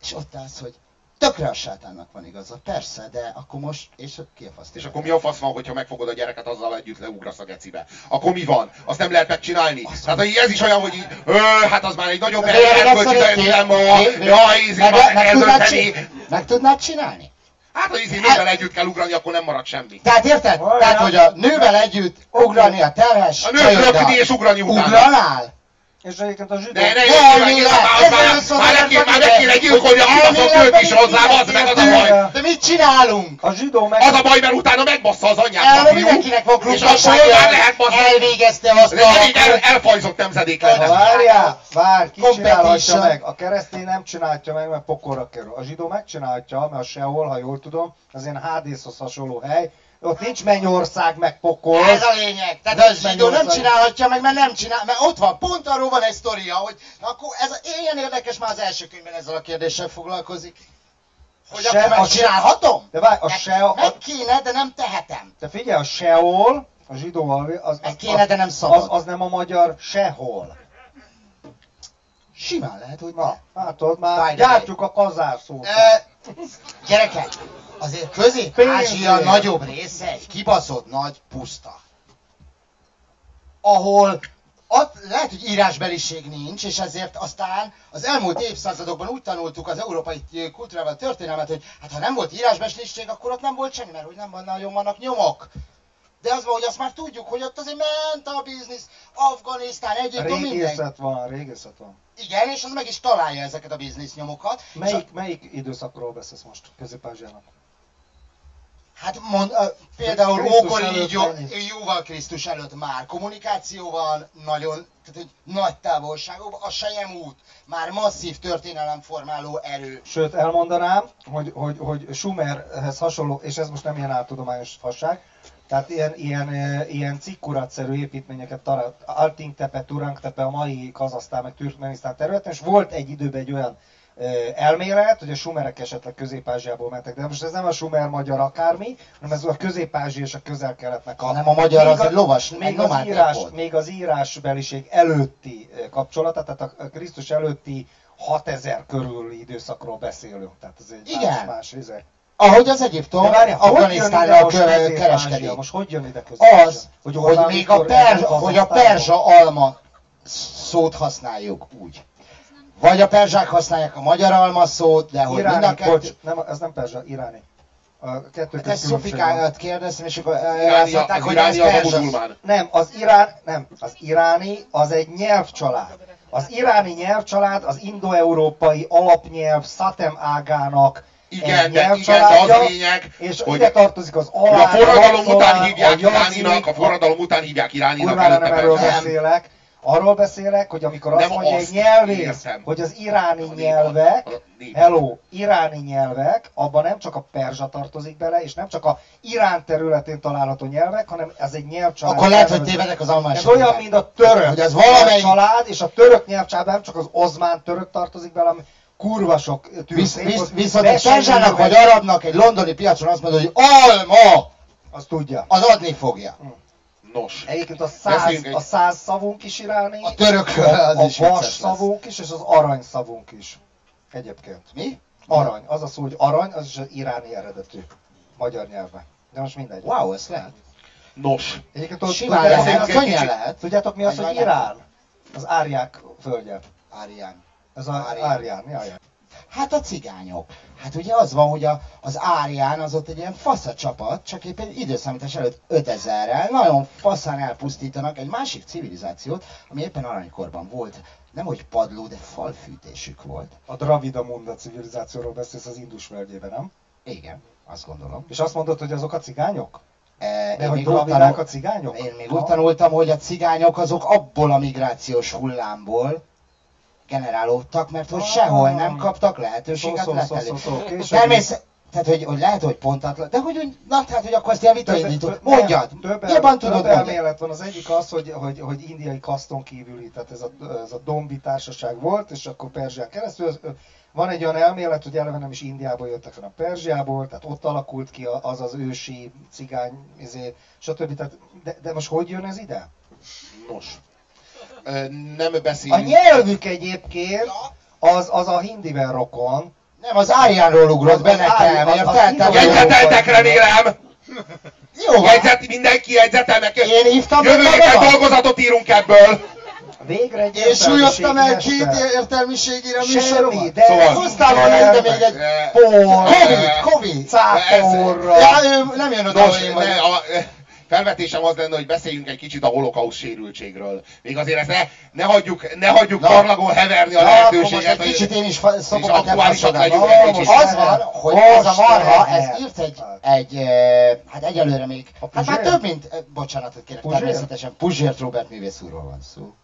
Speaker 3: És ott állsz, hogy tökre a sátánnak van igaza. Persze, de akkor most, és ki a fasz?
Speaker 1: És akkor mi a fasz van, hogyha megfogod a gyereket, azzal együtt leugrasz a gecibe? Akkor mi van? Azt nem lehet megcsinálni?
Speaker 3: Azt
Speaker 1: hogy ez is olyan, hogy így, ö, hát az már egy nagyobb erkölcsi dilemma, jaj, ízik,
Speaker 3: meg,
Speaker 1: meg,
Speaker 3: tudnád csinálni?
Speaker 1: Hát, hogy ízik, nővel együtt kell ugrani, akkor nem marad semmi.
Speaker 3: Tehát érted?
Speaker 2: Olyan.
Speaker 3: Tehát, hogy a nővel együtt ugrani a terhes
Speaker 1: A
Speaker 3: csajoddal.
Speaker 1: röpni és ugrani utána.
Speaker 3: Ugranál?
Speaker 2: És egyébként a zsidó...
Speaker 1: Ne, ne,
Speaker 3: ne, lehet?
Speaker 1: már- neki- a kibaszott
Speaker 3: elméletben
Speaker 1: nőt is hozzá, az meg az a baj.
Speaker 3: De mit csinálunk?
Speaker 2: A zsidó meg...
Speaker 1: Az a baj, mert utána megbassza az anyját. A fiú,
Speaker 3: mindenkinek van
Speaker 1: És akkor
Speaker 3: klubtagsága,
Speaker 1: már lehet bassza.
Speaker 3: elvégezte azt
Speaker 1: Ez egy el,
Speaker 3: a...
Speaker 1: elfajzott nemzedék lenne.
Speaker 2: Várjál, várj, ki csinálhatja meg? A keresztény nem csinálhatja meg, mert pokorra kerül. A zsidó megcsinálhatja, mert a sehol, ha jól tudom, az ilyen Hádészhoz hasonló hely. Ott nincs mennyország, meg pokol.
Speaker 3: Ez a lényeg. Tehát a
Speaker 2: Nincs
Speaker 3: zsidó nem csinálhatja meg, mert nem csinál, mert ott van, pont arról van egy sztoria, hogy na akkor ez a, ilyen érdekes már az első könyvben ezzel a kérdéssel foglalkozik. Hogy
Speaker 2: Se-
Speaker 3: akkor
Speaker 2: a-
Speaker 3: megcsinálhatom?
Speaker 2: De várj, a
Speaker 3: Meg-
Speaker 2: se... A,
Speaker 3: Meg kéne, de nem tehetem.
Speaker 2: de figyelj, a sehol, a zsidó, az, az,
Speaker 3: Meg
Speaker 2: az,
Speaker 3: kéne, de nem szabad.
Speaker 2: az, az nem a magyar sehol.
Speaker 3: Simán lehet, hogy
Speaker 2: Na, látod, már gyártjuk a kazár szót.
Speaker 3: Ö, gyerekek, azért Közép-Ázsia nagyobb része egy kibaszott nagy puszta. Ahol ott lehet, hogy írásbeliség nincs, és ezért aztán az elmúlt évszázadokban úgy tanultuk az európai kultúrával, történelmet, hogy hát ha nem volt írásbeliség, akkor ott nem volt semmi, mert hogy nem van, nagyon vannak nyomok. De az hogy azt már tudjuk, hogy ott azért ment a biznisz, Afganisztán, Egyiptom, minden.
Speaker 2: Régészet van, régészet van.
Speaker 3: Igen, és az meg is találja ezeket a biznisz nyomokat. És a-
Speaker 2: Melyik, melyik időszakról beszélsz most Közép-Ázsiának?
Speaker 3: Hát mond, például
Speaker 2: Krisztus
Speaker 3: ókori
Speaker 2: előtt
Speaker 3: jó, jóval Krisztus előtt már kommunikáció van, nagyon, tehát hogy nagy távolságokban, a Sejem út már masszív történelemformáló erő.
Speaker 2: Sőt, elmondanám, hogy, hogy, hogy Sumerhez hasonló, és ez most nem ilyen áltudományos fasság, tehát ilyen, ilyen, ilyen cikkuratszerű építményeket talált Altingtepe, Turangtepe, a mai Kazasztán, meg Türkmenisztán területen, és volt egy időben egy olyan elmélet, hogy a sumerek esetleg Közép-Ázsiából mentek, de most ez nem a sumer magyar akármi, hanem ez a közép és a közel-keletnek a...
Speaker 3: Hanem a magyar az egy lovas, egy
Speaker 2: még az, írás,
Speaker 3: volt.
Speaker 2: még az írásbeliség előtti kapcsolata, tehát a a Krisztus előtti 6000 körüli időszakról beszélünk, tehát ez egy
Speaker 3: Igen.
Speaker 2: más, más izé.
Speaker 3: Ahogy az Egyiptom, Afganisztánnal
Speaker 2: Közép-Ázsia?
Speaker 3: kereskedik.
Speaker 2: Most hogy jön ide közép
Speaker 3: Az, hogy, hogy még a,
Speaker 2: elmegy
Speaker 3: hogy a perzsa alma szót használjuk úgy. Vagy a perzsák használják a magyar alma szót, de hogy mind a
Speaker 2: Iráni,
Speaker 3: kettő...
Speaker 2: bocs, nem, ez nem perzsa, iráni. A kettő
Speaker 3: Hát ezt. Szofikáját kérdeztem, és akkor
Speaker 1: Iráni,
Speaker 3: mondták,
Speaker 1: az
Speaker 3: hogy
Speaker 1: iráni
Speaker 3: ez perzsa.
Speaker 2: Nem, az irán, nem, az iráni az egy nyelvcsalád. Az iráni nyelvcsalád az indoeurópai alapnyelv Szatem ágának
Speaker 1: Igen,
Speaker 2: egy
Speaker 1: de, igen, de az a lényeg,
Speaker 2: és
Speaker 1: hogy
Speaker 2: ide tartozik az alá,
Speaker 1: a forradalom után hívják iráninak, a forradalom után hívják iráninak,
Speaker 2: Kurvára nem erről beszélek. Arról beszélek, hogy amikor azt
Speaker 1: Nem
Speaker 2: mondja
Speaker 1: azt
Speaker 2: egy nyelvész,
Speaker 1: értem.
Speaker 2: hogy az iráni
Speaker 1: A
Speaker 2: nyelvek,
Speaker 1: a
Speaker 2: hello, iráni nyelvek, abban nem csak a perzsa tartozik bele, és nem csak a Irán területén található nyelvek, hanem ez egy nyelvcsalád.
Speaker 3: Akkor lehet, hogy tévedek az alma
Speaker 2: Ez olyan, mint a török
Speaker 3: Hogy az valamelyik-
Speaker 2: család, és a török nyelvcsalád nem csak az ozmán török tartozik bele, hanem kurva sok
Speaker 3: Visz, visz, viszont egy perzsának vagy arabnak egy londoni piacon azt mondod, hogy alma,
Speaker 2: Azt tudja.
Speaker 3: az adni fogja.
Speaker 1: Nos,
Speaker 2: Egyébként a száz,
Speaker 1: egy-
Speaker 2: a száz szavunk is iráni,
Speaker 3: A török
Speaker 2: a,
Speaker 3: az
Speaker 2: a
Speaker 3: is
Speaker 2: vas szavunk is, és az arany szavunk is. Egyébként.
Speaker 3: Mi?
Speaker 2: Arany. Az a szó, hogy arany, az is az iráni eredetű. Magyar nyelvben. De most mindegy.
Speaker 3: Wow, ez lehet.
Speaker 1: nos.
Speaker 2: Egyébként ott,
Speaker 3: Simán lehet, az
Speaker 2: az,
Speaker 3: könnyen lehet.
Speaker 2: tudjátok mi az, hogy. Irán? Az árják földje.
Speaker 3: Árián.
Speaker 2: Ez a
Speaker 3: Árján.
Speaker 2: árján. Jaj, jaj.
Speaker 3: Hát a cigányok. Hát ugye az van, hogy a, az Árián az ott egy ilyen fasz a csapat, csak éppen időszámítás előtt 5000-rel nagyon faszán elpusztítanak egy másik civilizációt, ami éppen aranykorban volt. Nem hogy padló, de falfűtésük volt.
Speaker 2: A Dravida Munda civilizációról beszélsz az Indus völgyében, nem?
Speaker 3: Igen, azt gondolom.
Speaker 2: És azt mondod, hogy azok a cigányok?
Speaker 3: E,
Speaker 2: De hogy
Speaker 3: még tanul-
Speaker 2: a cigányok?
Speaker 3: Én még
Speaker 2: Ha?
Speaker 3: úgy tanultam, hogy a cigányok azok abból a migrációs hullámból generálódtak, mert hogy
Speaker 2: Ah.
Speaker 3: sehol nem kaptak
Speaker 2: Szó,
Speaker 3: lehetőséget letelni.
Speaker 2: szó, szó. Később-
Speaker 3: Természet, tehát hogy, hogy lehet, hogy pontatlan, de hogy, úgy- na tehát, hogy akkor ezt ilyen vita
Speaker 2: Több-
Speaker 3: indítunk.
Speaker 2: több-
Speaker 3: Mondjad,
Speaker 2: több,
Speaker 3: jobban tudod
Speaker 2: több elmélet van. Az egyik az, hogy, hogy, hogy indiai kaszton kívüli, tehát ez a, ez a dombi társaság volt, és akkor Perzsián keresztül. az- Van egy olyan elmélet, hogy eleve nem is Indiából jöttek, hanem Perzsiából, tehát ott alakult ki az az ősi cigány, izé, stb. Tehát, de, de most hogy jön ez ide?
Speaker 1: Nos. Nem
Speaker 2: A
Speaker 1: beszélünk.
Speaker 2: nyelvük egyébként az, az a hindivel rokon.
Speaker 3: Nem, az Áriánról ugrott be nekem, érted?
Speaker 1: Jegyzeteltek, remélem!
Speaker 3: Jó.
Speaker 1: Jegyzet, mindenki jegyzetelnek.
Speaker 3: Én hívtam
Speaker 1: Jövő héten dolgozatot írunk ebből.
Speaker 2: Végre egy
Speaker 3: Én súlyoztam el két értelmiségére a műsoromat.
Speaker 2: de...
Speaker 1: Szóval-
Speaker 3: Hoztál volna ide még egy
Speaker 1: Eh,
Speaker 2: Por,
Speaker 3: Covid, Covid.
Speaker 2: cáporra.
Speaker 3: Ja, ő nem jön oda, hogy
Speaker 1: felvetésem az lenne, hogy beszéljünk egy kicsit a holokausz sérültségről. Még azért ezt ne, ne hagyjuk, ne hagyjuk
Speaker 3: Na.
Speaker 1: parlagon heverni a
Speaker 3: Na, akkor most
Speaker 1: lehetőséget.
Speaker 3: egy kicsit én is a
Speaker 1: aktuálisak
Speaker 3: te
Speaker 1: legyünk
Speaker 3: faszodat.
Speaker 1: egy kicsit.
Speaker 3: Az van, hogy ez a marha, ez írt egy, egy eh, hát egyelőre még, hát már több mint, eh, bocsánatot kérek, természetesen Puzsért Robert művész úrról van szó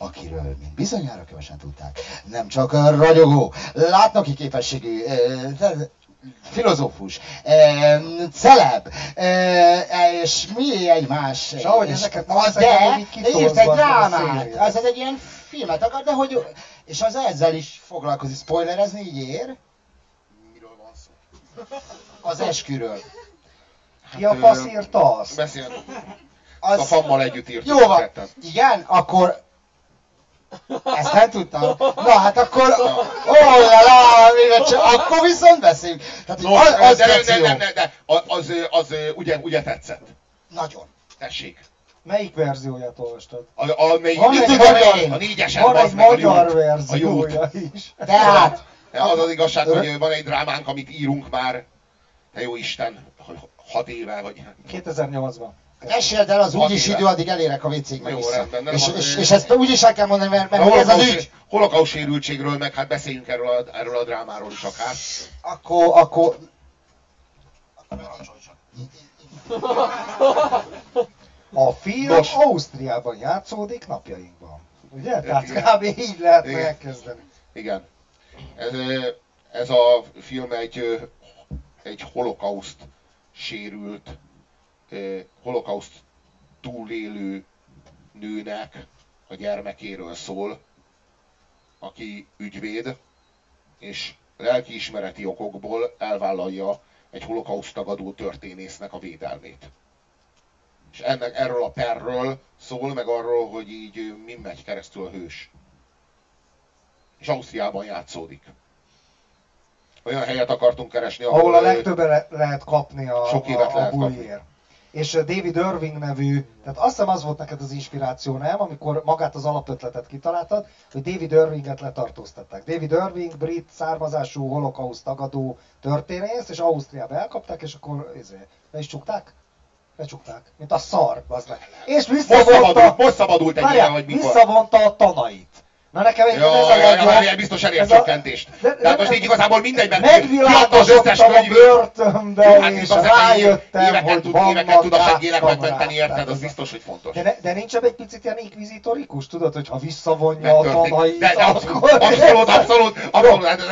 Speaker 3: akiről, mint bizonyára kevesen tudták, nem csak a ragyogó, látnoki képességű, eh, filozófus, eh, celeb, és mi egy más.
Speaker 2: És ahogy
Speaker 3: és
Speaker 2: ezeket
Speaker 3: az, de, írt egy drámát, az, az egy ilyen filmet akar, de hogy, és az ezzel is foglalkozik, spoilerezni így ér,
Speaker 1: Miről van szó?
Speaker 3: az esküről.
Speaker 2: Ki a fasz írta azt?
Speaker 1: Beszél.
Speaker 3: Az,
Speaker 1: A fammal együtt írtuk.
Speaker 3: jó van, igen, akkor ezt nem tudtam. Na hát akkor, ó, la, csak- akkor viszont beszéljünk. Tehát
Speaker 1: Nos,
Speaker 3: az, az
Speaker 1: de, de, de, de, de, de, az, az, az ugye, ugye tetszett.
Speaker 3: Nagyon.
Speaker 1: Tessék.
Speaker 2: Melyik verzióját olvastad?
Speaker 1: A, a, a,
Speaker 2: Van
Speaker 1: a,
Speaker 2: egy magyar-
Speaker 1: a négyesen,
Speaker 2: Van egy magyar
Speaker 1: jót. A jót.
Speaker 2: verziója [LAUGHS] is.
Speaker 3: Tehát,
Speaker 1: Az az igazság, hogy van egy drámánk, amit írunk már, te jó Isten, hogy hat éve, vagy
Speaker 2: 2008-ban.
Speaker 3: Meséld el, az úgyis idő, addig elérek a WC-ig meg
Speaker 1: Jó, rendben, nem
Speaker 3: És,
Speaker 1: az-
Speaker 3: és, és ezt úgy is el kell mondani, mert, mert ez az ügy.
Speaker 1: holokausz sérültségről, meg hát beszéljünk erről a, erről a drámáról is akár.
Speaker 3: Akkor, akkor...
Speaker 2: A film
Speaker 1: Nos.
Speaker 2: Ausztriában játszódik napjainkban. Ugye? Tehát kb. így lehetne
Speaker 1: Igen.
Speaker 2: elkezdeni.
Speaker 1: Igen. Ez, ez a film egy, egy holokauszt sérült, holokauszt túlélő nőnek a gyermekéről szól, aki ügyvéd, és lelkiismereti okokból elvállalja egy holokauszt tagadó történésznek a védelmét. És ennek, erről a perről szól, meg arról, hogy így mi megy keresztül a hős és Ausztriában játszódik. Olyan helyet akartunk keresni, ahol,
Speaker 2: Ahol a
Speaker 1: ö,
Speaker 2: legtöbbre le- lehet kapni a,
Speaker 1: Sok évet
Speaker 2: a, a
Speaker 1: lehet kapni.
Speaker 2: És uh, David Irving nevű, tehát azt hiszem az volt neked az inspiráció, nem? Amikor magát az alapötletet kitaláltad, hogy David Irvinget letartóztatták. David Irving, brit származású holokauszt tagadó történész, és Ausztriába elkapták, és akkor ezért, le is csukták? Lecsukták. Mint a szar, az meg. És
Speaker 1: most
Speaker 2: visszavonta,
Speaker 1: szabadult, most szabadult egy ilyen, hogy mikor.
Speaker 2: visszavonta a tanait. Na nekem egy
Speaker 1: Ja,
Speaker 2: ez a
Speaker 1: ja,
Speaker 2: legjobb.
Speaker 1: ja, biztos elér csökkentést.
Speaker 2: de- de-
Speaker 1: most így igazából mindegy, mert kiadta az összes könyvét.
Speaker 2: börtönbe,
Speaker 1: hát
Speaker 2: és rájöttem,
Speaker 1: éveket
Speaker 2: hogy
Speaker 1: tud, éveket tud a segélynek megmenteni, érted? Az biztos, hogy fontos.
Speaker 2: De, ne, de nincs ebben egy picit ilyen inkvizitorikus, tudod, hogy ha visszavonja a tanait,
Speaker 1: De, de abszolút, abszolút, abszolút, abszolút, [LAUGHS] hát ez,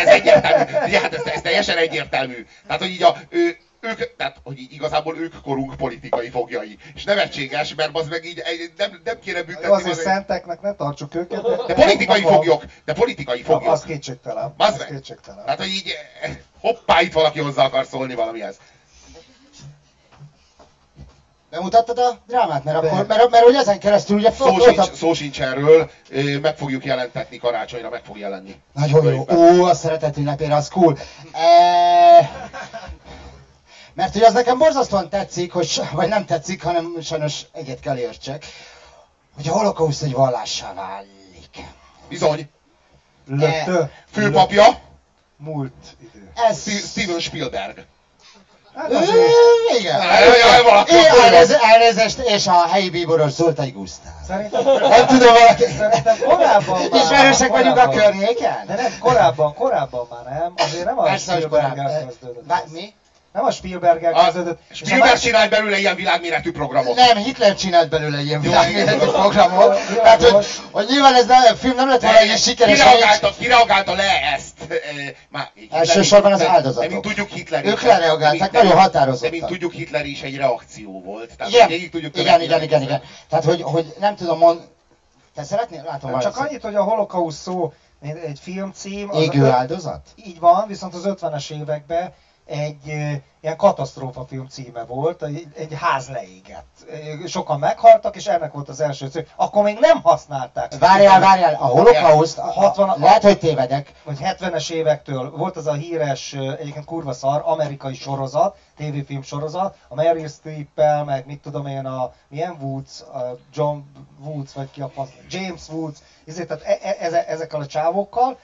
Speaker 1: ez egyértelmű. Ugye, hát ez, ez teljesen egyértelmű. Tehát, hogy így a, ő, ők, tehát, hogy így igazából ők korunk politikai fogjai. És nevetséges, mert az meg így nem, nem kéne büntetni.
Speaker 2: Azért
Speaker 1: az-
Speaker 2: szenteknek ne tartsuk őket, de...
Speaker 1: De politikai
Speaker 2: maga-
Speaker 1: foglyok, de politikai foglyok.
Speaker 2: Az kétségtelen. Az
Speaker 1: meg.
Speaker 2: kétségtelen.
Speaker 1: Tehát, hogy így hoppá, itt valaki hozzá akar szólni valamihez.
Speaker 3: Bemutattad a drámát? Mert, akkor, mert, mert hogy ezen keresztül ugye
Speaker 1: Szó sincs,
Speaker 3: a...
Speaker 1: szó sincs erről, meg fogjuk jelentetni karácsonyra, meg fog jelenni.
Speaker 3: Nagyon jó. Ó, a szeretet ünnepére, az cool. E... Mert hogy az nekem borzasztóan tetszik, hogy, vagy nem tetszik, hanem sajnos egyet kell értsek, hogy a holokauszt egy vallássá válik.
Speaker 1: Bizony,
Speaker 2: Lötő.
Speaker 1: főpapja
Speaker 2: Múlt idő.
Speaker 3: Ez...
Speaker 1: Steven Spielberg.
Speaker 2: Hát
Speaker 3: Ö,
Speaker 2: azért...
Speaker 3: Igen. Elnéz- elnézést, és a helyi bíboros Zoltai Gusztáv.
Speaker 2: Szerintem,
Speaker 3: Nem tudom valaki...
Speaker 2: szerintem korábban már...
Speaker 3: Ismerősek vagyunk a környéken?
Speaker 2: De nem, korábban, korábban már nem. Azért nem a
Speaker 3: Persze, hogy
Speaker 2: Spielberg.
Speaker 3: Bár- Mi?
Speaker 2: Nem a Spielberg
Speaker 1: A
Speaker 2: elkezdődött. és a
Speaker 1: Spielberg
Speaker 2: másik-
Speaker 1: csinált belőle ilyen világméretű programot.
Speaker 3: Nem, Hitler csinált belőle ilyen világméretű programot. Tehát, hogy, hogy nyilván ez nem, a film nem lett volna ilyen sikeres,
Speaker 1: kireagálta, kireagálta le ezt. eh, Már,
Speaker 3: Elsősorban az áldozatok.
Speaker 1: De mint tudjuk Hitler
Speaker 3: Ők
Speaker 1: is-
Speaker 3: lereagálták,
Speaker 1: de mint-
Speaker 3: nagyon határozottan.
Speaker 1: De mint tudjuk Hitler is egy reakció volt. Tehát
Speaker 3: Igen,
Speaker 1: végig tudjuk
Speaker 3: igen, igen, igen, igen. Tehát, hogy, hogy nem tudom mond... Te szeretnél? Látom,
Speaker 2: Csak annyit, hogy a holokauszt szó egy, filmcím, az
Speaker 3: Égő áldozat?
Speaker 2: így van, viszont az 50-es években egy ilyen katasztrófa film címe volt, egy, egy ház leégett. Sokan meghaltak, és ennek volt az első cím. Akkor még nem használták.
Speaker 3: Várjál, várjál, a holokauszt, 60, lehet, hogy tévedek.
Speaker 2: Vagy 70-es évektől volt az a híres, egyébként kurva szar, amerikai sorozat, tévéfilm sorozat, a Meryl streep meg mit tudom én, a milyen Woods, a John Woods, vagy ki a fasz, James Woods, ezért, tehát e, e, ezekkel a csávokkal,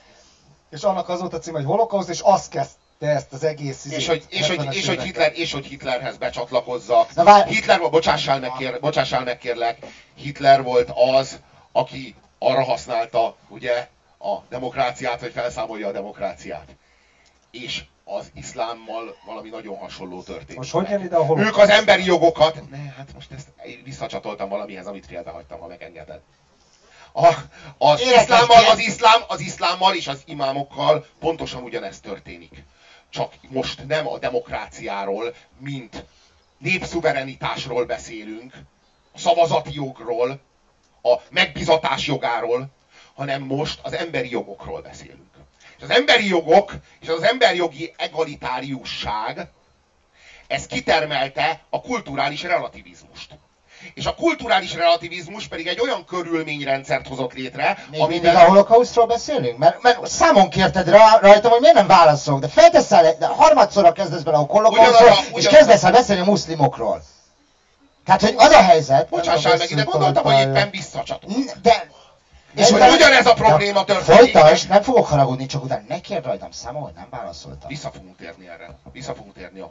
Speaker 2: és annak az volt a cím, hogy holokauszt, és azt kezd de ezt az egész...
Speaker 1: És hogy, és, hogy, és, hogy Hitler, és hogy Hitlerhez becsatlakozzak. Na, vár... Hitler, bocsássál meg, kér, bocsássál meg kérlek, Hitler volt az, aki arra használta, ugye, a demokráciát, hogy felszámolja a demokráciát. És az iszlámmal valami nagyon hasonló történt.
Speaker 2: Most hogy jön ide a
Speaker 1: Ők az emberi jogokat... Ne, hát most ezt visszacsatoltam valamihez, amit félbehagytam, ha megengeded. A, az, iszlámmal, az, iszlám, az iszlámmal és az imámokkal pontosan ugyanezt történik csak most nem a demokráciáról, mint népszuverenitásról beszélünk, a szavazati jogról, a megbizatás jogáról, hanem most az emberi jogokról beszélünk. És az emberi jogok és az emberjogi egalitáriusság, ez kitermelte a kulturális relativizmust. És a kulturális relativizmus pedig egy olyan körülményrendszert hozott létre,
Speaker 3: Még amiben... a holokausztról beszélünk? Mert, mert számon kérted rá, rajtam, hogy miért nem válaszolok, de felteszel, de harmadszorra kezdesz bele a holokausztról, és kezdesz el beszélni a muszlimokról. Tehát, hogy az a helyzet...
Speaker 1: Bocsássál meg ide, gondoltam, hogy éppen visszacsatom.
Speaker 3: De
Speaker 1: és utána ugyanez a probléma történik.
Speaker 3: Folytasd, nem fogok haragudni, csak utána ne kérd rajtam számon, hogy nem válaszoltam.
Speaker 1: Vissza fogunk térni erre. Vissza fogunk térni a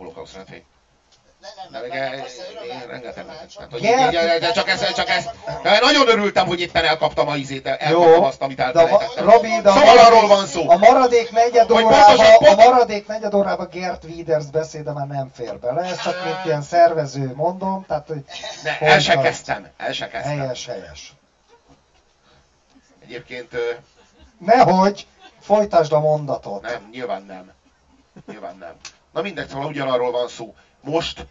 Speaker 1: holokausztra. Nem, de csak ez, csak ez. De nagyon örültem, hogy éppen elkaptam a izét, elkaptam azt, amit elfelejtettem.
Speaker 2: Robi, de
Speaker 1: szóval arról van szó.
Speaker 2: A maradék negyed órába, a maradék negyed órába Gert Wieders beszéde már nem fér bele. Ez csak mint ilyen szervező mondom, tehát hogy...
Speaker 1: Ne, el se kezdtem, el se kezdtem.
Speaker 2: Helyes, helyes.
Speaker 1: Egyébként...
Speaker 2: Nehogy, folytasd a mondatot.
Speaker 1: Nem, nyilván nem. Nyilván nem. Na mindegy, szóval ugyanarról van szó. Most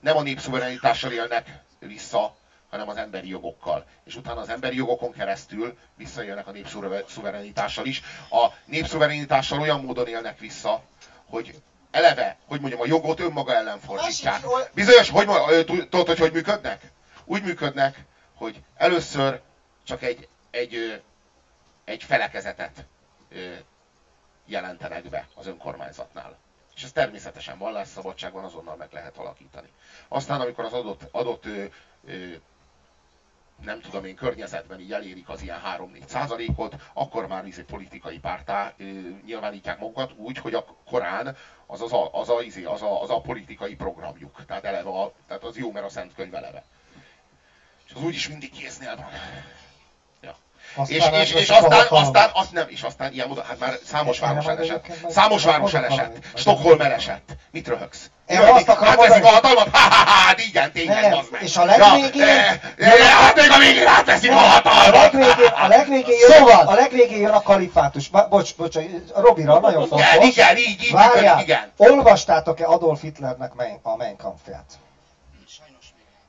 Speaker 1: nem a népszuverenitással élnek vissza, hanem az emberi jogokkal. És utána az emberi jogokon keresztül visszaélnek a népszuverenitással is. A népszuverenitással olyan módon élnek vissza, hogy eleve, hogy mondjam, a jogot önmaga ellen fordítják. Bizonyos, hogy tudod, hogy hogy működnek? Úgy működnek, hogy először csak egy, egy, egy felekezetet jelentenek be az önkormányzatnál. És ez természetesen vallásszabadságban azonnal meg lehet alakítani. Aztán, amikor az adott, adott ö, ö, nem tudom én, környezetben így elérik az ilyen 3-4 százalékot, akkor már izé politikai pártá ö, nyilvánítják magukat úgy, hogy a Korán az, az, a, az, a, izé, az, a, az a politikai programjuk. Tehát, eleve a, tehát az jó, mert a Szent Könyv eleve. És az úgyis mindig kéznél van. Aztán és, és, és aztán, aztán, azt nem, és aztán ilyen módon, hát már számos város elesett. Számos város elesett. Stockholm elesett. Mit röhögsz?
Speaker 2: Én azt akarom
Speaker 1: átveszik a hatalmat? Ha, ha, ha, hát igen, tényleg, az meg.
Speaker 2: És a legvégén... Ja,
Speaker 1: ja, hát még a végén átveszik a hatalmat!
Speaker 2: A legvégén, a legvégén, jön, szóval. a legvégén jön a kalifátus. Bocs, bocs, Robira, nagyon fontos.
Speaker 1: Igen, igen, így, így, Várjál, igen.
Speaker 2: olvastátok-e Adolf Hitlernek a Mein Kampfját?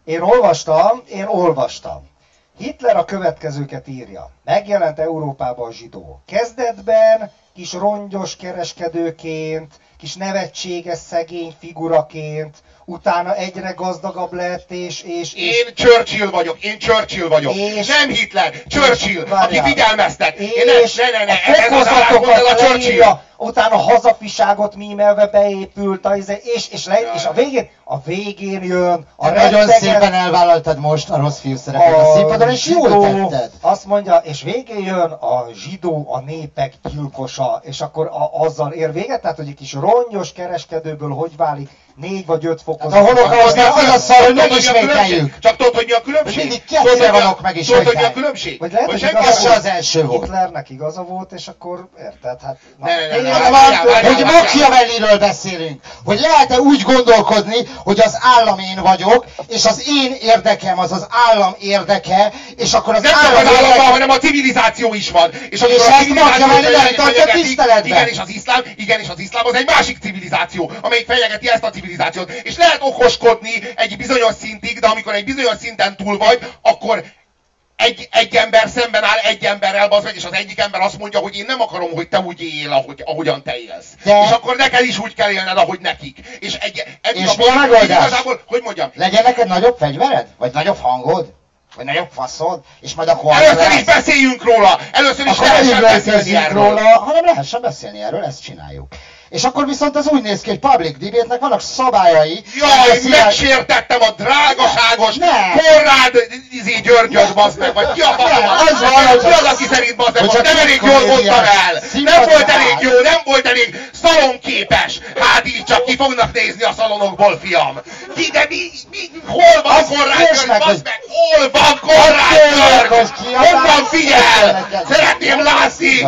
Speaker 2: Én olvastam, én olvastam. Hitler a következőket írja. Megjelent Európában a zsidó. Kezdetben kis rongyos kereskedőként, kis nevetséges szegény figuraként, utána egyre gazdagabb lett, és... és,
Speaker 1: és én Churchill vagyok, én Churchill vagyok. És, nem Hitler, Churchill, és, aki figyelmeztet.
Speaker 2: És én ne, ne, ne, ne, ez az a Churchill. Utána a hazafiságot mímelve beépült, a, izé, és, és, le, és a végén, a végén jön
Speaker 3: a Nagyon szépen elvállaltad most a rossz fiú szerepet a, a színpadon, és jól tetted.
Speaker 2: Azt mondja, és végén jön a zsidó, a népek gyilkosa, és akkor a, azzal ér véget, tehát hogy egy kis rongyos kereskedőből hogy válik négy vagy öt fokos.
Speaker 3: Hát a holokausztnál az a szar, hogy megismételjük.
Speaker 1: Csak tudod, hogy mi a különbség?
Speaker 3: Mindig kettőre vanok
Speaker 1: megismételni. Tudod, hogy mi a különbség?
Speaker 2: Vagy lehet, hogy
Speaker 3: igaza az első volt.
Speaker 2: Hitlernek igaza volt, és akkor érted? Hát,
Speaker 3: ne, ne, ne, ne, hogy Machiavelliről beszélünk. Hogy lehet-e úgy gondolkodni, hogy az állam én vagyok, és az én érdekem az az állam érdeke, és akkor az
Speaker 1: nem
Speaker 3: állam
Speaker 1: csak az állam van, hanem a civilizáció is van.
Speaker 3: És, és ezt Machiavelli nem tartja tiszteletben.
Speaker 1: Igen, és az iszlám, igen, és az iszlám az egy másik civilizáció, amelyik fenyegeti ezt a civilizációt civilizációt. És lehet okoskodni egy bizonyos szintig, de amikor egy bizonyos szinten túl vagy, akkor egy, egy ember szemben áll egy emberrel, bazd meg, és az egyik ember azt mondja, hogy én nem akarom, hogy te úgy él, ahogy, ahogyan te élsz.
Speaker 3: De-
Speaker 1: És akkor neked is úgy kell élned, ahogy nekik. És, egy, egy
Speaker 3: És mi a megoldás?
Speaker 1: Igazából, hogy mondjam,
Speaker 3: Legyen neked nagyobb fegyvered? Vagy nagyobb hangod? Vagy nagyobb faszod? És majd akkor... az
Speaker 1: először is beszéljünk róla! Először is
Speaker 3: Akkor
Speaker 1: lehessen beszélni
Speaker 3: beszélni
Speaker 1: erről.
Speaker 3: róla, hanem lehessen beszélni erről, ezt csináljuk. És akkor viszont az úgy néz ki, hogy public debate-nek vannak szabályai.
Speaker 1: Jaj,
Speaker 3: Ez ilyen-
Speaker 1: megsértettem a drágaságos
Speaker 3: Nem.
Speaker 1: Konrád izé Györgyöt, bazd meg, vagy ki a
Speaker 3: az van, hogy-
Speaker 1: Ki az, aki szerint bazd meg, most nem elég jól mondtam el. Nem volt elég jó, nem volt elég szalonképes. Hát így csak ki fognak nézni a szalonokból, fiam. Ki, de mi, mi, hol van Konrád György,
Speaker 3: meg,
Speaker 1: bazd meg? Hol van Konrád György? Honnan figyel? Szeretném látni.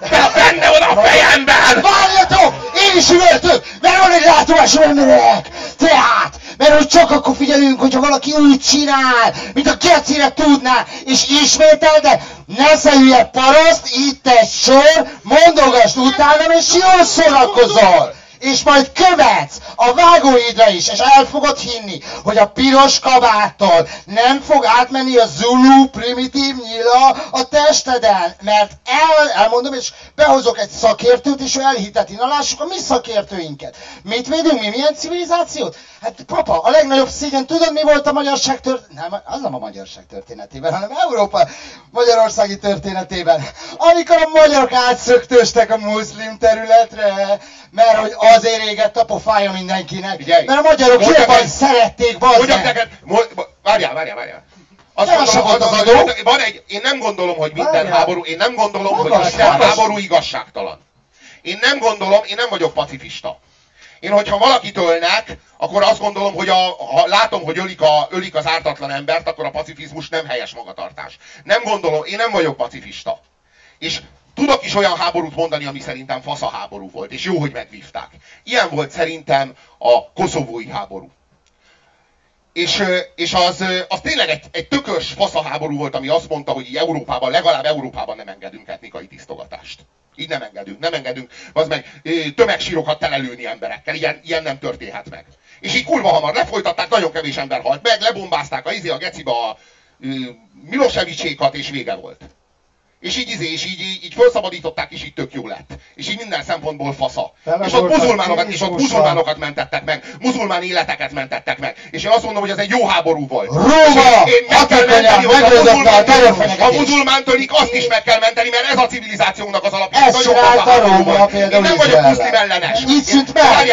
Speaker 1: Be- Benne van a fejemben.
Speaker 3: Várjatok! Én is üvöltök! Mert van egy látomású emberek! Tehát, mert hogy csak akkor figyelünk, hogyha valaki úgy csinál, mint a kecire tudná, és ismétel, de ne hülye paraszt, itt egy sor, mondogasd utánam, és jól szórakozol! És majd követsz a vágóidra is, és el fogod hinni, hogy a piros kabátod nem fog átmenni a Zulu primitív nyila a testeden, mert el, elmondom, és behozok egy szakértőt, és ő elhiteti. Na lássuk a mi szakértőinket. Mit védünk mi? Milyen civilizációt? Hát papa, a legnagyobb szégyen, tudod mi volt a magyarság történetében? Nem, az nem a magyarság történetében, hanem Európa magyarországi történetében. Amikor a magyarok átszöktőstek a muszlim területre, mert hogy azért égett a pofája mindenkinek.
Speaker 1: Figyelj,
Speaker 3: mert a magyarok
Speaker 1: mondjak
Speaker 3: jobban szerették,
Speaker 1: Mondjak
Speaker 3: bazd
Speaker 1: neked, mo- bo- várjál, várjál, várjál. Azt gondolom,
Speaker 3: volt az
Speaker 1: hogy-
Speaker 3: adó.
Speaker 1: hogy- Van egy, én nem gondolom, hogy minden
Speaker 2: Várjál.
Speaker 1: háború, én nem gondolom, hogy
Speaker 3: Magas,
Speaker 1: minden
Speaker 3: magas.
Speaker 1: háború igazságtalan. Én nem gondolom, én nem vagyok pacifista. Én, hogyha valakit ölnek, akkor azt gondolom, hogy a, ha látom, hogy ölik, a, ölik az ártatlan embert, akkor a pacifizmus nem helyes magatartás. Nem gondolom, én nem vagyok pacifista. És tudok is olyan háborút mondani, ami szerintem fasza háború volt, és jó, hogy megvívták. Ilyen volt szerintem a koszovói háború. És, és az, az tényleg egy, egy tökös faszaháború volt, ami azt mondta, hogy így Európában, legalább Európában nem engedünk etnikai tisztogatást. Így nem engedünk, nem engedünk. Az meg tömegsírokat telelőni emberekkel, ilyen, ilyen nem történhet meg. És így kurva hamar lefolytatták, nagyon kevés ember halt meg, lebombázták a izé a gecibe a Milosevicsékat, és vége volt. És így, izé, és így, így, így felszabadították, és így tök jó lett. És így minden szempontból fasza. És ott muzulmánokat, és ott muzulmánokat mentettek meg. Muzulmán életeket mentettek meg. És én azt mondom, hogy ez egy jó háború volt.
Speaker 3: Róma!
Speaker 1: Én, meg kell menteni, hogy a muzulmán, a muzulmán törik, azt is meg kell menteni, mert ez a civilizációnak az alapja. Nagyon
Speaker 3: csinálta Róma
Speaker 1: Én nem vagyok muszlim ellenes.
Speaker 3: Így szűnt meg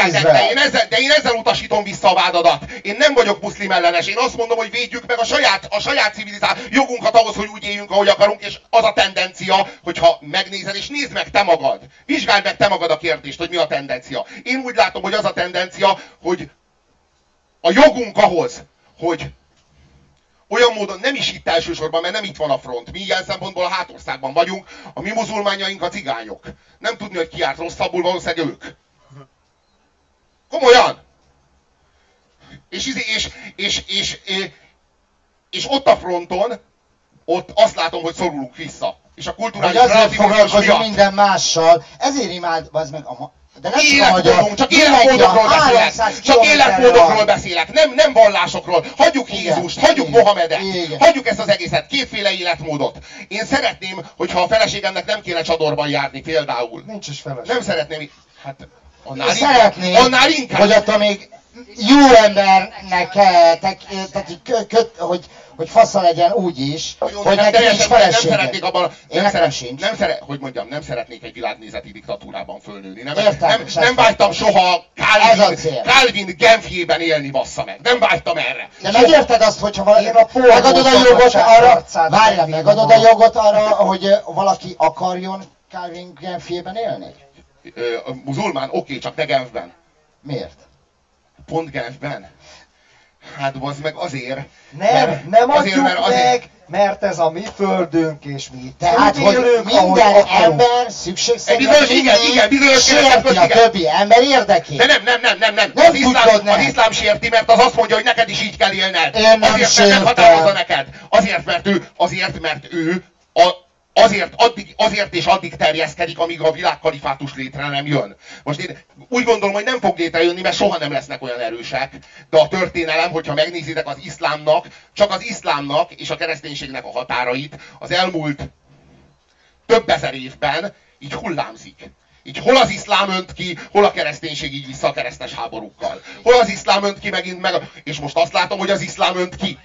Speaker 1: én ezzel, de én ezzel utasítom vissza a vádadat. Én nem vagyok muszlim ellenes. Én azt mondom, hogy védjük meg a saját, a saját civilizáció jogunkat ahhoz, hogy úgy éljünk, ahogy akarunk, és az a tendencia, hogyha megnézed, és nézd meg te magad. Vizsgáld meg te magad a kérdést, hogy mi a tendencia. Én úgy látom, hogy az a tendencia, hogy a jogunk ahhoz, hogy olyan módon nem is itt elsősorban, mert nem itt van a front. Mi ilyen szempontból a hátországban vagyunk, a mi muzulmányaink a cigányok. Nem tudni, hogy ki járt rosszabbul, valószínűleg ők. Komolyan! És, izé- és, és, és, és, és ott a fronton, ott azt látom, hogy szorulunk vissza. És a
Speaker 3: Hogy
Speaker 1: kulturális
Speaker 3: azért
Speaker 1: relativizmus
Speaker 3: foglalkozunk minden mással, ezért imád, az meg a. De nem
Speaker 1: Életmódunk, csak életmódokról beszélek.
Speaker 3: 300
Speaker 1: Csak életmódokról beszélek, nem, nem vallásokról. Hagyjuk
Speaker 3: Igen,
Speaker 1: Jézust, hagyjuk
Speaker 3: igen,
Speaker 1: Mohamedet,
Speaker 3: igen.
Speaker 1: hagyjuk ezt az egészet, kétféle életmódot. Én szeretném, hogyha a feleségemnek nem kéne csadorban járni például.
Speaker 2: Nincs is feleség.
Speaker 1: Nem szeretném, hát annál
Speaker 3: Én
Speaker 1: inkább,
Speaker 3: szeretném,
Speaker 1: annál inkább.
Speaker 3: hogy attól még jó embernek, eh, eh, tehát kö, köt, hogy, hogy fasza legyen úgy is,
Speaker 1: Jó,
Speaker 3: hogy
Speaker 1: nem,
Speaker 3: neki nincs
Speaker 1: teljesen, nem
Speaker 3: felesége.
Speaker 1: szeretnék abban, nem, szeret, nem, szeret, hogy mondjam, nem szeretnék egy világnézeti diktatúrában fölnőni. Nem,
Speaker 3: Értem,
Speaker 1: nem, nem vágytam soha Calvin. Calvin Genfjében élni, bassza meg. Nem vágytam erre.
Speaker 3: De megérted azt, hogyha valaki,
Speaker 2: a
Speaker 3: megadod a jogot arra, várjál, megadod a jogot arra, hogy valaki akarjon Calvin Genfjében élni?
Speaker 1: Ö, muzulmán, oké, csak ne Genfben.
Speaker 3: Miért?
Speaker 1: Pont Genfben. Hát az meg azért.
Speaker 2: Nem,
Speaker 1: mert-
Speaker 2: nem
Speaker 1: azért,
Speaker 2: adjuk
Speaker 1: mert azért-
Speaker 2: meg, mert ez a mi földünk, és mi
Speaker 3: Tehát, hogy
Speaker 2: élünk,
Speaker 3: minden ember szükség szerint
Speaker 1: bizonyos- igen, igen, bizonyos
Speaker 3: sérti a többi ember érdekét.
Speaker 1: De nem, nem, nem, nem, nem.
Speaker 3: Nem
Speaker 1: az, iszlám,
Speaker 3: nem.
Speaker 1: az iszlám sérti, mert az azt mondja, hogy neked is így kell élned.
Speaker 3: Én nem
Speaker 1: azért, mert
Speaker 3: sértem.
Speaker 1: meghatározza neked. Azért, mert ő, azért, mert ő a azért, addig, azért és addig terjeszkedik, amíg a világkalifátus létre nem jön. Most én úgy gondolom, hogy nem fog létrejönni, mert soha nem lesznek olyan erősek, de a történelem, hogyha megnézitek az iszlámnak, csak az iszlámnak és a kereszténységnek a határait az elmúlt több ezer évben így hullámzik. Így hol az iszlám önt ki, hol a kereszténység így vissza a keresztes háborúkkal. Hol az iszlám önt ki megint meg, és most azt látom, hogy az iszlám önt ki.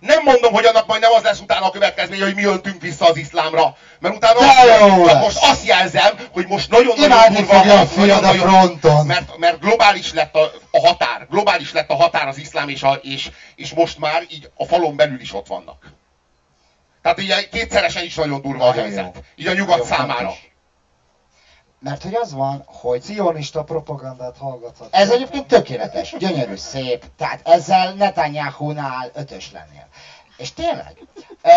Speaker 1: Nem mondom, hogy annak majd nem az lesz utána a következménye, hogy mi öntünk vissza az iszlámra. Mert utána azt, most azt jelzem, hogy most nagyon-nagyon
Speaker 3: durva a, nagyon, a fronton.
Speaker 1: Mert, mert globális lett a, a határ. Globális lett a határ az iszlám, és, a, és, és most már így a falon belül is ott vannak. Tehát így kétszeresen is nagyon durva nagyon a helyzet. Jó. Így a nyugat nagyon számára. Fontos.
Speaker 3: Mert hogy az van, hogy...
Speaker 2: Cionista propagandát hallgathat.
Speaker 3: Ez egyébként tökéletes, gyönyörű, szép. Tehát ezzel Netanyahu-nál ötös lennél. És tényleg, e,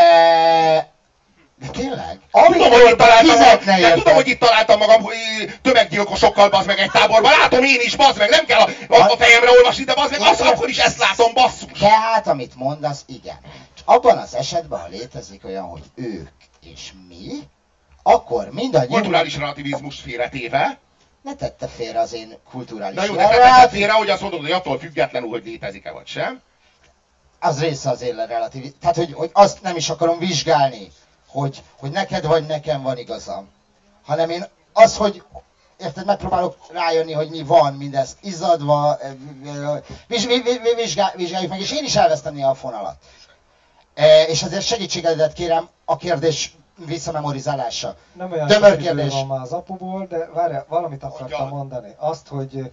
Speaker 3: de tényleg?
Speaker 1: Tudom, hogy itt találtam, magam, de tudom, hogy itt találtam magam hogy tömeggyilkosokkal, bazd meg egy táborban. Látom én is, bazd meg, nem kell a, a, a fejemre olvasni, de bazd meg, az, akkor is ezt látom, basszus.
Speaker 3: Tehát, amit mondasz, igen. És abban az esetben, ha létezik olyan, hogy ők és mi, akkor mindannyian...
Speaker 1: Kulturális relativizmus félretéve.
Speaker 3: Ne tette félre az én kulturális
Speaker 1: Na jó, de tette félre, hogy azt mondod, hogy attól függetlenül, hogy létezik-e vagy sem.
Speaker 3: Az része az én relatív. Tehát, hogy, hogy azt nem is akarom vizsgálni, hogy, hogy neked vagy nekem van igazam. Hanem én az, hogy érted, megpróbálok rájönni, hogy mi van, mindezt izzadva, viz, viz, viz, vizsgáljuk meg, és én is elvesztem a fonalat. E, és azért segítségedet kérem a kérdés visszamemorizálása.
Speaker 2: Nem olyan Tömör kérdés. van már az apuból, de várj, valamit akartam mondani. Azt, hogy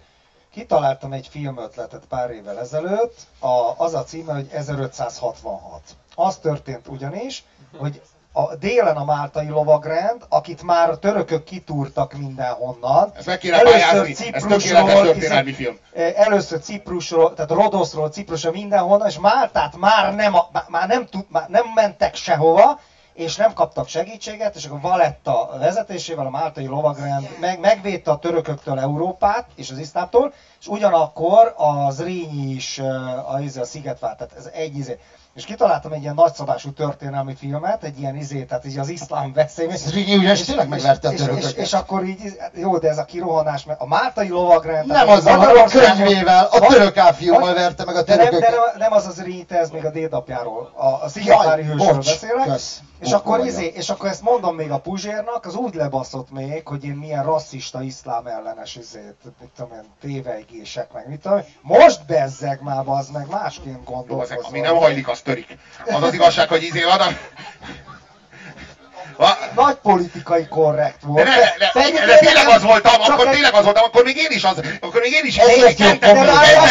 Speaker 2: kitaláltam egy filmötletet pár évvel ezelőtt, a, az a címe, hogy 1566. Az történt ugyanis, hogy a délen a máltai lovagrend, akit már a törökök kitúrtak mindenhonnan.
Speaker 1: Ez meg kéne először Ciprusról, ez történelmi film.
Speaker 2: Eh, először Ciprusról, tehát Rodoszról, Ciprusról mindenhonnan, és Máltát már nem, már nem, tud, már nem mentek sehova, és nem kaptak segítséget, és akkor Valetta vezetésével a máltai lovagrend meg, megvédte a törököktől Európát és az iszlámtól, és ugyanakkor az Rényi is a, a, a szigetvált, tehát ez egy izé. És kitaláltam egy ilyen nagyszabású történelmi filmet, egy ilyen izé, tehát így az iszlám veszély.
Speaker 3: Ez Rigi ugyanis tényleg megverte a törököket.
Speaker 2: És, és, és, akkor így, jó, de ez a kirohanás, mert a máltai lovagrend...
Speaker 3: Nem az a, a könyvével, a török áfiummal verte meg a törököket.
Speaker 2: De nem, de nem, nem az az Rigi, ez még a dédapjáról, a, a szigetvári hősről beszélek. Kösz. És akkor, izé, és akkor ezt mondom még a Puzsérnak, az úgy lebaszott még, hogy én milyen rasszista, iszlám ellenes izét, mit tudom én, tévejgések, meg mit tudom Most bezzeg már, az meg másként gondolkozom.
Speaker 1: Ami nem hajlik, az törik. Az az igazság, hogy izé van,
Speaker 2: nagy politikai korrekt volt.
Speaker 1: De, de, de, de, de tényleg az voltam, akkor egy... tényleg az voltam, akkor még én is az, akkor még én is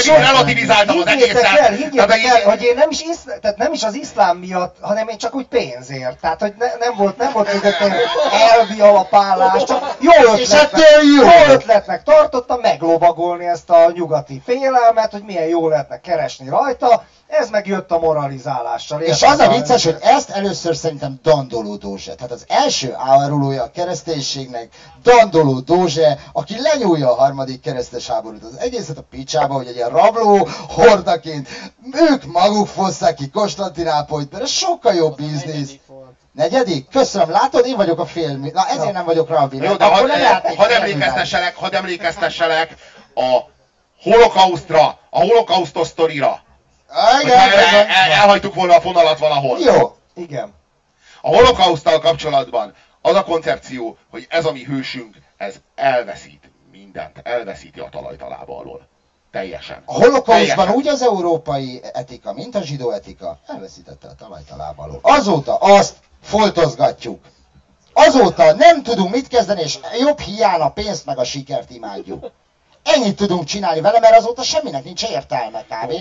Speaker 1: relativizáltam az egészet.
Speaker 2: Higgyétek el, hogy én nem is, isz, tehát nem is az iszlám miatt, hanem én csak úgy pénzért. Tehát, hogy ne, nem volt, nem volt mögöttem elvi alapállás, csak jó ötletnek, jó ötletnek tartottam meglovagolni ezt a nyugati félelmet, hogy milyen jó lehetne keresni rajta, ez meg jött a moralizálással.
Speaker 3: És az a vicces, hogy ezt először szerintem Dandoló Dózse. Tehát az első árulója a kereszténységnek Dandoló Dózse, aki lenyúlja a harmadik keresztes háborút. Az egészet a picsába, hogy egy ilyen rabló hordaként ők maguk fosszák ki Konstantinápolyt, mert ez sokkal jobb biznisz. Negyedik? Köszönöm, látod, én vagyok a fél. Na ezért nem vagyok rabbi.
Speaker 1: Jó, de hadd had emlékeztesselek, had emlékeztesselek a holokausztra, a holokausztos sztorira. Igen, el, el, el, elhagytuk volna a fonalat valahol.
Speaker 3: Jó.
Speaker 2: Igen.
Speaker 1: A holokausztal kapcsolatban az a koncepció, hogy ez a mi hősünk, ez elveszít mindent, elveszíti a talajt a lába alól. Teljesen.
Speaker 3: A holokauszban úgy az európai etika, mint a zsidó etika, elveszítette a talajt a lába alól. Azóta azt foltozgatjuk. Azóta nem tudunk mit kezdeni, és jobb hiány a pénzt meg a sikert imádjuk. Ennyit tudunk csinálni vele, mert azóta semminek nincs értelme kb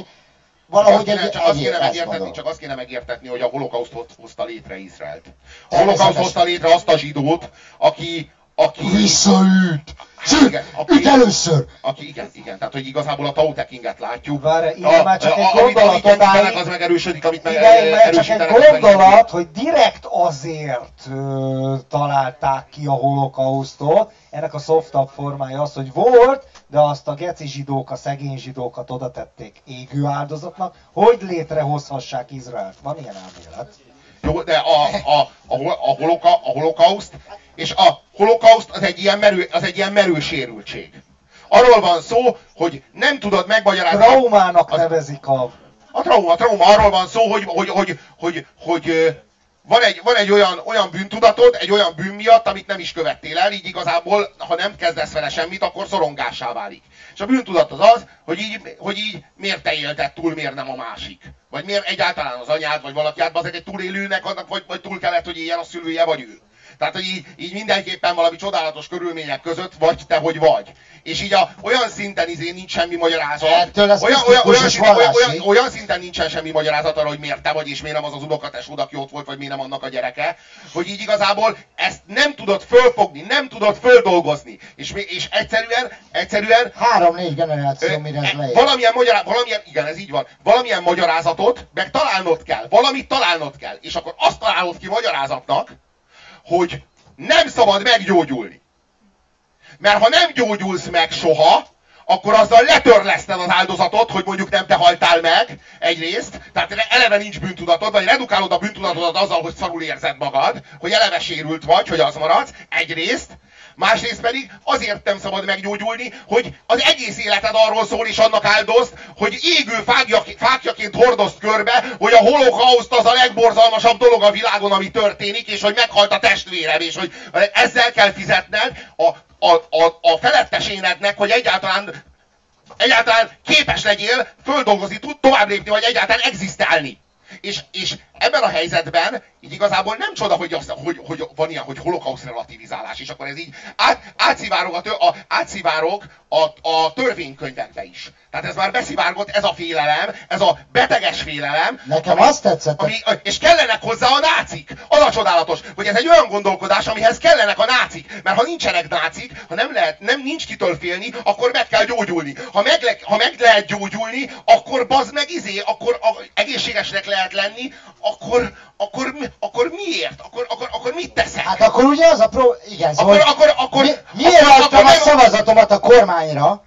Speaker 1: valahogy csak, egy, csak, azt kéne megértetni, csak azt kéne megértetni, hogy a holokauszt hozta létre Izraelt. A holokauszt hozta létre azt a zsidót, aki, aki...
Speaker 3: Visszaüt! Sőt, igen, aki, üt először!
Speaker 1: Aki, igen, igen, tehát hogy igazából a Tautekinget látjuk.
Speaker 2: Várj, igen, a, már csak a, egy gondolat
Speaker 1: odáig, az megerősödik, amit meg
Speaker 2: igen, erősítenek. csak egy gondolat, hogy direkt azért ö, találták ki a holokausztot, ennek a softabb formája az, hogy volt, de azt a geci zsidók, a szegény zsidókat oda tették égő áldozatnak, hogy létrehozhassák Izraelt. Van ilyen elmélet?
Speaker 1: Jó, de a, a, a, a, holoka, a holokauszt, és a holokauszt az egy ilyen merő, az egy ilyen merő sérültség. Arról van szó, hogy nem tudod megmagyarázni...
Speaker 2: Traumának nevezik a...
Speaker 1: A trauma, a trauma arról van szó, hogy, hogy, hogy, hogy, hogy, hogy van egy, van egy olyan, olyan bűntudatod, egy olyan bűn miatt, amit nem is követtél el, így igazából, ha nem kezdesz vele semmit, akkor szorongássá válik. És a bűntudat az az, hogy így, hogy így miért te élted túl, miért nem a másik. Vagy miért egyáltalán az anyád, vagy valaki át, egy túlélőnek annak, vagy, vagy túl kellett, hogy éljen a szülője, vagy ő. Tehát, hogy így, így mindenképpen valami csodálatos körülmények között vagy te, hogy vagy. És így a, olyan szinten izé nincs semmi magyarázat. Olyan, olyan, olyan, olyan, olyan, olyan, szinten nincsen semmi magyarázat arra, hogy miért te vagy, és miért nem az az unokatesód, aki ott volt, vagy miért nem annak a gyereke. Hogy így igazából ezt nem tudod fölfogni, nem tudod földolgozni. És, és egyszerűen, egyszerűen...
Speaker 3: Három-négy generáció, mire ez
Speaker 1: leér. Valamilyen, magyará, valamilyen, igen, ez így van. Valamilyen magyarázatot meg találnod kell. Valamit találnod kell. És akkor azt találod ki magyarázatnak, hogy nem szabad meggyógyulni. Mert ha nem gyógyulsz meg soha, akkor azzal letörleszted az áldozatot, hogy mondjuk nem te haltál meg, egyrészt, tehát eleve nincs bűntudatod, vagy redukálod a bűntudatodat azzal, hogy szarul érzed magad, hogy eleve sérült vagy, hogy az maradsz, egyrészt, Másrészt pedig azért nem szabad meggyógyulni, hogy az egész életed arról szól és annak áldozt, hogy égő fákjaként hordozt körbe, hogy a holokauszt az a legborzalmasabb dolog a világon, ami történik, és hogy meghalt a testvérem, és hogy ezzel kell fizetned a, a, a, a felettesénednek, hogy egyáltalán, egyáltalán képes legyél földolgozni, tud tovább lépni, vagy egyáltalán egzisztálni. És, és ebben a helyzetben így igazából nem csoda, hogy, az, hogy, hogy van ilyen, hogy holokauszt relativizálás, és akkor ez így át, átszivárog, a, tör, a, átszivárog a, a törvénykönyvekbe is. Tehát ez már beszivárgott, ez a félelem, ez a beteges félelem.
Speaker 3: Nekem ami, azt tetszett.
Speaker 1: Ami, és kellenek hozzá a nácik. Az a csodálatos, hogy ez egy olyan gondolkodás, amihez kellenek a nácik. Mert ha nincsenek nácik, ha nem lehet, nem nincs kitől félni, akkor meg kell gyógyulni. Ha meg, le, ha meg lehet gyógyulni, akkor bazd meg izé, akkor a, egészségesnek lehet lenni, akkor, akkor, akkor miért? Akkor, akkor, akkor mit teszek?
Speaker 3: Hát akkor ugye az a pro... Igen,
Speaker 1: szóval akkor, akkor, akkor, mi,
Speaker 3: miért akkor, adtam akkor a szavazatomat a kormányra?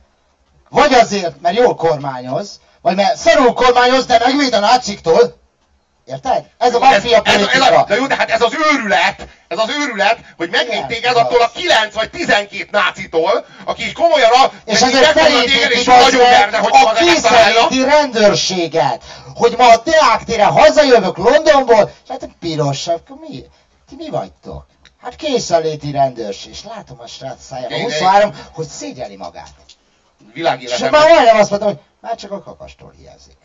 Speaker 3: Vagy azért, mert jól kormányoz, vagy mert szarul kormányoz, de megvéd a náciktól. Érted? Ez a maffia politika. Ez, ez a,
Speaker 1: de jó, de hát ez az őrület, ez az őrület, hogy megvéd téged attól a 9 vagy 12 nácitól, aki is komolyan a...
Speaker 3: És ezért felépítik hogy a kényszeríti rendőrséget, hogy ma a Deák téren hazajövök Londonból, és hát pirosabb, mi? Ti mi vagytok? Hát készenléti rendőrség, és látom a srác szájában, 23, hogy szégyeli magát.
Speaker 1: Világéletemben.
Speaker 3: És már majdnem azt mondtam, hogy már csak a kakastól hiányzik.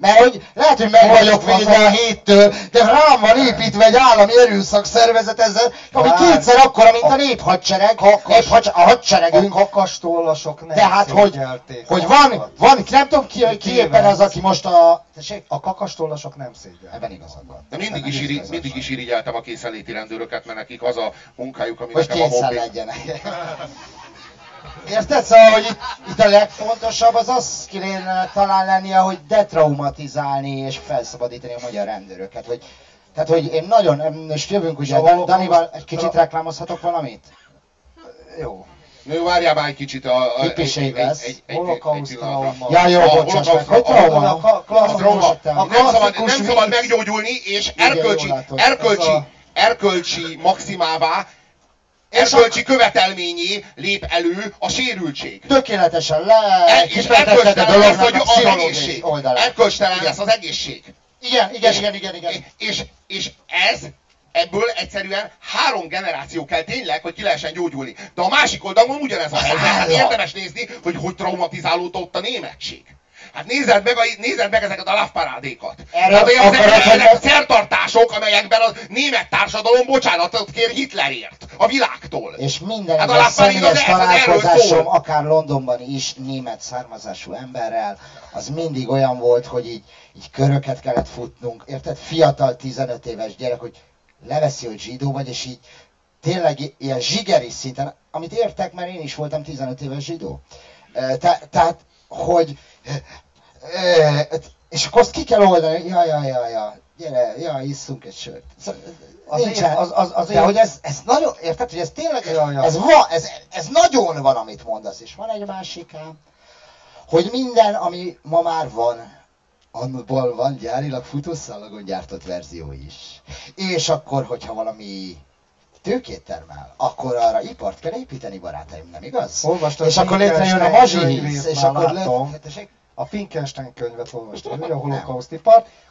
Speaker 3: Mert hogy lehet, hogy meg vagyok védve a héttől, de rám van építve egy állami erőszak szervezet ezzel, ami hát, kétszer akkora, mint a, a néphadsereg. Kakas, a hadseregünk.
Speaker 2: A kakastollasok nem
Speaker 3: Tehát, hogy, hogy van, van, nem tudom ki, ki éppen az, aki most a...
Speaker 2: Tessék? A kakastollasok nem szégyel.
Speaker 3: Ebben igazad van.
Speaker 1: De mindig is, iri, mindig is irigyeltem a készenléti rendőröket, mert nekik az a munkájuk, ami
Speaker 3: hogy nekem a hobbi. legyenek. [LAUGHS] Érted? Szóval, hogy itt, itt a legfontosabb az az kéne talán lennie, hogy detraumatizálni és felszabadítani a magyar rendőröket. Hogy, tehát, hogy én nagyon, most jövünk ugye, szóval, Danival, egy kicsit reklámozhatok valamit?
Speaker 2: Jó.
Speaker 1: Nő, várjál már egy kicsit a...
Speaker 3: a egy, egy, egy,
Speaker 2: egy, egy, holokauszt trauma.
Speaker 3: Ja, jó, bocsáss meg. Hogy trauma?
Speaker 1: Nem szabad, nem szabad meggyógyulni, és erkölcsi, erkölcsi, erkölcsi maximává erkölcsi követelményé lép elő a sérültség.
Speaker 3: Tökéletesen le...
Speaker 1: E, és erkölcstelen lesz a, az egészség. Erkölcstelen lesz az egészség.
Speaker 3: Igen, igen, és, igen, igen, igen.
Speaker 1: És, és ez ebből egyszerűen három generáció kell tényleg, hogy ki lehessen gyógyulni. De a másik oldalon ugyanez a helyzet. Érdemes nézni, hogy hogy traumatizálódott a németség. Hát nézed meg, a, nézed meg ezeket a lávparádékat. Erről hát, ezek, ezek, ezek a szertartások, amelyekben a német társadalom bocsánatot kér Hitlerért, a világtól.
Speaker 3: És minden hát a személyes találkozásom, akár Londonban is német származású emberrel, az mindig olyan volt, hogy így, így köröket kellett futnunk. Érted? Fiatal 15 éves gyerek, hogy leveszi, hogy zsidó vagy, és így tényleg ilyen zsigeri szinten, amit értek, mert én is voltam 15 éves zsidó. Te, tehát, hogy és akkor azt ki kell oldani, ja, ja, ja, ja, gyere, ja, isszunk egy sört. Szóval, az nincsen, az, az, az de hogy ez, ez nagyon, érted, hogy ez tényleg, ja, ja. ez van, ez, ez nagyon van, amit mondasz, és van egy másik ám, hogy minden, ami ma már van, Abból van gyárilag futószalagon gyártott verzió is. És akkor, hogyha valami tőkét termel, akkor arra ipart kell építeni, barátaim, nem igaz?
Speaker 2: Olvastad
Speaker 3: és akkor létrejön a
Speaker 2: könyvét,
Speaker 3: és akkor
Speaker 2: láttam. A Finkenstein könyvet olvastam, ugye a holokauszt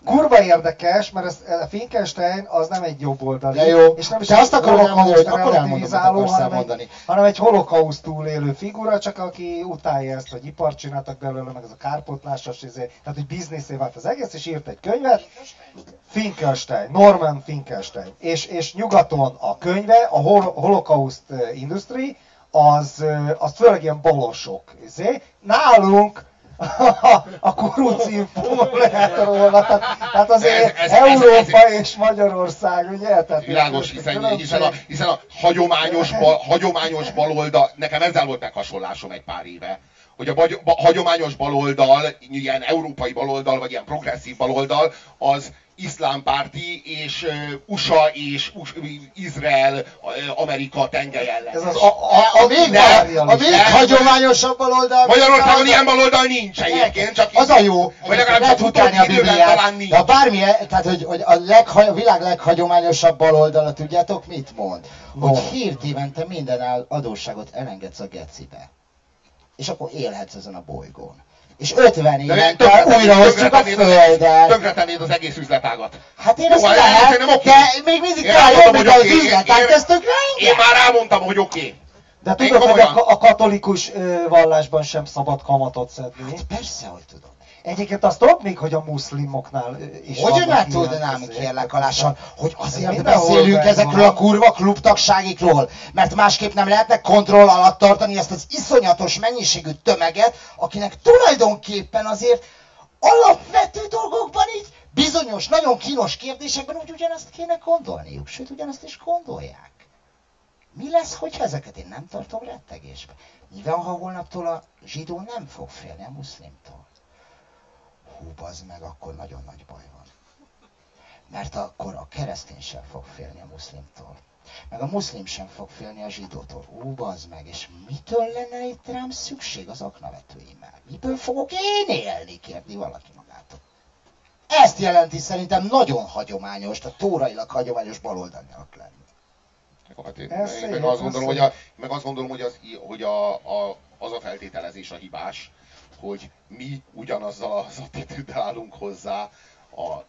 Speaker 2: Kurva érdekes, mert ez, a Finkenstein az nem egy jobboldali,
Speaker 3: De jó.
Speaker 2: és nem is egy
Speaker 3: azt akarod elmondani, hogy akkor
Speaker 2: relativizáló, hanem egy,
Speaker 3: elmondani.
Speaker 2: hanem egy holokauszt túlélő figura, csak aki utálja ezt, hogy ipart csináltak belőle, meg ez a kárpotlásos, izé, tehát hogy bizniszé vált az egész, és írt egy könyvet, Finkelstein, Norman Finkelstein. És, és nyugaton a könyve, a hol- Holocaust eh, Industry, az, eh, az főleg ilyen balosok. Izé. Nálunk [LAUGHS] a kurucinfó lehet róla, tehát, tehát azért
Speaker 1: Ez- ez- ez-
Speaker 2: Európa és Magyarország, ugye? Tehát
Speaker 1: Világos, hiszen, hiszen, a, hiszen a hagyományos, bal, hagyományos baloldal, nekem ezzel volt meghasonlásom egy pár éve, hogy a bagy, ba, hagyományos baloldal, ilyen európai baloldal, vagy ilyen progresszív baloldal, az iszlámpárti és uh, USA és US, Izrael, uh, Amerika tengely ellen.
Speaker 2: Ez az a, a,
Speaker 3: A még,
Speaker 2: imperialista.
Speaker 3: a még
Speaker 1: Nem.
Speaker 3: hagyományosabb baloldal...
Speaker 1: Magyarországon ilyen baloldal nincs egyébként, csak
Speaker 3: Az a jó,
Speaker 1: vagy legalább utóbbi
Speaker 3: a Bibliát,
Speaker 1: talán nincs.
Speaker 3: bármi, tehát hogy, hogy a, legha, a világ leghagyományosabb baloldala, tudjátok mit mond? Hogy
Speaker 2: Mond.
Speaker 3: hírt évente minden áll- adósságot elengedsz a gecibe. És akkor élhetsz ezen a bolygón. És 50 évente
Speaker 1: tönkretennéd-
Speaker 3: újra hozjuk a Földet.
Speaker 1: Tönkretennéd az egész üzletágat.
Speaker 3: Hát én
Speaker 1: Jó,
Speaker 3: ezt
Speaker 1: hát
Speaker 3: lehet,
Speaker 1: szerintem oké.
Speaker 3: de még mindig
Speaker 1: Én
Speaker 3: kell jönni,
Speaker 1: hogy
Speaker 3: az üzletág, ez tök
Speaker 1: Én már elmondtam, hogy oké. Okay.
Speaker 2: De tudod, hogy a, a katolikus vallásban sem szabad kamatot szedni.
Speaker 3: Hát persze, hogy tudom.
Speaker 2: Egyébként azt tudod még, hogy a muszlimoknál is
Speaker 3: Hogy ne
Speaker 2: ilyen
Speaker 3: tudnám, kérlek alásan, hogy azért
Speaker 2: Mindenhol
Speaker 3: beszélünk ezekről a kurva klubtagságikról, mert másképp nem lehetne kontroll alatt tartani ezt az iszonyatos mennyiségű tömeget, akinek tulajdonképpen azért alapvető dolgokban így bizonyos, nagyon kínos kérdésekben úgy ugyanezt kéne gondolniuk, sőt ugyanezt is gondolják. Mi lesz, hogyha ezeket én nem tartom rettegésbe? Mi van, ha holnaptól a zsidó nem fog félni a muszlimtól? Hú, bazd meg, akkor nagyon nagy baj van. Mert akkor a keresztény sem fog félni a muszlimtól. Meg a muszlim sem fog félni a zsidótól. Ú, bazd meg, és mitől lenne itt rám szükség az aknavetőimmel? Miből fogok én élni, kérdi valaki magától. Ezt jelenti szerintem nagyon hagyományos, tehát tórailag hagyományos baloldalnak lenni.
Speaker 1: Hát én, én meg, azt gondolom, hogy, a, meg azt gondolom, hogy, az, hogy a, a, az a feltételezés a hibás, hogy mi ugyanazzal az attitűddel állunk hozzá a,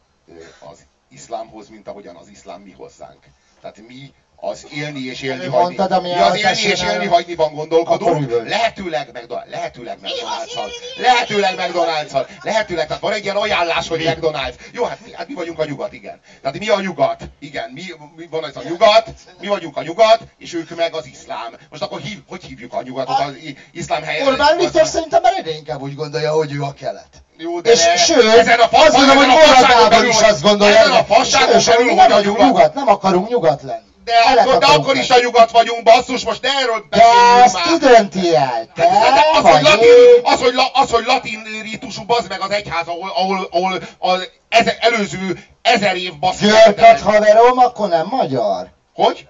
Speaker 1: az iszlámhoz, mint ahogyan az iszlám mi hozzánk. Tehát mi az élni és élni hagyni.
Speaker 3: mondtad, ami
Speaker 1: Mi az élni és élni hagyniban gondolkodunk, lehetőleg McDonald's, lehetőleg McDonald's-szal, lehetőleg McDonald's-szal, lehetőleg, tehát van egy ilyen ajánlás, hogy McDonald's. Jó, hát mi, hát mi vagyunk a nyugat, igen. Tehát mi a nyugat, igen, mi, mi van ez a nyugat, mi vagyunk a nyugat, és ők meg az iszlám. Most akkor hív, hogy hívjuk a nyugatot az iszlám helyet?
Speaker 3: Orbán Viktor szerintem már egyre inkább úgy gondolja, hogy ő a kelet.
Speaker 1: Jó, de
Speaker 3: És
Speaker 1: ne-
Speaker 3: sőt,
Speaker 1: ezen a
Speaker 3: azt
Speaker 1: fasságon-
Speaker 3: gondolom, hogy
Speaker 1: ezen a fasságon
Speaker 3: Moradában is
Speaker 1: hogy-
Speaker 3: azt gondolja.
Speaker 1: Ezen a fasságon belül, hogy a nyugat,
Speaker 3: nem akarunk nyugat lenni.
Speaker 1: De, de
Speaker 3: akarunk
Speaker 1: akkor is a nyugat vagyunk, basszus, most ne erről
Speaker 3: De ezt
Speaker 1: már.
Speaker 3: dönti el? Te
Speaker 1: Hát, de az, hogy latin, az, hogy, la, az, hogy latin rítusú, bazd meg az egyház, ahol, ahol, ahol az ezer, előző ezer év basszus.
Speaker 3: Görkat haverom, akkor nem magyar.
Speaker 1: Hogy?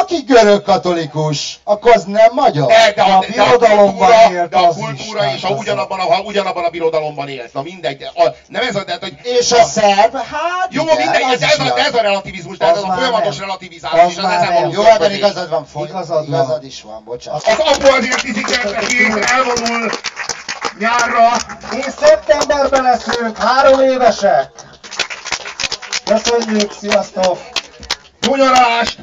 Speaker 3: Aki görög katolikus, akkor az nem magyar.
Speaker 1: De, de,
Speaker 2: a
Speaker 1: a, de, a
Speaker 2: birodalomban
Speaker 1: kultúra,
Speaker 2: élt
Speaker 1: de a
Speaker 2: az is,
Speaker 1: kultúra
Speaker 2: tehát
Speaker 1: és a
Speaker 2: az
Speaker 1: ugyanabban a, ugyanabban a birodalomban élt. Na mindegy. A, nem ez a, de, hogy,
Speaker 3: És a szerb, hát
Speaker 1: Jó,
Speaker 3: igen,
Speaker 1: mindegy, ez,
Speaker 3: is
Speaker 1: ez, a, de ez a relativizmus, de ez
Speaker 2: Az
Speaker 1: a folyamatos
Speaker 2: nem.
Speaker 1: relativizálás,
Speaker 2: Az
Speaker 1: és az ezen
Speaker 2: nem.
Speaker 1: való
Speaker 3: Jó, ebben
Speaker 1: szörfözés.
Speaker 3: igazad van, foly.
Speaker 2: Igazad van.
Speaker 3: igazad is van, bocsánat.
Speaker 1: Az apu azért neki, elvonul nyárra.
Speaker 2: És szeptemberben leszünk, három évesek! Köszönjük, sziasztok!
Speaker 1: Jó nyaralást!